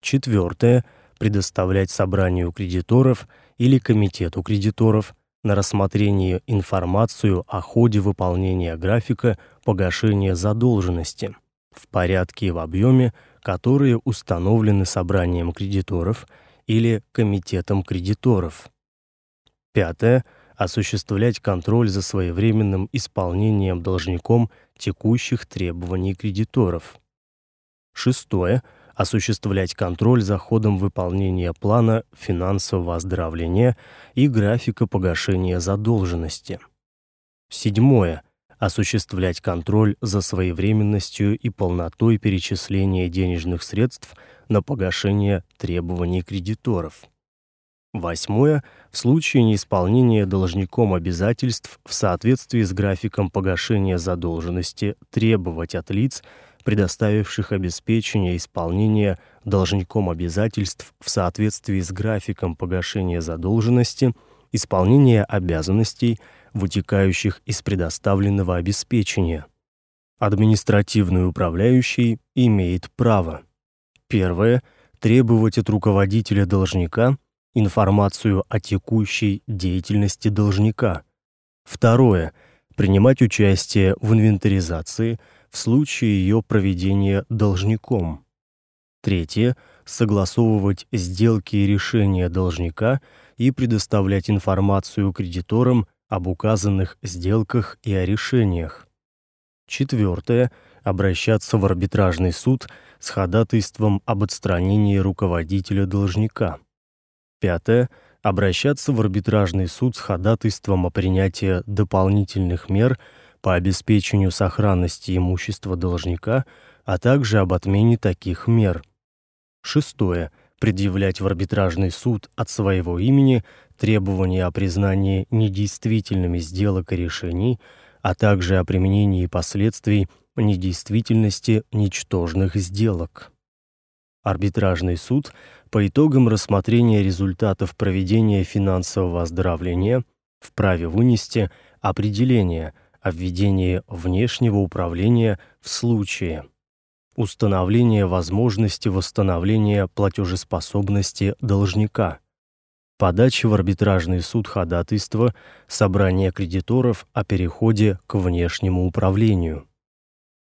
Четвертое предоставлять собранию кредиторов или комитету кредиторов на рассмотрение информацию о ходе выполнения графика погашения задолженности в порядке и в объеме, которые установлены собранием кредиторов или комитетом кредиторов. Пятое осуществлять контроль за своевременным исполнением должником текущих требований кредиторов. Шестое осуществлять контроль за ходом выполнения плана финансового оздоровления и графика погашения задолженности. Седьмое осуществлять контроль за своевременностью и полнотой перечисления денежных средств на погашение требований кредиторов. Восьмое. В случае неисполнения должником обязательств в соответствии с графиком погашения задолженности требовать от лиц, предоставивших обеспечение исполнения должником обязательств в соответствии с графиком погашения задолженности, исполнение обязанностей вытекающих из предоставленного обеспечения. Административный управляющий имеет право: первое. Требовать от руководителя должника информацию о текущей деятельности должника. Второе принимать участие в инвентаризации в случае ее проведения должником. Третье согласовывать сделки и решения должника и предоставлять информацию кредиторам об указанных сделках и о решениях. Четвертое обращаться в арбитражный суд с ходатайством об отстранении руководителя должника. Пятое обращаться в арбитражный суд с ходатайством о принятии дополнительных мер по обеспечению сохранности имущества должника, а также об отмене таких мер. Шестое предъявлять в арбитражный суд от своего имени требования о признании недействительными сделок и решений, а также о применении последствий недействительности ничтожных сделок. Арбитражный суд по итогам рассмотрения результатов проведения финансового оздоровления вправе вынести определение о введении внешнего управления в случае установления возможности восстановления платежеспособности должника, подачи в арбитражный суд ходатайства, собрания кредиторов о переходе к внешнему управлению.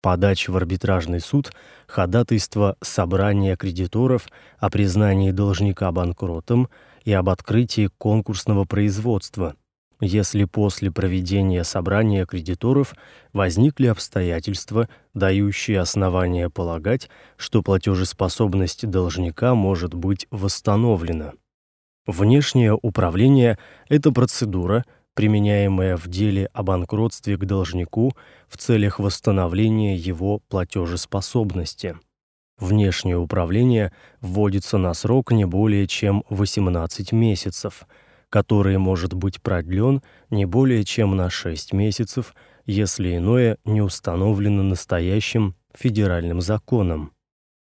Подачи в арбитражный суд ходатайства собрания кредиторов о признании должника банкротом и об открытии конкурсного производства, если после проведения собрания кредиторов возникли обстоятельства, дающие основания полагать, что платежеспособность должника может быть восстановлена. Внешнее управление это процедура, применяемая в деле о банкротстве к должнику в целях восстановления его платежеспособности. Внешнее управление вводится на срок не более чем 18 месяцев, который может быть продлен не более чем на 6 месяцев, если иное не установлено настоящим федеральным законом.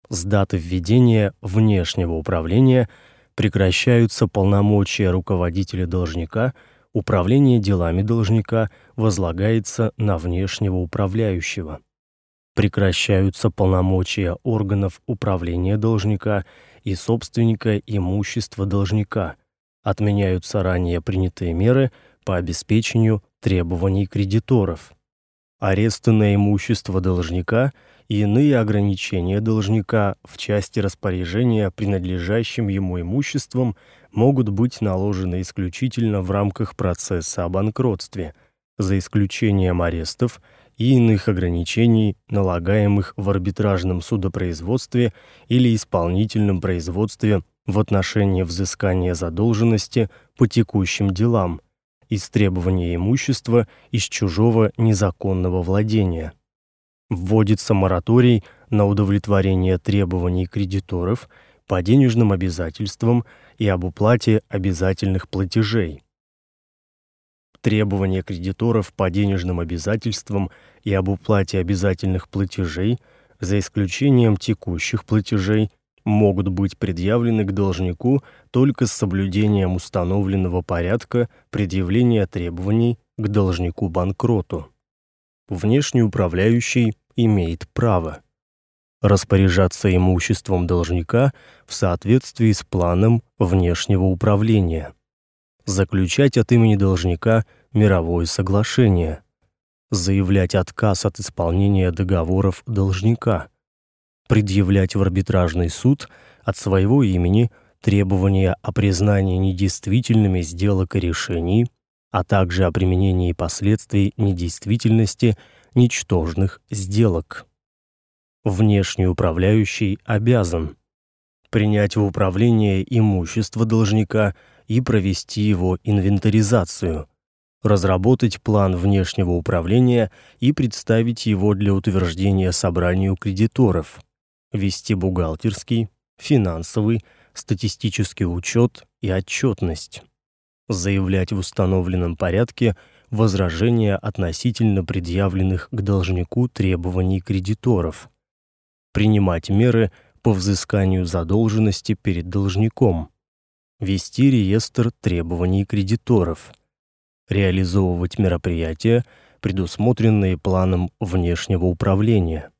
С даты введения внешнего управления – прекращаются полномочия руководителя должника, управление делами должника возлагается на внешнего управляющего. Прекращаются полномочия органов управления должника и собственника имущества должника. Отменяются ранее принятые меры по обеспечению требований кредиторов. Аресты на имущество должника и иные ограничения должника в части распоряжения принадлежащим ему имуществом могут быть наложены исключительно в рамках процесса о банкротстве, за исключением арестов и иных ограничений, налагаемых в арбитражном судопроизводстве или исполнительном производстве в отношении взыскания задолженности по текущим делам, из требования имущества из чужого незаконного владения. Вводится мораторий на удовлетворение требований кредиторов по денежным обязательствам и об уплате обязательных платежей. Требования кредиторов по денежным обязательствам и об уплате обязательных платежей, за исключением текущих платежей, могут быть предъявлены к должнику только с соблюдением установленного порядка предъявления требований к должнику-банкроту внешний управляющий имеет право распоряжаться имуществом должника в соответствии с планом внешнего управления, заключать от имени должника мировое соглашение, заявлять отказ от исполнения договоров должника, предъявлять в арбитражный суд от своего имени требования о признании недействительными сделок и решений, а также о применении последствий недействительности ничтожных сделок. Внешний управляющий обязан принять в управление имущество должника и провести его инвентаризацию, разработать план внешнего управления и представить его для утверждения собранию кредиторов, вести бухгалтерский, финансовый, статистический учет и отчетность, заявлять в установленном порядке возражения относительно предъявленных к должнику требований кредиторов, принимать меры по взысканию задолженности перед должником, вести реестр требований кредиторов, реализовывать мероприятия, предусмотренные планом внешнего управления,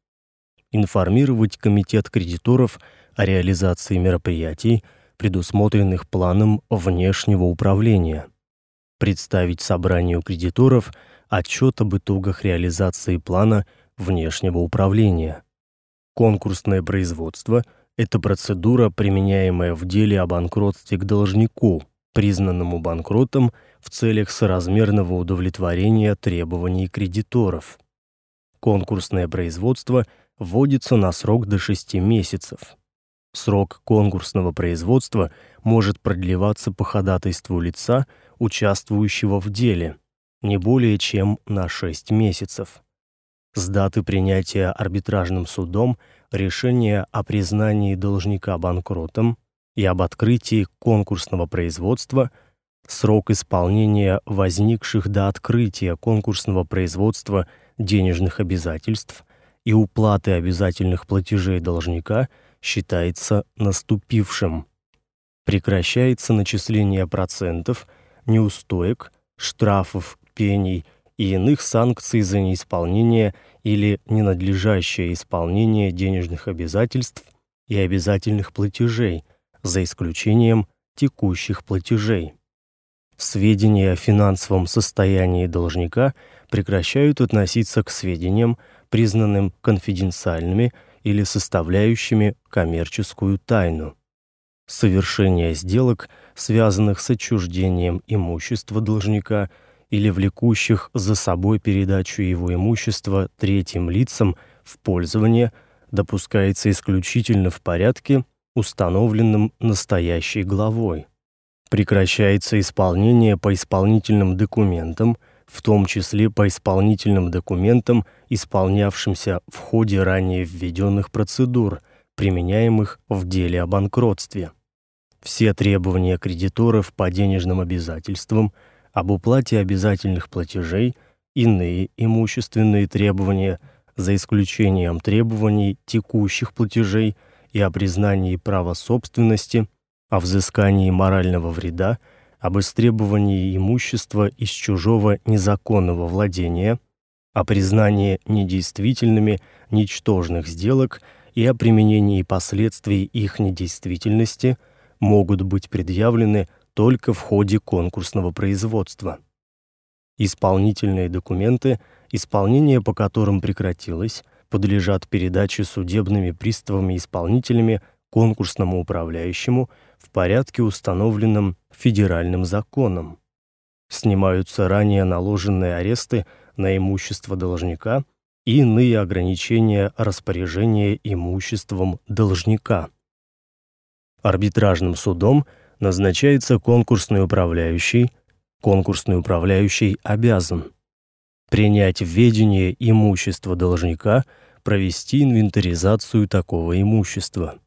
информировать комитет кредиторов о реализации мероприятий, предусмотренных планом внешнего управления, представить собранию кредиторов отчет об итогах реализации плана внешнего управления. Конкурсное производство это процедура, применяемая в деле о банкротстве к должнику, признанному банкротом в целях соразмерного удовлетворения требований кредиторов. Конкурсное производство вводится на срок до 6 месяцев. Срок конкурсного производства может продлеваться по ходатайству лица, участвующего в деле, не более чем на 6 месяцев. С даты принятия арбитражным судом решения о признании должника банкротом и об открытии конкурсного производства срок исполнения возникших до открытия конкурсного производства денежных обязательств и уплаты обязательных платежей должника считается наступившим. Прекращается начисление процентов, неустоек, штрафов, пений и иных санкций за неисполнение или ненадлежащее исполнение денежных обязательств и обязательных платежей, за исключением текущих платежей. Сведения о финансовом состоянии должника прекращают относиться к сведениям, признанным конфиденциальными или составляющими коммерческую тайну. Совершение сделок, связанных с отчуждением имущества должника – или влекущих за собой передачу его имущества третьим лицам в пользование допускается исключительно в порядке, установленном настоящей главой. Прекращается исполнение по исполнительным документам, в том числе по исполнительным документам, исполнявшимся в ходе ранее введенных процедур, применяемых в деле о банкротстве. Все требования кредиторов по денежным обязательствам – об уплате обязательных платежей, иные имущественные требования, за исключением требований текущих платежей и о признании права собственности, о взыскании морального вреда, об истребовании имущества из чужого незаконного владения, о признании недействительными ничтожных сделок и о применении последствий их недействительности могут быть предъявлены только в ходе конкурсного производства. Исполнительные документы, исполнение по которым прекратилось, подлежат передаче судебными приставами-исполнителями конкурсному управляющему в порядке, установленном федеральным законом. Снимаются ранее наложенные аресты на имущество должника и иные ограничения распоряжения имуществом должника. Арбитражным судом назначается конкурсный управляющий. Конкурсный управляющий обязан принять в ведение имущество должника, провести инвентаризацию такого имущества,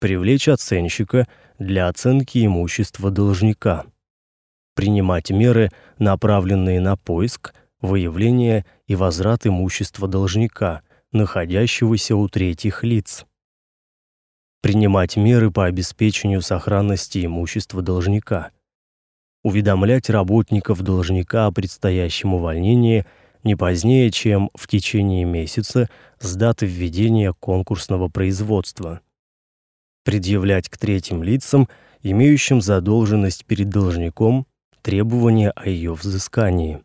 привлечь оценщика для оценки имущества должника, принимать меры, направленные на поиск, выявление и возврат имущества должника, находящегося у третьих лиц принимать меры по обеспечению сохранности имущества должника, уведомлять работников должника о предстоящем увольнении не позднее, чем в течение месяца с даты введения конкурсного производства, предъявлять к третьим лицам, имеющим задолженность перед должником, требования о ее взыскании,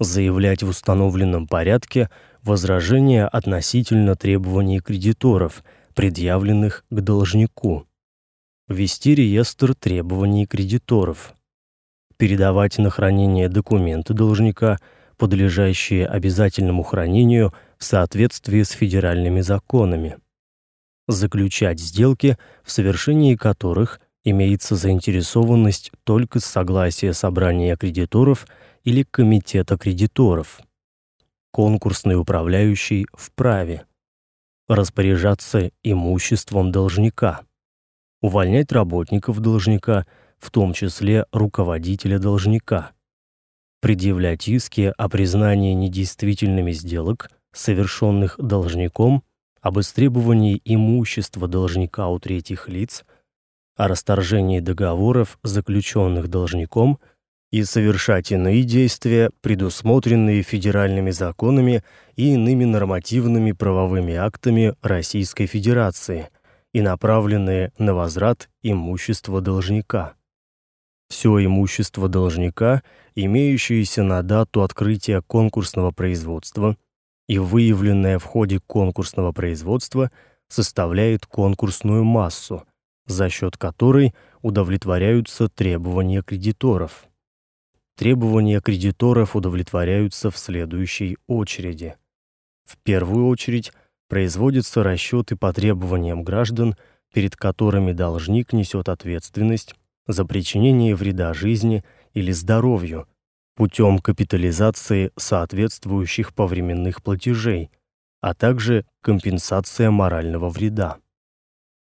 заявлять в установленном порядке возражения относительно требований кредиторов – предъявленных к должнику, вести реестр требований кредиторов, передавать на хранение документы должника, подлежащие обязательному хранению в соответствии с федеральными законами. Заключать сделки, в совершении которых имеется заинтересованность только с согласия собрания кредиторов или комитета кредиторов. Конкурсный управляющий вправе распоряжаться имуществом должника, увольнять работников должника, в том числе руководителя должника, предъявлять иски о признании недействительными сделок, совершенных должником, об истребовании имущества должника у третьих лиц, о расторжении договоров, заключенных должником, и совершать иные действия, предусмотренные федеральными законами и иными нормативными правовыми актами Российской Федерации и направленные на возврат имущества должника. Все имущество должника, имеющееся на дату открытия конкурсного производства и выявленное в ходе конкурсного производства, составляет конкурсную массу, за счет которой удовлетворяются требования кредиторов. Требования кредиторов удовлетворяются в следующей очереди. В первую очередь производятся расчеты по требованиям граждан, перед которыми должник несет ответственность за причинение вреда жизни или здоровью путем капитализации соответствующих повременных платежей, а также компенсация морального вреда.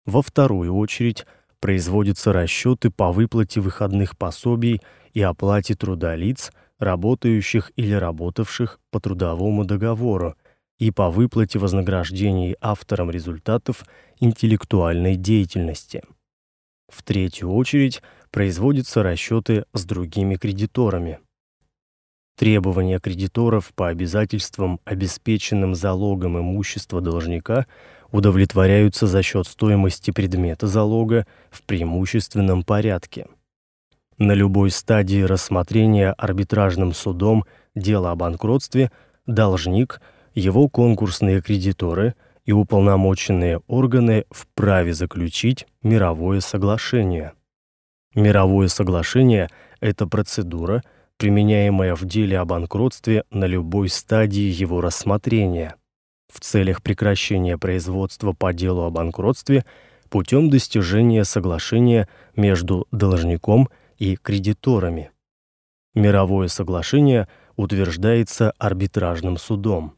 Во вторую очередь производятся расчеты по выплате выходных пособий и оплате труда лиц, работающих или работавших по трудовому договору, и по выплате вознаграждений авторам результатов интеллектуальной деятельности. В третью очередь производятся расчеты с другими кредиторами. Требования кредиторов по обязательствам, обеспеченным залогом имущества должника, удовлетворяются за счет стоимости предмета залога в преимущественном порядке. На любой стадии рассмотрения арбитражным судом дела о банкротстве должник, его конкурсные кредиторы – и уполномоченные органы вправе заключить мировое соглашение. Мировое соглашение это процедура, применяемая в деле о банкротстве на любой стадии его рассмотрения в целях прекращения производства по делу о банкротстве путем достижения соглашения между должником и кредиторами. Мировое соглашение утверждается арбитражным судом.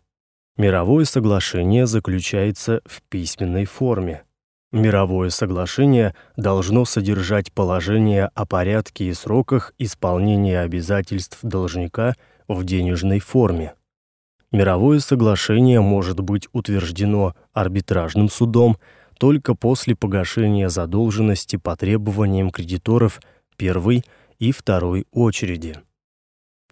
Мировое соглашение заключается в письменной форме. Мировое соглашение должно содержать положения о порядке и сроках исполнения обязательств должника в денежной форме. Мировое соглашение может быть утверждено арбитражным судом только после погашения задолженности по требованиям кредиторов первой и второй очереди.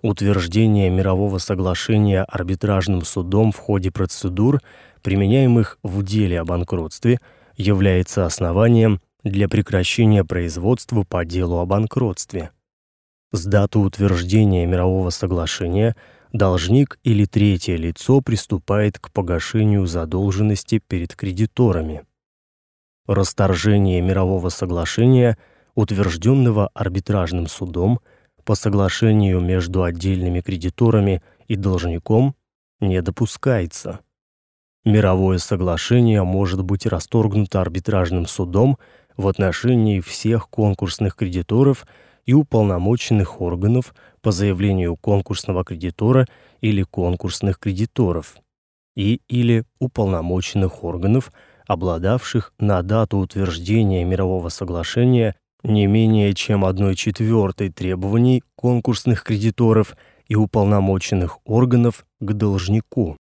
Утверждение мирового соглашения арбитражным судом в ходе процедур, применяемых в деле о банкротстве, является основанием для прекращения производства по делу о банкротстве. С даты утверждения мирового соглашения должник или третье лицо приступает к погашению задолженности перед кредиторами. Расторжение мирового соглашения, утвержденного арбитражным судом, по соглашению между отдельными кредиторами и должником не допускается. Мировое соглашение может быть расторгнуто арбитражным судом в отношении всех конкурсных кредиторов и уполномоченных органов по заявлению конкурсного кредитора или конкурсных кредиторов и или уполномоченных органов, обладавших на дату утверждения мирового соглашения не менее чем одной четвертой требований конкурсных кредиторов и уполномоченных органов к должнику.